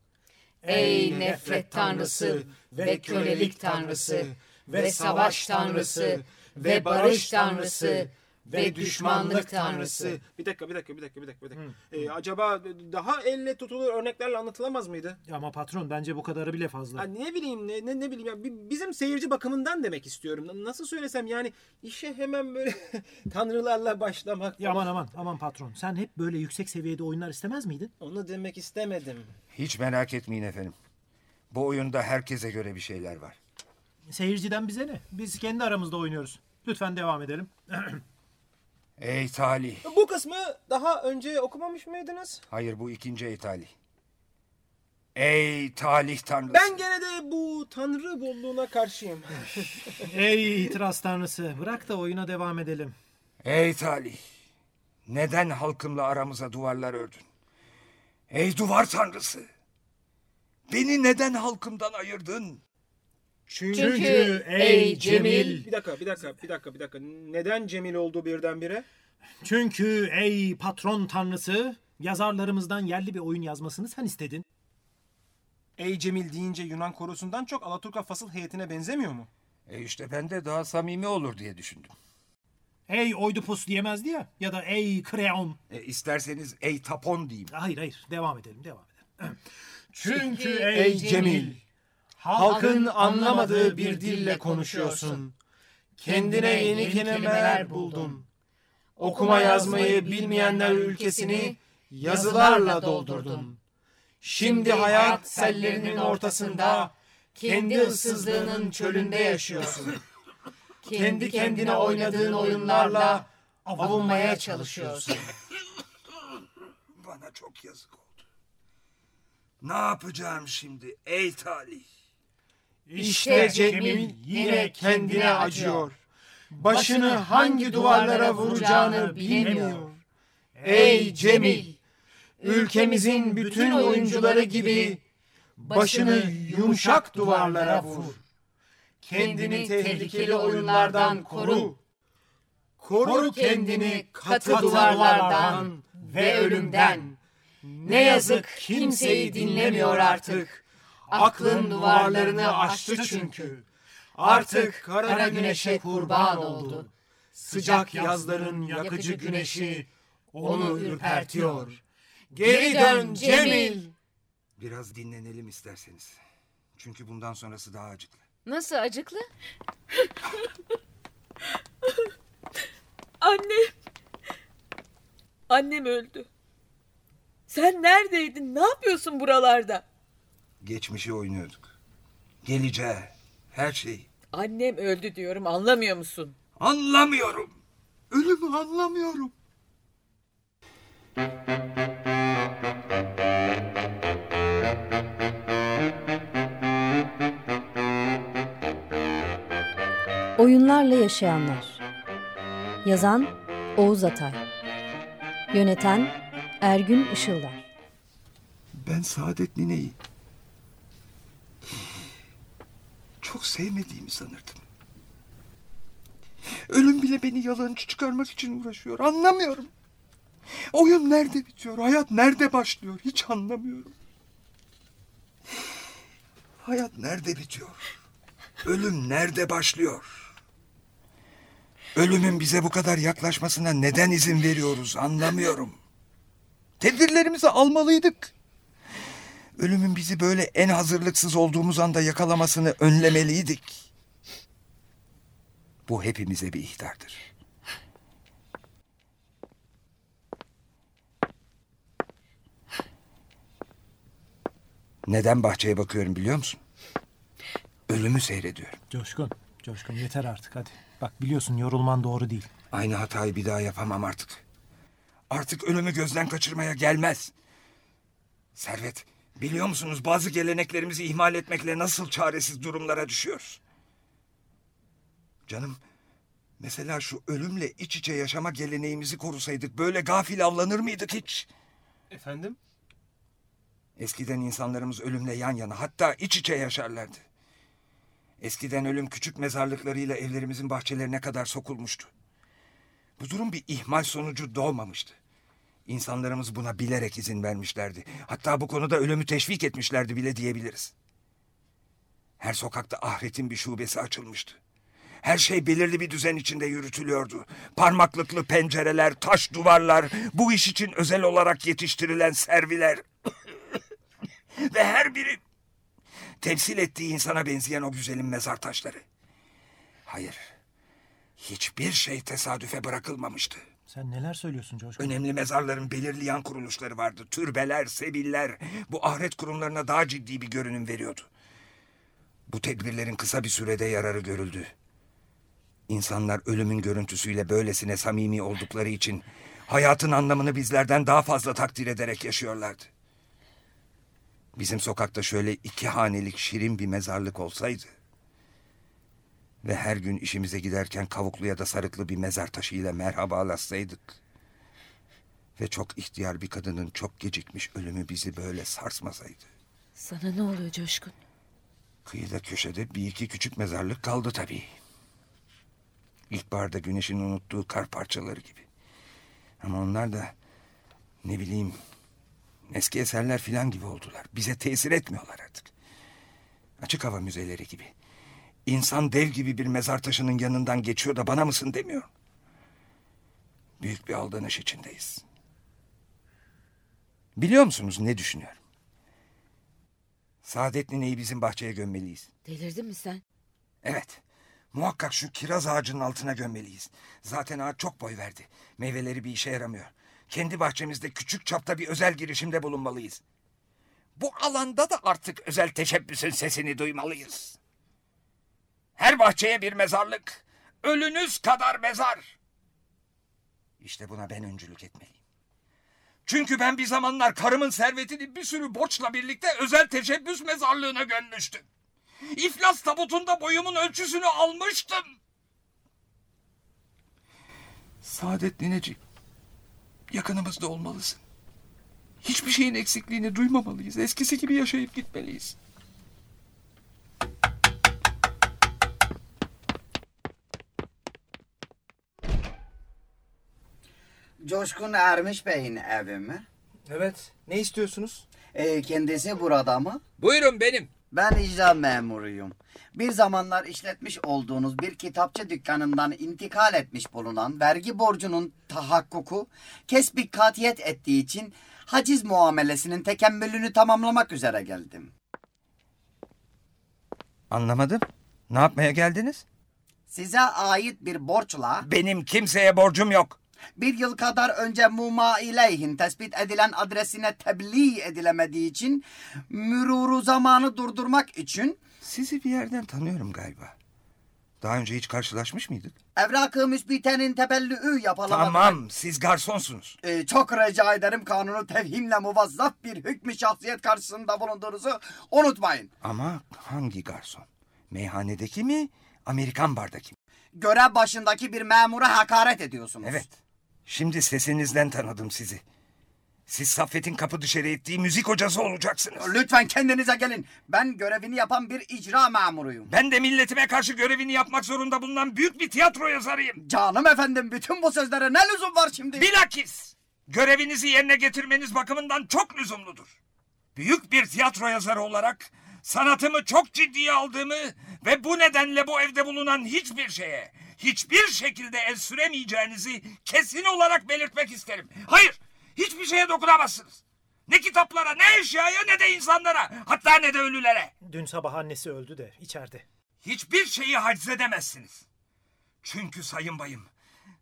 Ey nefret tanrısı ve kölelik tanrısı ve savaş tanrısı ve barış tanrısı ve düşmanlık tanrısı. Bir dakika, bir dakika, bir dakika, bir dakika. Bir dakika. Ee, acaba daha elle tutulur örneklerle anlatılamaz mıydı? Ama patron bence bu kadarı bile fazla. Ha, ne bileyim, ne, ne, ne bileyim ya bi- bizim seyirci bakımından demek istiyorum. Nasıl söylesem yani işe hemen böyle tanrılarla başlamak. Ya aman aman aman patron. Sen hep böyle yüksek seviyede oyunlar istemez miydin? Onu demek istemedim. Hiç merak etmeyin efendim. Bu oyunda herkese göre bir şeyler var. Seyirciden bize ne? Biz kendi aramızda oynuyoruz. Lütfen devam edelim. Ey talih. Bu kısmı daha önce okumamış mıydınız? Hayır bu ikinci ey talih. Ey talih tanrısı. Ben gene de bu tanrı bolluğuna karşıyım. Ey itiraz tanrısı. Bırak da oyuna devam edelim. Ey talih. Neden halkımla aramıza duvarlar ördün? Ey duvar tanrısı. Beni neden halkımdan ayırdın? Çünkü ey Cemil. Bir dakika, bir dakika, bir dakika, bir dakika. Neden Cemil oldu birdenbire? Çünkü ey patron tanrısı yazarlarımızdan yerli bir oyun yazmasını sen istedin. Ey Cemil deyince Yunan korosundan çok Alaturka fasıl heyetine benzemiyor mu? E işte ben de daha samimi olur diye düşündüm. Ey Oidipus diyemezdi ya. Ya da ey Kreon. E, isterseniz ey tapon diyeyim. Hayır hayır devam edelim devam edelim. Çünkü ey Cemil, halkın anlamadığı bir dille konuşuyorsun. Kendine yeni kelimeler buldun. Okuma yazmayı bilmeyenler ülkesini yazılarla doldurdun. Şimdi hayat sellerinin ortasında kendi ıssızlığının çölünde yaşıyorsun. Kendi kendine oynadığın oyunlarla avunmaya çalışıyorsun. Bana çok yazık oldu. Ne yapacağım şimdi ey talih? İşte Cemil yine kendine acıyor. Başını hangi duvarlara vuracağını bilemiyor. Ey Cemil! Ülkemizin bütün oyuncuları gibi başını yumuşak duvarlara vur. Kendini tehlikeli oyunlardan koru. Koru kendini katı duvarlardan ve ölümden. Ne yazık kimseyi dinlemiyor artık. Aklın duvarlarını aştı çünkü. Artık kara güneşe kurban oldu. Sıcak yazların yakıcı güneşi onu ürpertiyor. Geri dön Cemil. Biraz dinlenelim isterseniz. Çünkü bundan sonrası daha acıklı. Nasıl acıklı? Annem. Annem öldü. Sen neredeydin? Ne yapıyorsun buralarda? Geçmişi oynuyorduk. Geleceği, her şeyi. Annem öldü diyorum anlamıyor musun? Anlamıyorum. Ölümü anlamıyorum. Oyunlarla yaşayanlar. Yazan Oğuz Atay. Yöneten Ergün Işıldar. Ben Saadet Nine'yi sevmediğimi sanırdım. Ölüm bile beni yalancı çıkarmak için uğraşıyor. Anlamıyorum. Oyun nerede bitiyor? Hayat nerede başlıyor? Hiç anlamıyorum. Hayat nerede bitiyor? Ölüm nerede başlıyor? Ölümün bize bu kadar yaklaşmasına neden izin veriyoruz anlamıyorum. Tedbirlerimizi almalıydık. Ölümün bizi böyle en hazırlıksız olduğumuz anda yakalamasını önlemeliydik. Bu hepimize bir ihtardır. Neden bahçeye bakıyorum biliyor musun? Ölümü seyrediyorum. Coşkun, Coşkun yeter artık hadi. Bak biliyorsun yorulman doğru değil. Aynı hatayı bir daha yapamam artık. Artık ölümü gözden kaçırmaya gelmez. Servet, biliyor musunuz bazı geleneklerimizi ihmal etmekle nasıl çaresiz durumlara düşüyoruz? Canım, mesela şu ölümle iç içe yaşama geleneğimizi korusaydık böyle gafil avlanır mıydık hiç? Efendim? Eskiden insanlarımız ölümle yan yana hatta iç içe yaşarlardı. Eskiden ölüm küçük mezarlıklarıyla evlerimizin bahçelerine kadar sokulmuştu. Bu durum bir ihmal sonucu doğmamıştı. İnsanlarımız buna bilerek izin vermişlerdi. Hatta bu konuda ölümü teşvik etmişlerdi bile diyebiliriz. Her sokakta ahiretin bir şubesi açılmıştı. Her şey belirli bir düzen içinde yürütülüyordu. Parmaklıklı pencereler, taş duvarlar, bu iş için özel olarak yetiştirilen serviler. Ve her biri temsil ettiği insana benzeyen o güzelim mezar taşları. Hayır, hiçbir şey tesadüfe bırakılmamıştı. Sen neler söylüyorsun Coşkun? Önemli mezarların belirli yan kuruluşları vardı. Türbeler, sebiller bu ahiret kurumlarına daha ciddi bir görünüm veriyordu. Bu tedbirlerin kısa bir sürede yararı görüldü. İnsanlar ölümün görüntüsüyle böylesine samimi oldukları için hayatın anlamını bizlerden daha fazla takdir ederek yaşıyorlardı. Bizim sokakta şöyle iki hanelik şirin bir mezarlık olsaydı ve her gün işimize giderken kavuklu ya da sarıklı bir mezar taşıyla merhabalaşsaydık ve çok ihtiyar bir kadının çok gecikmiş ölümü bizi böyle sarsmasaydı. Sana ne oluyor Coşkun? Kıyıda köşede bir iki küçük mezarlık kaldı tabii. İlkbaharda güneşin unuttuğu kar parçaları gibi. Ama onlar da ne bileyim eski eserler filan gibi oldular. Bize tesir etmiyorlar artık. Açık hava müzeleri gibi. İnsan dev gibi bir mezar taşının yanından geçiyor da bana mısın demiyor. Büyük bir aldanış içindeyiz. Biliyor musunuz ne düşünüyorum? Saadet nineyi bizim bahçeye gömmeliyiz. Delirdin mi sen? Evet. Muhakkak şu kiraz ağacının altına gömmeliyiz. Zaten ağaç çok boy verdi. Meyveleri bir işe yaramıyor. Kendi bahçemizde küçük çapta bir özel girişimde bulunmalıyız. Bu alanda da artık özel teşebbüsün sesini duymalıyız. Her bahçeye bir mezarlık. Ölünüz kadar mezar. İşte buna ben öncülük etmeliyim. Çünkü ben bir zamanlar karımın servetini bir sürü borçla birlikte özel teşebbüs mezarlığına gömmüştüm. İflas tabutunda boyumun ölçüsünü almıştım. Saadet nineciğim, yakınımızda olmalısın. Hiçbir şeyin eksikliğini duymamalıyız. Eskisi gibi yaşayıp gitmeliyiz. Coşkun Ermiş Bey'in evi mi? Evet. Ne istiyorsunuz? Ee, kendisi burada mı? Buyurun benim. Ben icra memuruyum. Bir zamanlar işletmiş olduğunuz bir kitapçı dükkanından intikal etmiş bulunan vergi borcunun tahakkuku kesbi katiyet ettiği için haciz muamelesinin tekemmülünü tamamlamak üzere geldim. Anlamadım. Ne yapmaya geldiniz? Size ait bir borçla Benim kimseye borcum yok. Bir yıl kadar önce muma ileyhin tespit edilen adresine tebliğ edilemediği için müruru zamanı durdurmak için Sizi bir yerden tanıyorum galiba. Daha önce hiç karşılaşmış mıydık? evrakı müsbitenin tebellüğü yapılamak... Tamam, siz garsonsunuz. Ee, çok rica ederim kanunu tevhimle muvazzaf bir hükmü şahsiyet karşısında bulunduğunuzu unutmayın. Ama hangi garson? Meyhanedeki mi, Amerikan bardaki mi? Görev başındaki bir memura hakaret ediyorsunuz. Evet. Şimdi sesinizden tanıdım sizi. Siz Saffet'in kapı dışarı ettiği müzik hocası olacaksınız. Lütfen kendinize gelin. Ben görevini yapan bir icra memuruyum. Ben de milletime karşı görevini yapmak zorunda bulunan büyük bir tiyatro yazarıyım. Canım efendim bütün bu sözlere ne lüzum var şimdi? Bilakis görevinizi yerine getirmeniz bakımından çok lüzumludur. Büyük bir tiyatro yazarı olarak sanatımı çok ciddiye aldığımı ve bu nedenle bu evde bulunan hiçbir şeye, hiçbir şekilde el süremeyeceğinizi kesin olarak belirtmek isterim. Hayır, hiçbir şeye dokunamazsınız. Ne kitaplara, ne eşyaya, ne de insanlara, hatta ne de ölülere. Dün sabah annesi öldü de içeride. Hiçbir şeyi haczedemezsiniz. Çünkü sayın bayım,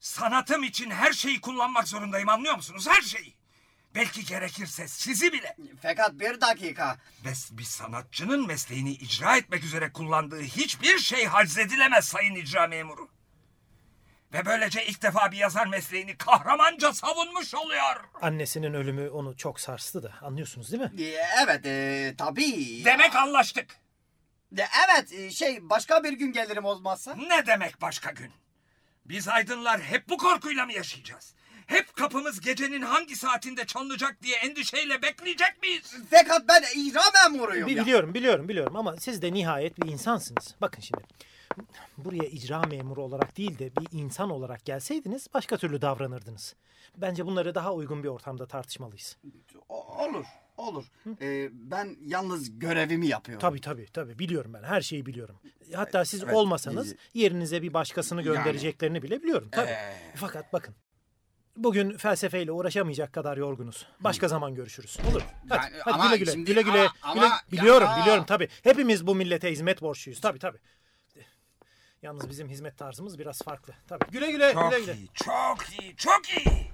sanatım için her şeyi kullanmak zorundayım anlıyor musunuz? Her şeyi. Belki gerekirse sizi bile. Fakat bir dakika. Ve bir sanatçının mesleğini icra etmek üzere kullandığı hiçbir şey haczedilemez sayın icra memuru. Ve böylece ilk defa bir yazar mesleğini kahramanca savunmuş oluyor. Annesinin ölümü onu çok sarstı da anlıyorsunuz değil mi? Ee, Evet e, tabii. Demek anlaştık. De- Evet e, şey başka bir gün gelirim olmazsa. Ne demek başka gün? Biz aydınlar hep bu korkuyla mı yaşayacağız? Hep kapımız gecenin hangi saatinde çalınacak diye endişeyle bekleyecek miyiz? Fakat ben icra memuruyum Bi- ya. Biliyorum biliyorum biliyorum ama siz de nihayet bir insansınız. Bakın şimdi buraya icra memuru olarak değil de bir insan olarak gelseydiniz başka türlü davranırdınız. Bence bunları daha uygun bir ortamda tartışmalıyız. O- olur olur. Ee, ben yalnız görevimi yapıyorum. Tabii tabii tabii biliyorum ben her şeyi biliyorum. Hatta siz Evet, olmasanız e- yerinize bir başkasını göndereceklerini bile biliyorum tabii. Ee. Fakat bakın bugün felsefeyle uğraşamayacak kadar yorgunuz. Başka zaman görüşürüz. Olur. Hadi, Yani hadi ama güle güle. şimdi- güle güle. ama- güle- ama- biliyorum ya- biliyorum tabii. Hepimiz bu millete hizmet borçluyuz. Tabii tabii. Yalnız bizim hizmet tarzımız biraz farklı. Tabii. Güle güle. Çok güle güle. iyi, çok iyi, çok iyi.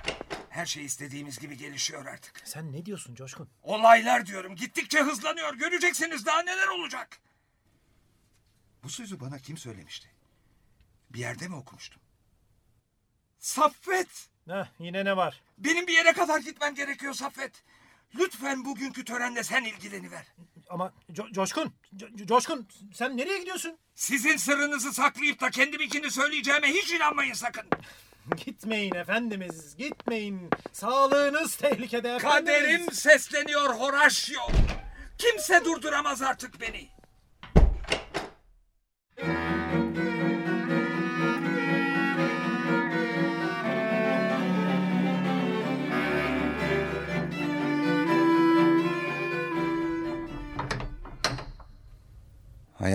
Her şey istediğimiz gibi gelişiyor artık. Sen ne diyorsun Coşkun? Olaylar diyorum gittikçe hızlanıyor. Göreceksiniz daha neler olacak. Bu sözü bana kim söylemişti? Bir yerde mi okumuştum? Saffet! Heh, yine ne var? Benim bir yere kadar gitmem gerekiyor Saffet. Lütfen bugünkü törenle sen ilgileniver. Ama Co- Coşkun, Co- Coşkun sen nereye gidiyorsun? Sizin sırrınızı saklayıp da kendiminkini söyleyeceğime hiç inanmayın sakın. Gitmeyin efendimiz, gitmeyin. Sağlığınız tehlikede efendimiz. Kaderim sesleniyor Horacio. Kimse durduramaz artık beni.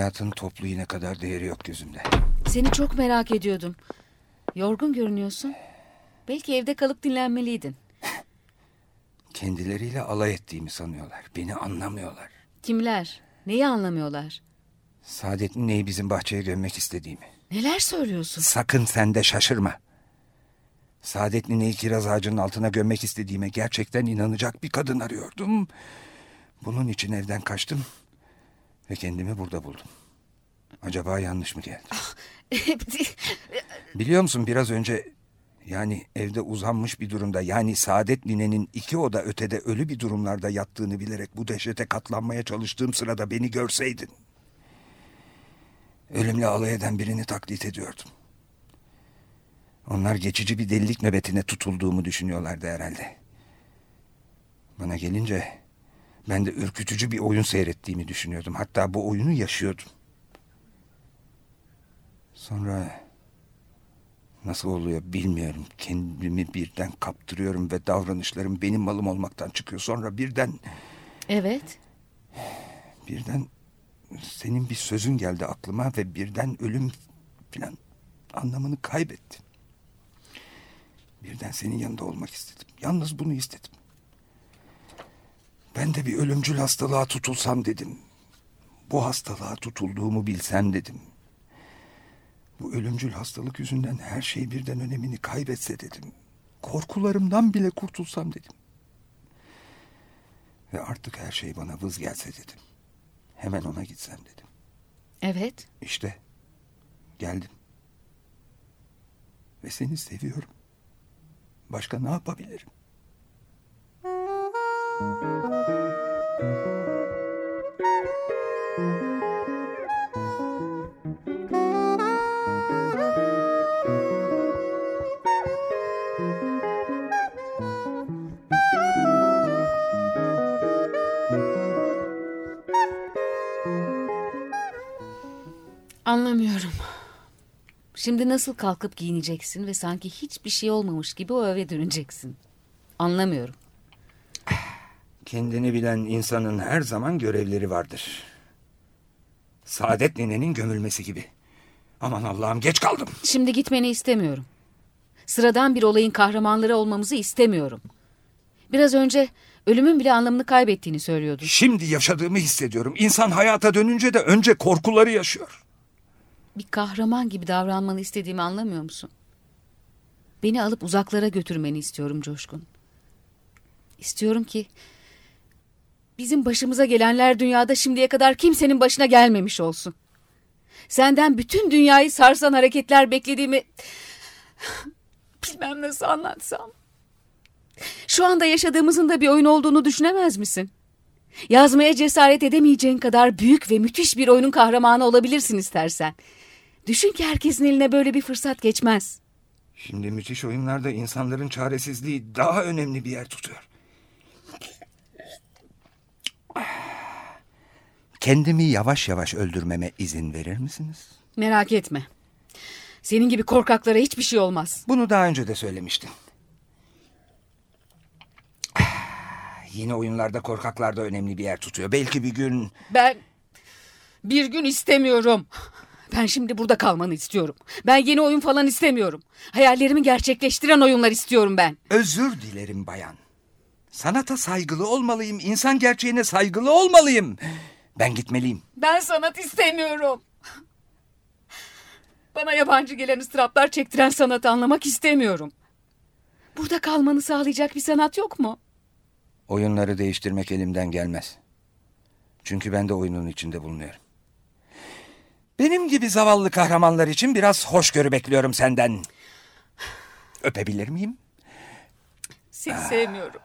Hayatın toplu iğne kadar değeri yok gözümde. Seni çok merak ediyordum. Yorgun görünüyorsun. Belki evde kalıp dinlenmeliydin. Kendileriyle alay ettiğimi sanıyorlar. Beni anlamıyorlar. Kimler? Neyi anlamıyorlar? Saadet'in neyi bizim bahçeye gömmek istediğimi. Neler söylüyorsun? Sakın sen de şaşırma. Saadet Nine'yi kiraz ağacının altına gömmek istediğime gerçekten inanacak bir kadın arıyordum. Bunun için evden kaçtım ve kendimi burada buldum. Acaba yanlış mı geldi? Biliyor musun biraz önce Yani evde uzanmış bir durumda yani Saadet ninenin iki oda ötede ölü bir durumlarda yattığını bilerek bu dehşete katlanmaya çalıştığım sırada beni görseydin. Ölümle alay eden birini taklit ediyordum. Onlar geçici bir delilik nöbetine tutulduğumu düşünüyorlardı herhalde. Bana gelince ben de ürkütücü bir oyun seyrettiğimi düşünüyordum. Hatta bu oyunu yaşıyordum. Sonra nasıl oluyor bilmiyorum. Kendimi birden kaptırıyorum ve davranışlarım benim malım olmaktan çıkıyor. Sonra birden Evet. birden senin bir sözün geldi aklıma ve birden ölüm filan anlamını kaybettim. Birden senin yanında olmak istedim. Yalnız bunu istedim. Ben de bir ölümcül hastalığa tutulsam dedim. Bu hastalığa tutulduğumu bilsem dedim. Bu ölümcül hastalık yüzünden her şey birden önemini kaybetse dedim. Korkularımdan bile kurtulsam dedim. Ve artık her şey bana vız gelse dedim. Hemen ona gitsem dedim. Evet. İşte geldim. Ve seni seviyorum. Başka ne yapabilirim? Anlamıyorum. Şimdi nasıl kalkıp giyineceksin ve sanki hiçbir şey olmamış gibi o eve döneceksin. Anlamıyorum. Kendini bilen insanın her zaman görevleri vardır. Saadet ninenin gömülmesi gibi. Aman Allah'ım geç kaldım. Şimdi gitmeni istemiyorum. Sıradan bir olayın kahramanları olmamızı istemiyorum. Biraz önce ölümün bile anlamını kaybettiğini söylüyordun. Şimdi yaşadığımı hissediyorum. İnsan hayata dönünce de önce korkuları yaşıyor. Bir kahraman gibi davranmanı istediğimi anlamıyor musun? Beni alıp uzaklara götürmeni istiyorum Coşkun. İstiyorum ki bizim başımıza gelenler dünyada şimdiye kadar kimsenin başına gelmemiş olsun. Senden bütün dünyayı sarsan hareketler beklediğimi bilmem nasıl anlatsam. Şu anda yaşadığımızın da bir oyun olduğunu düşünemez misin? Yazmaya cesaret edemeyeceğin kadar büyük ve müthiş bir oyunun kahramanı olabilirsin istersen. Düşün ki herkesin eline böyle bir fırsat geçmez. Şimdi müthiş oyunlarda insanların çaresizliği daha önemli bir yer tutuyor. Kendimi yavaş yavaş öldürmeme izin verir misiniz? Merak etme. Senin gibi korkaklara hiçbir şey olmaz. Bunu daha önce de söylemiştin. Yine oyunlarda korkaklar da önemli bir yer tutuyor. Belki bir gün... Ben bir gün istemiyorum. Ben şimdi burada kalmanı istiyorum. Ben yeni oyun falan istemiyorum. Hayallerimi gerçekleştiren oyunlar istiyorum ben. Özür dilerim bayan. Sanata saygılı olmalıyım. İnsan gerçeğine saygılı olmalıyım. Ben gitmeliyim. Ben sanat istemiyorum. Bana yabancı gelen ıstıraplar çektiren sanatı anlamak istemiyorum. Burada kalmanı sağlayacak bir sanat yok mu? Oyunları değiştirmek elimden gelmez. Çünkü ben de oyunun içinde bulunuyorum. Benim gibi zavallı kahramanlar için biraz hoşgörü bekliyorum senden. Öpebilir miyim? Seni sevmiyorum.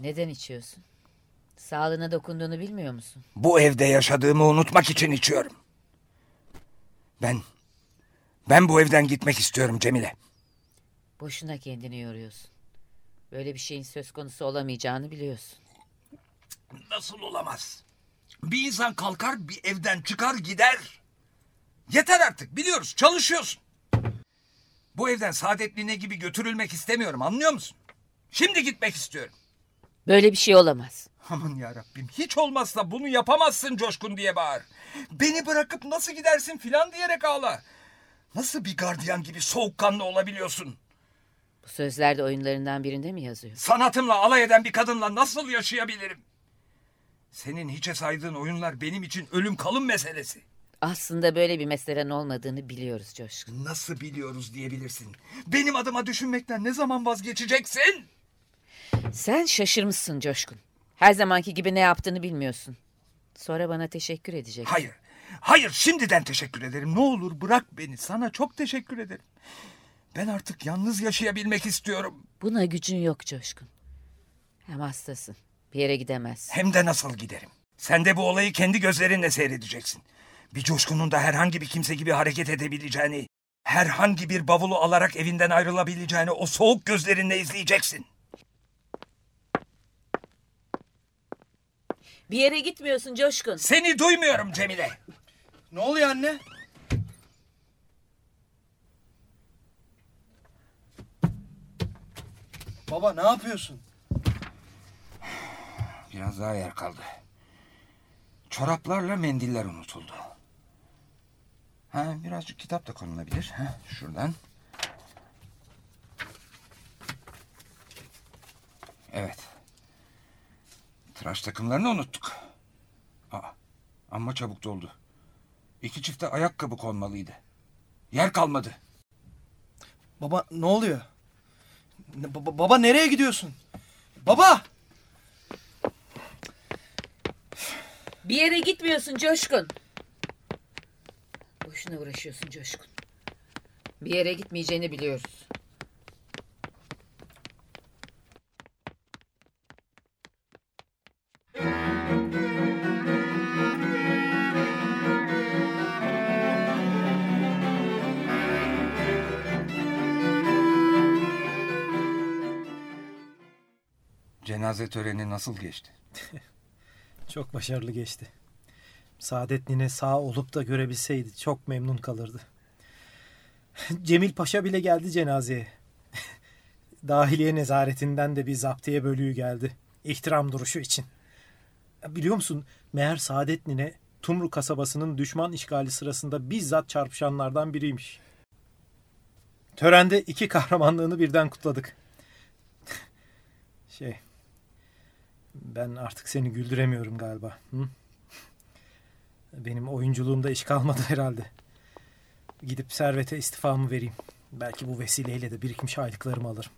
Neden içiyorsun? Sağlığına dokunduğunu bilmiyor musun? Bu evde yaşadığımı unutmak için içiyorum. Ben, ben bu evden gitmek istiyorum Cemile. Boşuna kendini yoruyorsun. Böyle bir şeyin söz konusu olamayacağını biliyorsun. Nasıl olamaz? Bir insan kalkar bir evden çıkar gider. Yeter artık biliyoruz çalışıyorsun. Bu evden saadetliğine gibi götürülmek istemiyorum anlıyor musun? Şimdi gitmek istiyorum. Böyle bir şey olamaz. Aman ya Rabbim hiç olmazsa bunu yapamazsın Coşkun diye bağır. Beni bırakıp nasıl gidersin filan diyerek ağla. Nasıl bir gardiyan gibi soğukkanlı olabiliyorsun? Bu sözler de oyunlarından birinde mi yazıyor? Sanatımla alay eden bir kadınla nasıl yaşayabilirim? Senin hiçe saydığın oyunlar benim için ölüm kalım meselesi. Aslında böyle bir meselen olmadığını biliyoruz Coşkun. Nasıl biliyoruz diyebilirsin. Benim adıma düşünmekten ne zaman vazgeçeceksin? Sen şaşırmışsın Coşkun. Her zamanki gibi ne yaptığını bilmiyorsun. Sonra bana teşekkür edecek. Hayır. Hayır şimdiden teşekkür ederim. Ne olur bırak beni. Sana çok teşekkür ederim. Ben artık yalnız yaşayabilmek istiyorum. Buna gücün yok Coşkun. Hem hastasın. Bir yere gidemezsin. Hem de nasıl giderim. Sen de bu olayı kendi gözlerinle seyredeceksin. Bir coşkunun da herhangi bir kimse gibi hareket edebileceğini, herhangi bir bavulu alarak evinden ayrılabileceğini o soğuk gözlerinle izleyeceksin. Bir yere gitmiyorsun Coşkun. Seni duymuyorum Cemile. Ne oluyor anne? Baba ne yapıyorsun? Biraz daha yer kaldı. Çoraplarla mendiller unutuldu. Ha, birazcık kitap da konulabilir. Ha, şuradan. Evet. Tıraş takımlarını unuttuk. Aa, amma çabuk doldu. İki çifte ayakkabı konmalıydı. Yer kalmadı. Baba ne oluyor? Ne- baba, baba nereye gidiyorsun? Baba! Bir yere gitmiyorsun Coşkun. Boşuna uğraşıyorsun Coşkun. Bir yere gitmeyeceğini biliyoruz. Cenaze töreni nasıl geçti? Çok başarılı geçti. Saadet nine sağ olup da görebilseydi çok memnun kalırdı. Cemil Paşa bile geldi cenazeye. Dahiliye nezaretinden de bir zaptiye bölüğü geldi. İhtiram duruşu için. Biliyor musun meğer Saadet nine Tumru kasabasının düşman işgali sırasında bizzat çarpışanlardan biriymiş. Törende iki kahramanlığını birden kutladık. Şey, ben artık seni güldüremiyorum galiba. Hı? Benim oyunculuğumda iş kalmadı herhalde. Gidip servete istifamı vereyim. Belki bu vesileyle de birikmiş aylıklarımı alırım.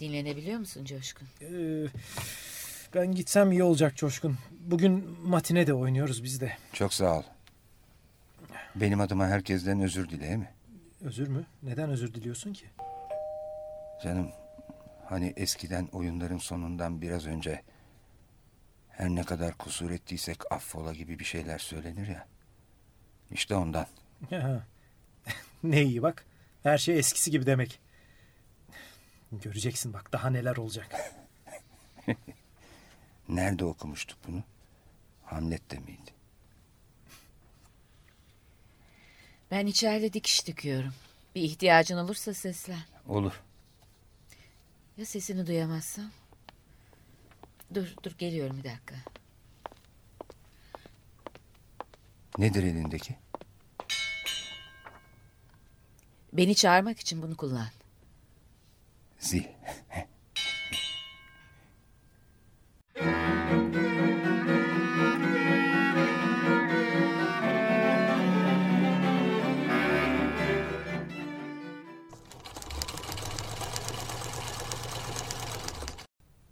Dinlenebiliyor musun Coşkun? Ee, ben gitsem iyi olacak Coşkun. Bugün matine de oynuyoruz biz de. Çok sağ ol. Benim adıma herkesten özür dile mi? Özür mü? Neden özür diliyorsun ki? Canım hani eskiden oyunların sonundan biraz önce her ne kadar kusur ettiysek affola gibi bir şeyler söylenir ya. İşte ondan. Ne iyi bak. Her şey eskisi gibi demek. Göreceksin bak daha neler olacak. Nerede okumuştuk bunu? Hamlet'te miydi? Ben içeride dikiş dikiyorum. Bir ihtiyacın olursa seslen. Olur. Ya sesini duyamazsam? Dur dur geliyorum bir dakika. Nedir elindeki? Beni çağırmak için bunu kullan. Zil.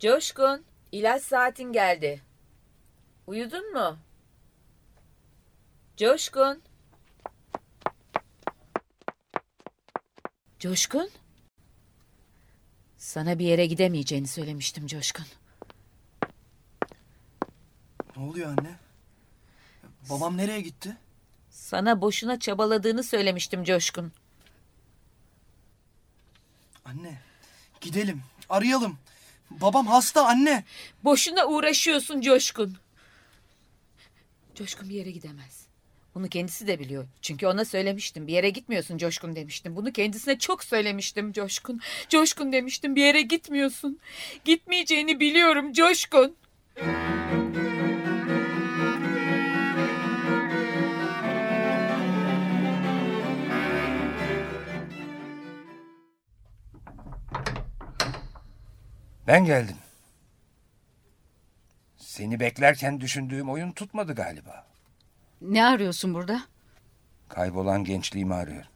Coşkun, ilaç saatin geldi. Uyudun mu? Coşkun. Coşkun? Sana bir yere gidemeyeceğini söylemiştim Coşkun. Ne oluyor anne? Babam nereye gitti? Sana boşuna çabaladığını söylemiştim Coşkun. Anne gidelim arayalım. Babam hasta anne. Boşuna uğraşıyorsun Coşkun. Coşkun bir yere gidemez. Bunu kendisi de biliyor. Çünkü ona söylemiştim. Bir yere gitmiyorsun Coşkun demiştim. Bunu kendisine çok söylemiştim Coşkun. Coşkun demiştim. Bir yere gitmiyorsun. Gitmeyeceğini biliyorum Coşkun. Ben geldim. Seni beklerken düşündüğüm oyun tutmadı galiba. Ne arıyorsun burada? Kaybolan gençliğimi arıyorum.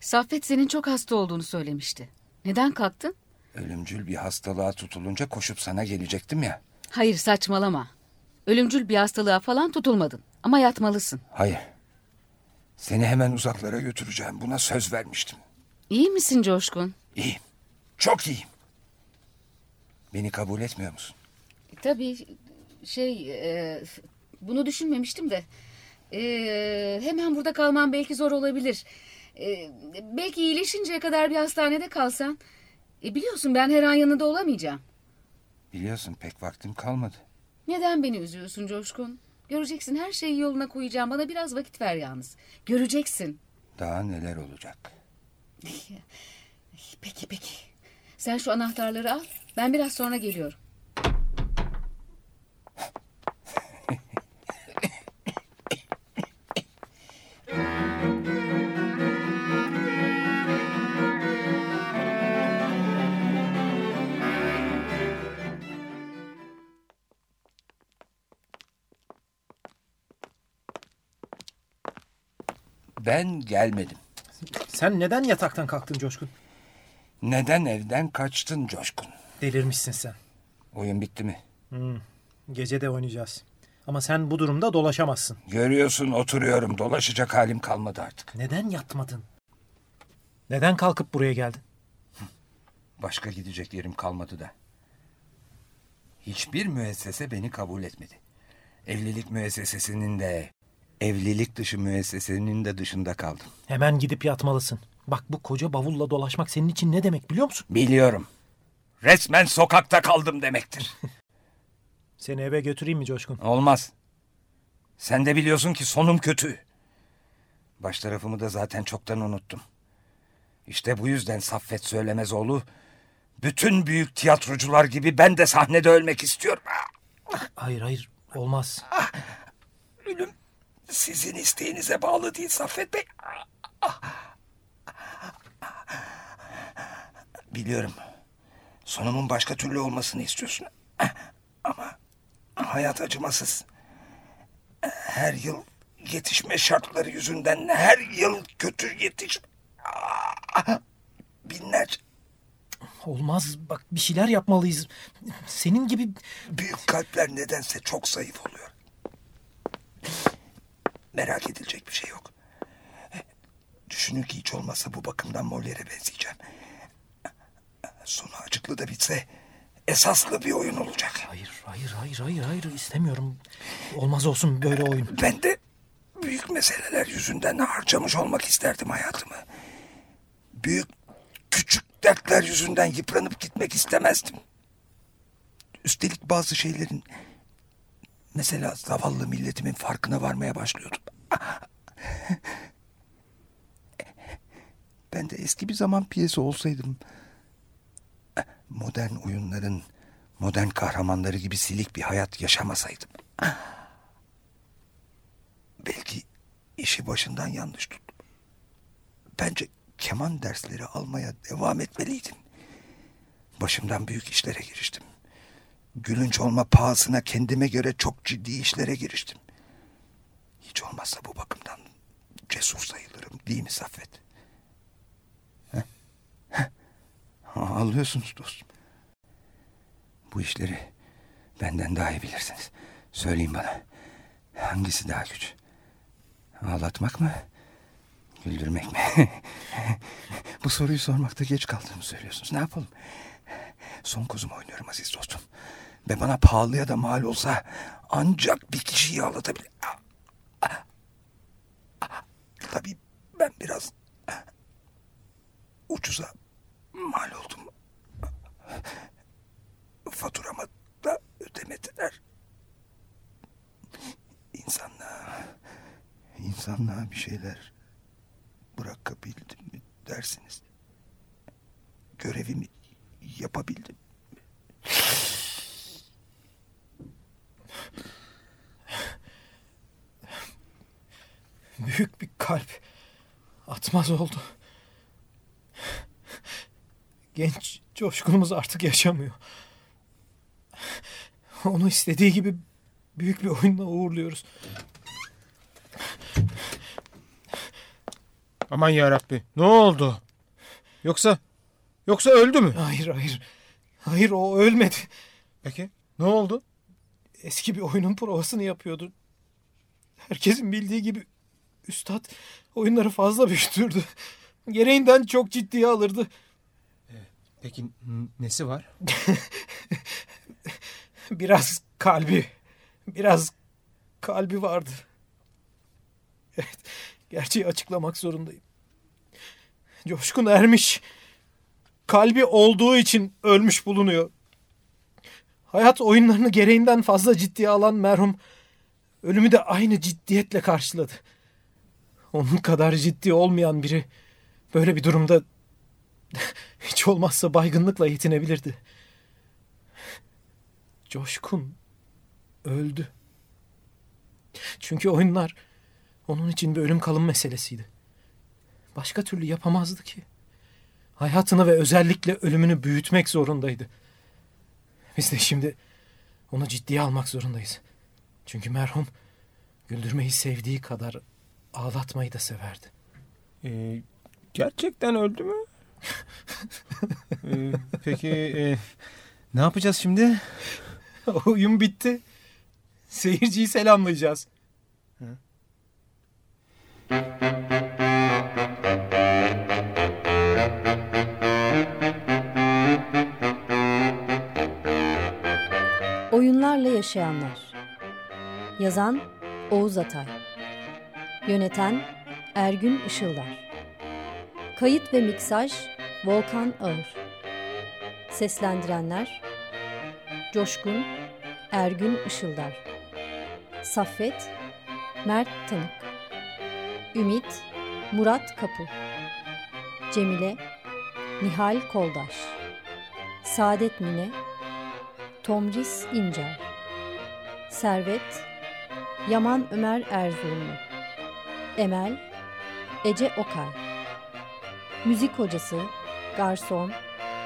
Saffet senin çok hasta olduğunu söylemişti. Neden kalktın? Ölümcül bir hastalığa tutulunca koşup sana gelecektim ya. Hayır saçmalama. Ölümcül bir hastalığa falan tutulmadın. Ama yatmalısın. Hayır. Seni hemen uzaklara götüreceğim. Buna söz vermiştim. İyi misin Coşkun? İyiyim. Çok iyiyim. Beni kabul etmiyor musun? E, tabii şey e, bunu düşünmemiştim de. E, hemen burada kalman belki zor olabilir. E, belki iyileşinceye kadar bir hastanede kalsan. E, biliyorsun ben her an yanında olamayacağım. Biliyorsun pek vaktim kalmadı. Neden beni üzüyorsun Coşkun? Göreceksin her şeyi yoluna koyacağım. Bana biraz vakit ver yalnız. Göreceksin. Daha neler olacak? Peki peki. Sen şu anahtarları al. Ben biraz sonra geliyorum. Ben gelmedim. Sen neden yataktan kalktın Coşkun? Neden evden kaçtın Coşkun? Delirmişsin sen. Oyun bitti mi? Hmm, gece de oynayacağız. Ama sen bu durumda dolaşamazsın. Görüyorsun oturuyorum. Dolaşacak halim kalmadı artık. Neden yatmadın? Neden kalkıp buraya geldin? Başka gidecek yerim kalmadı da. Hiçbir müessese beni kabul etmedi. Evlilik müessesesinin de, evlilik dışı müessesenin de dışında kaldım. Hemen gidip yatmalısın. Bak bu koca bavulla dolaşmak senin için ne demek biliyor musun? Biliyorum. Resmen sokakta kaldım demektir. Seni eve götüreyim mi Coşkun? Olmaz. Sen de biliyorsun ki sonum kötü. Baş tarafımı da zaten çoktan unuttum. İşte bu yüzden Saffet Söylemezoğlu bütün büyük tiyatrocular gibi ben de sahnede ölmek istiyorum. Hayır hayır olmaz. Ölüm sizin isteğinize bağlı değil Saffet Bey. Biliyorum. Sonumun başka türlü olmasını istiyorsun. Ama hayat acımasız. Her yıl yetişme şartları yüzünden her yıl kötü yetişme. Binlerce Olmaz bak bir şeyler yapmalıyız. Senin gibi... büyük kalpler nedense çok zayıf oluyor. Merak edilecek bir şey yok. Düşünün ki hiç olmazsa bu bakımdan Moller'e benzeyeceğim. Sonu acıklı da bitse esaslı bir oyun olacak. Hayır hayır hayır hayır hayır istemiyorum. Olmaz olsun böyle oyun. Ben de büyük meseleler yüzünden harcamış olmak isterdim hayatımı. Büyük küçük dertler yüzünden yıpranıp gitmek istemezdim. Üstelik bazı şeylerin mesela zavallı milletimin farkına varmaya başlıyordum. Ben de eski bir zaman piyesi olsaydım modern oyunların modern kahramanları gibi silik bir hayat yaşamasaydım. Belki işi başından yanlış tuttum. Bence keman dersleri almaya devam etmeliydim. Başımdan büyük işlere giriştim. Gülünç olma pahasına kendime göre çok ciddi işlere giriştim. Hiç olmazsa bu bakımdan cesur sayılırım değil mi Saffet? Heh? Heh. Ağlıyorsunuz dostum. Bu işleri benden daha iyi bilirsiniz. Söyleyin bana. Hangisi daha güç? Ağlatmak mı? Güldürmek mi? Bu soruyu sormakta geç kaldığımı söylüyorsunuz. Ne yapalım? Son kozumu oynuyorum aziz dostum. Ve bana pahalıya da mal olsa ancak bir kişiyi ağlatabilir. Tabii ben biraz ucuza mal oldum. Faturamı da ödemediler. İnsanlığa, insanlığa bir şeyler bırakabildim mi dersiniz? Görevimi yapabildim. Büyük bir kalp atmaz oldu. Genç coşkunumuz artık yaşamıyor. Onu istediği gibi büyük bir oyunla uğurluyoruz. Aman yarabbi ne oldu? Yoksa yoksa öldü mü? Hayır hayır. Hayır o ölmedi. Peki ne oldu? Eski bir oyunun provasını yapıyordu. Herkesin bildiği gibi üstad oyunları fazla büyütürdü. Gereğinden çok ciddiye alırdı. Peki nesi var? Biraz kalbi, biraz kalbi vardı. Evet, gerçeği açıklamak zorundayım. Coşkun Ermiş, kalbi olduğu için ölmüş bulunuyor. Hayat oyunlarını gereğinden fazla ciddiye alan merhum, ölümü de aynı ciddiyetle karşıladı. Onun kadar ciddi olmayan biri, böyle bir durumda hiç olmazsa baygınlıkla yetinebilirdi. Coşkun öldü. Çünkü oyunlar onun için bir ölüm kalım meselesiydi. Başka türlü yapamazdı ki. Hayatını ve özellikle ölümünü büyütmek zorundaydı. Biz de şimdi onu ciddiye almak zorundayız. Çünkü merhum güldürmeyi sevdiği kadar ağlatmayı da severdi. Ee, gerçekten öldü mü? Ee, peki e, ne yapacağız şimdi? Oyun bitti. Seyirciyi selamlayacağız. Oyunlarla yaşayanlar. Yazan Oğuz Atay. Yöneten Ergün Işıldar. Kayıt ve miksaj Volkan Ağır. Seslendirenler Coşkun Ergün Işıldar. Saffet Mert Tanık. Ümit Murat Kapı. Cemile Nihal Koldaş. Saadet Mine Tomris İncer Servet Yaman Ömer Erzurumlu Emel Ece Okay Müzik hocası Garson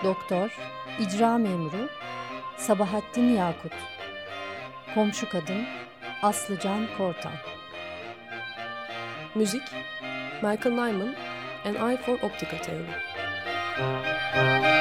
Doktor İcra memuru Sabahattin Yakut Komşu kadın Aslıcan Kortan Müzik Michael Nyman and I for Optical Theory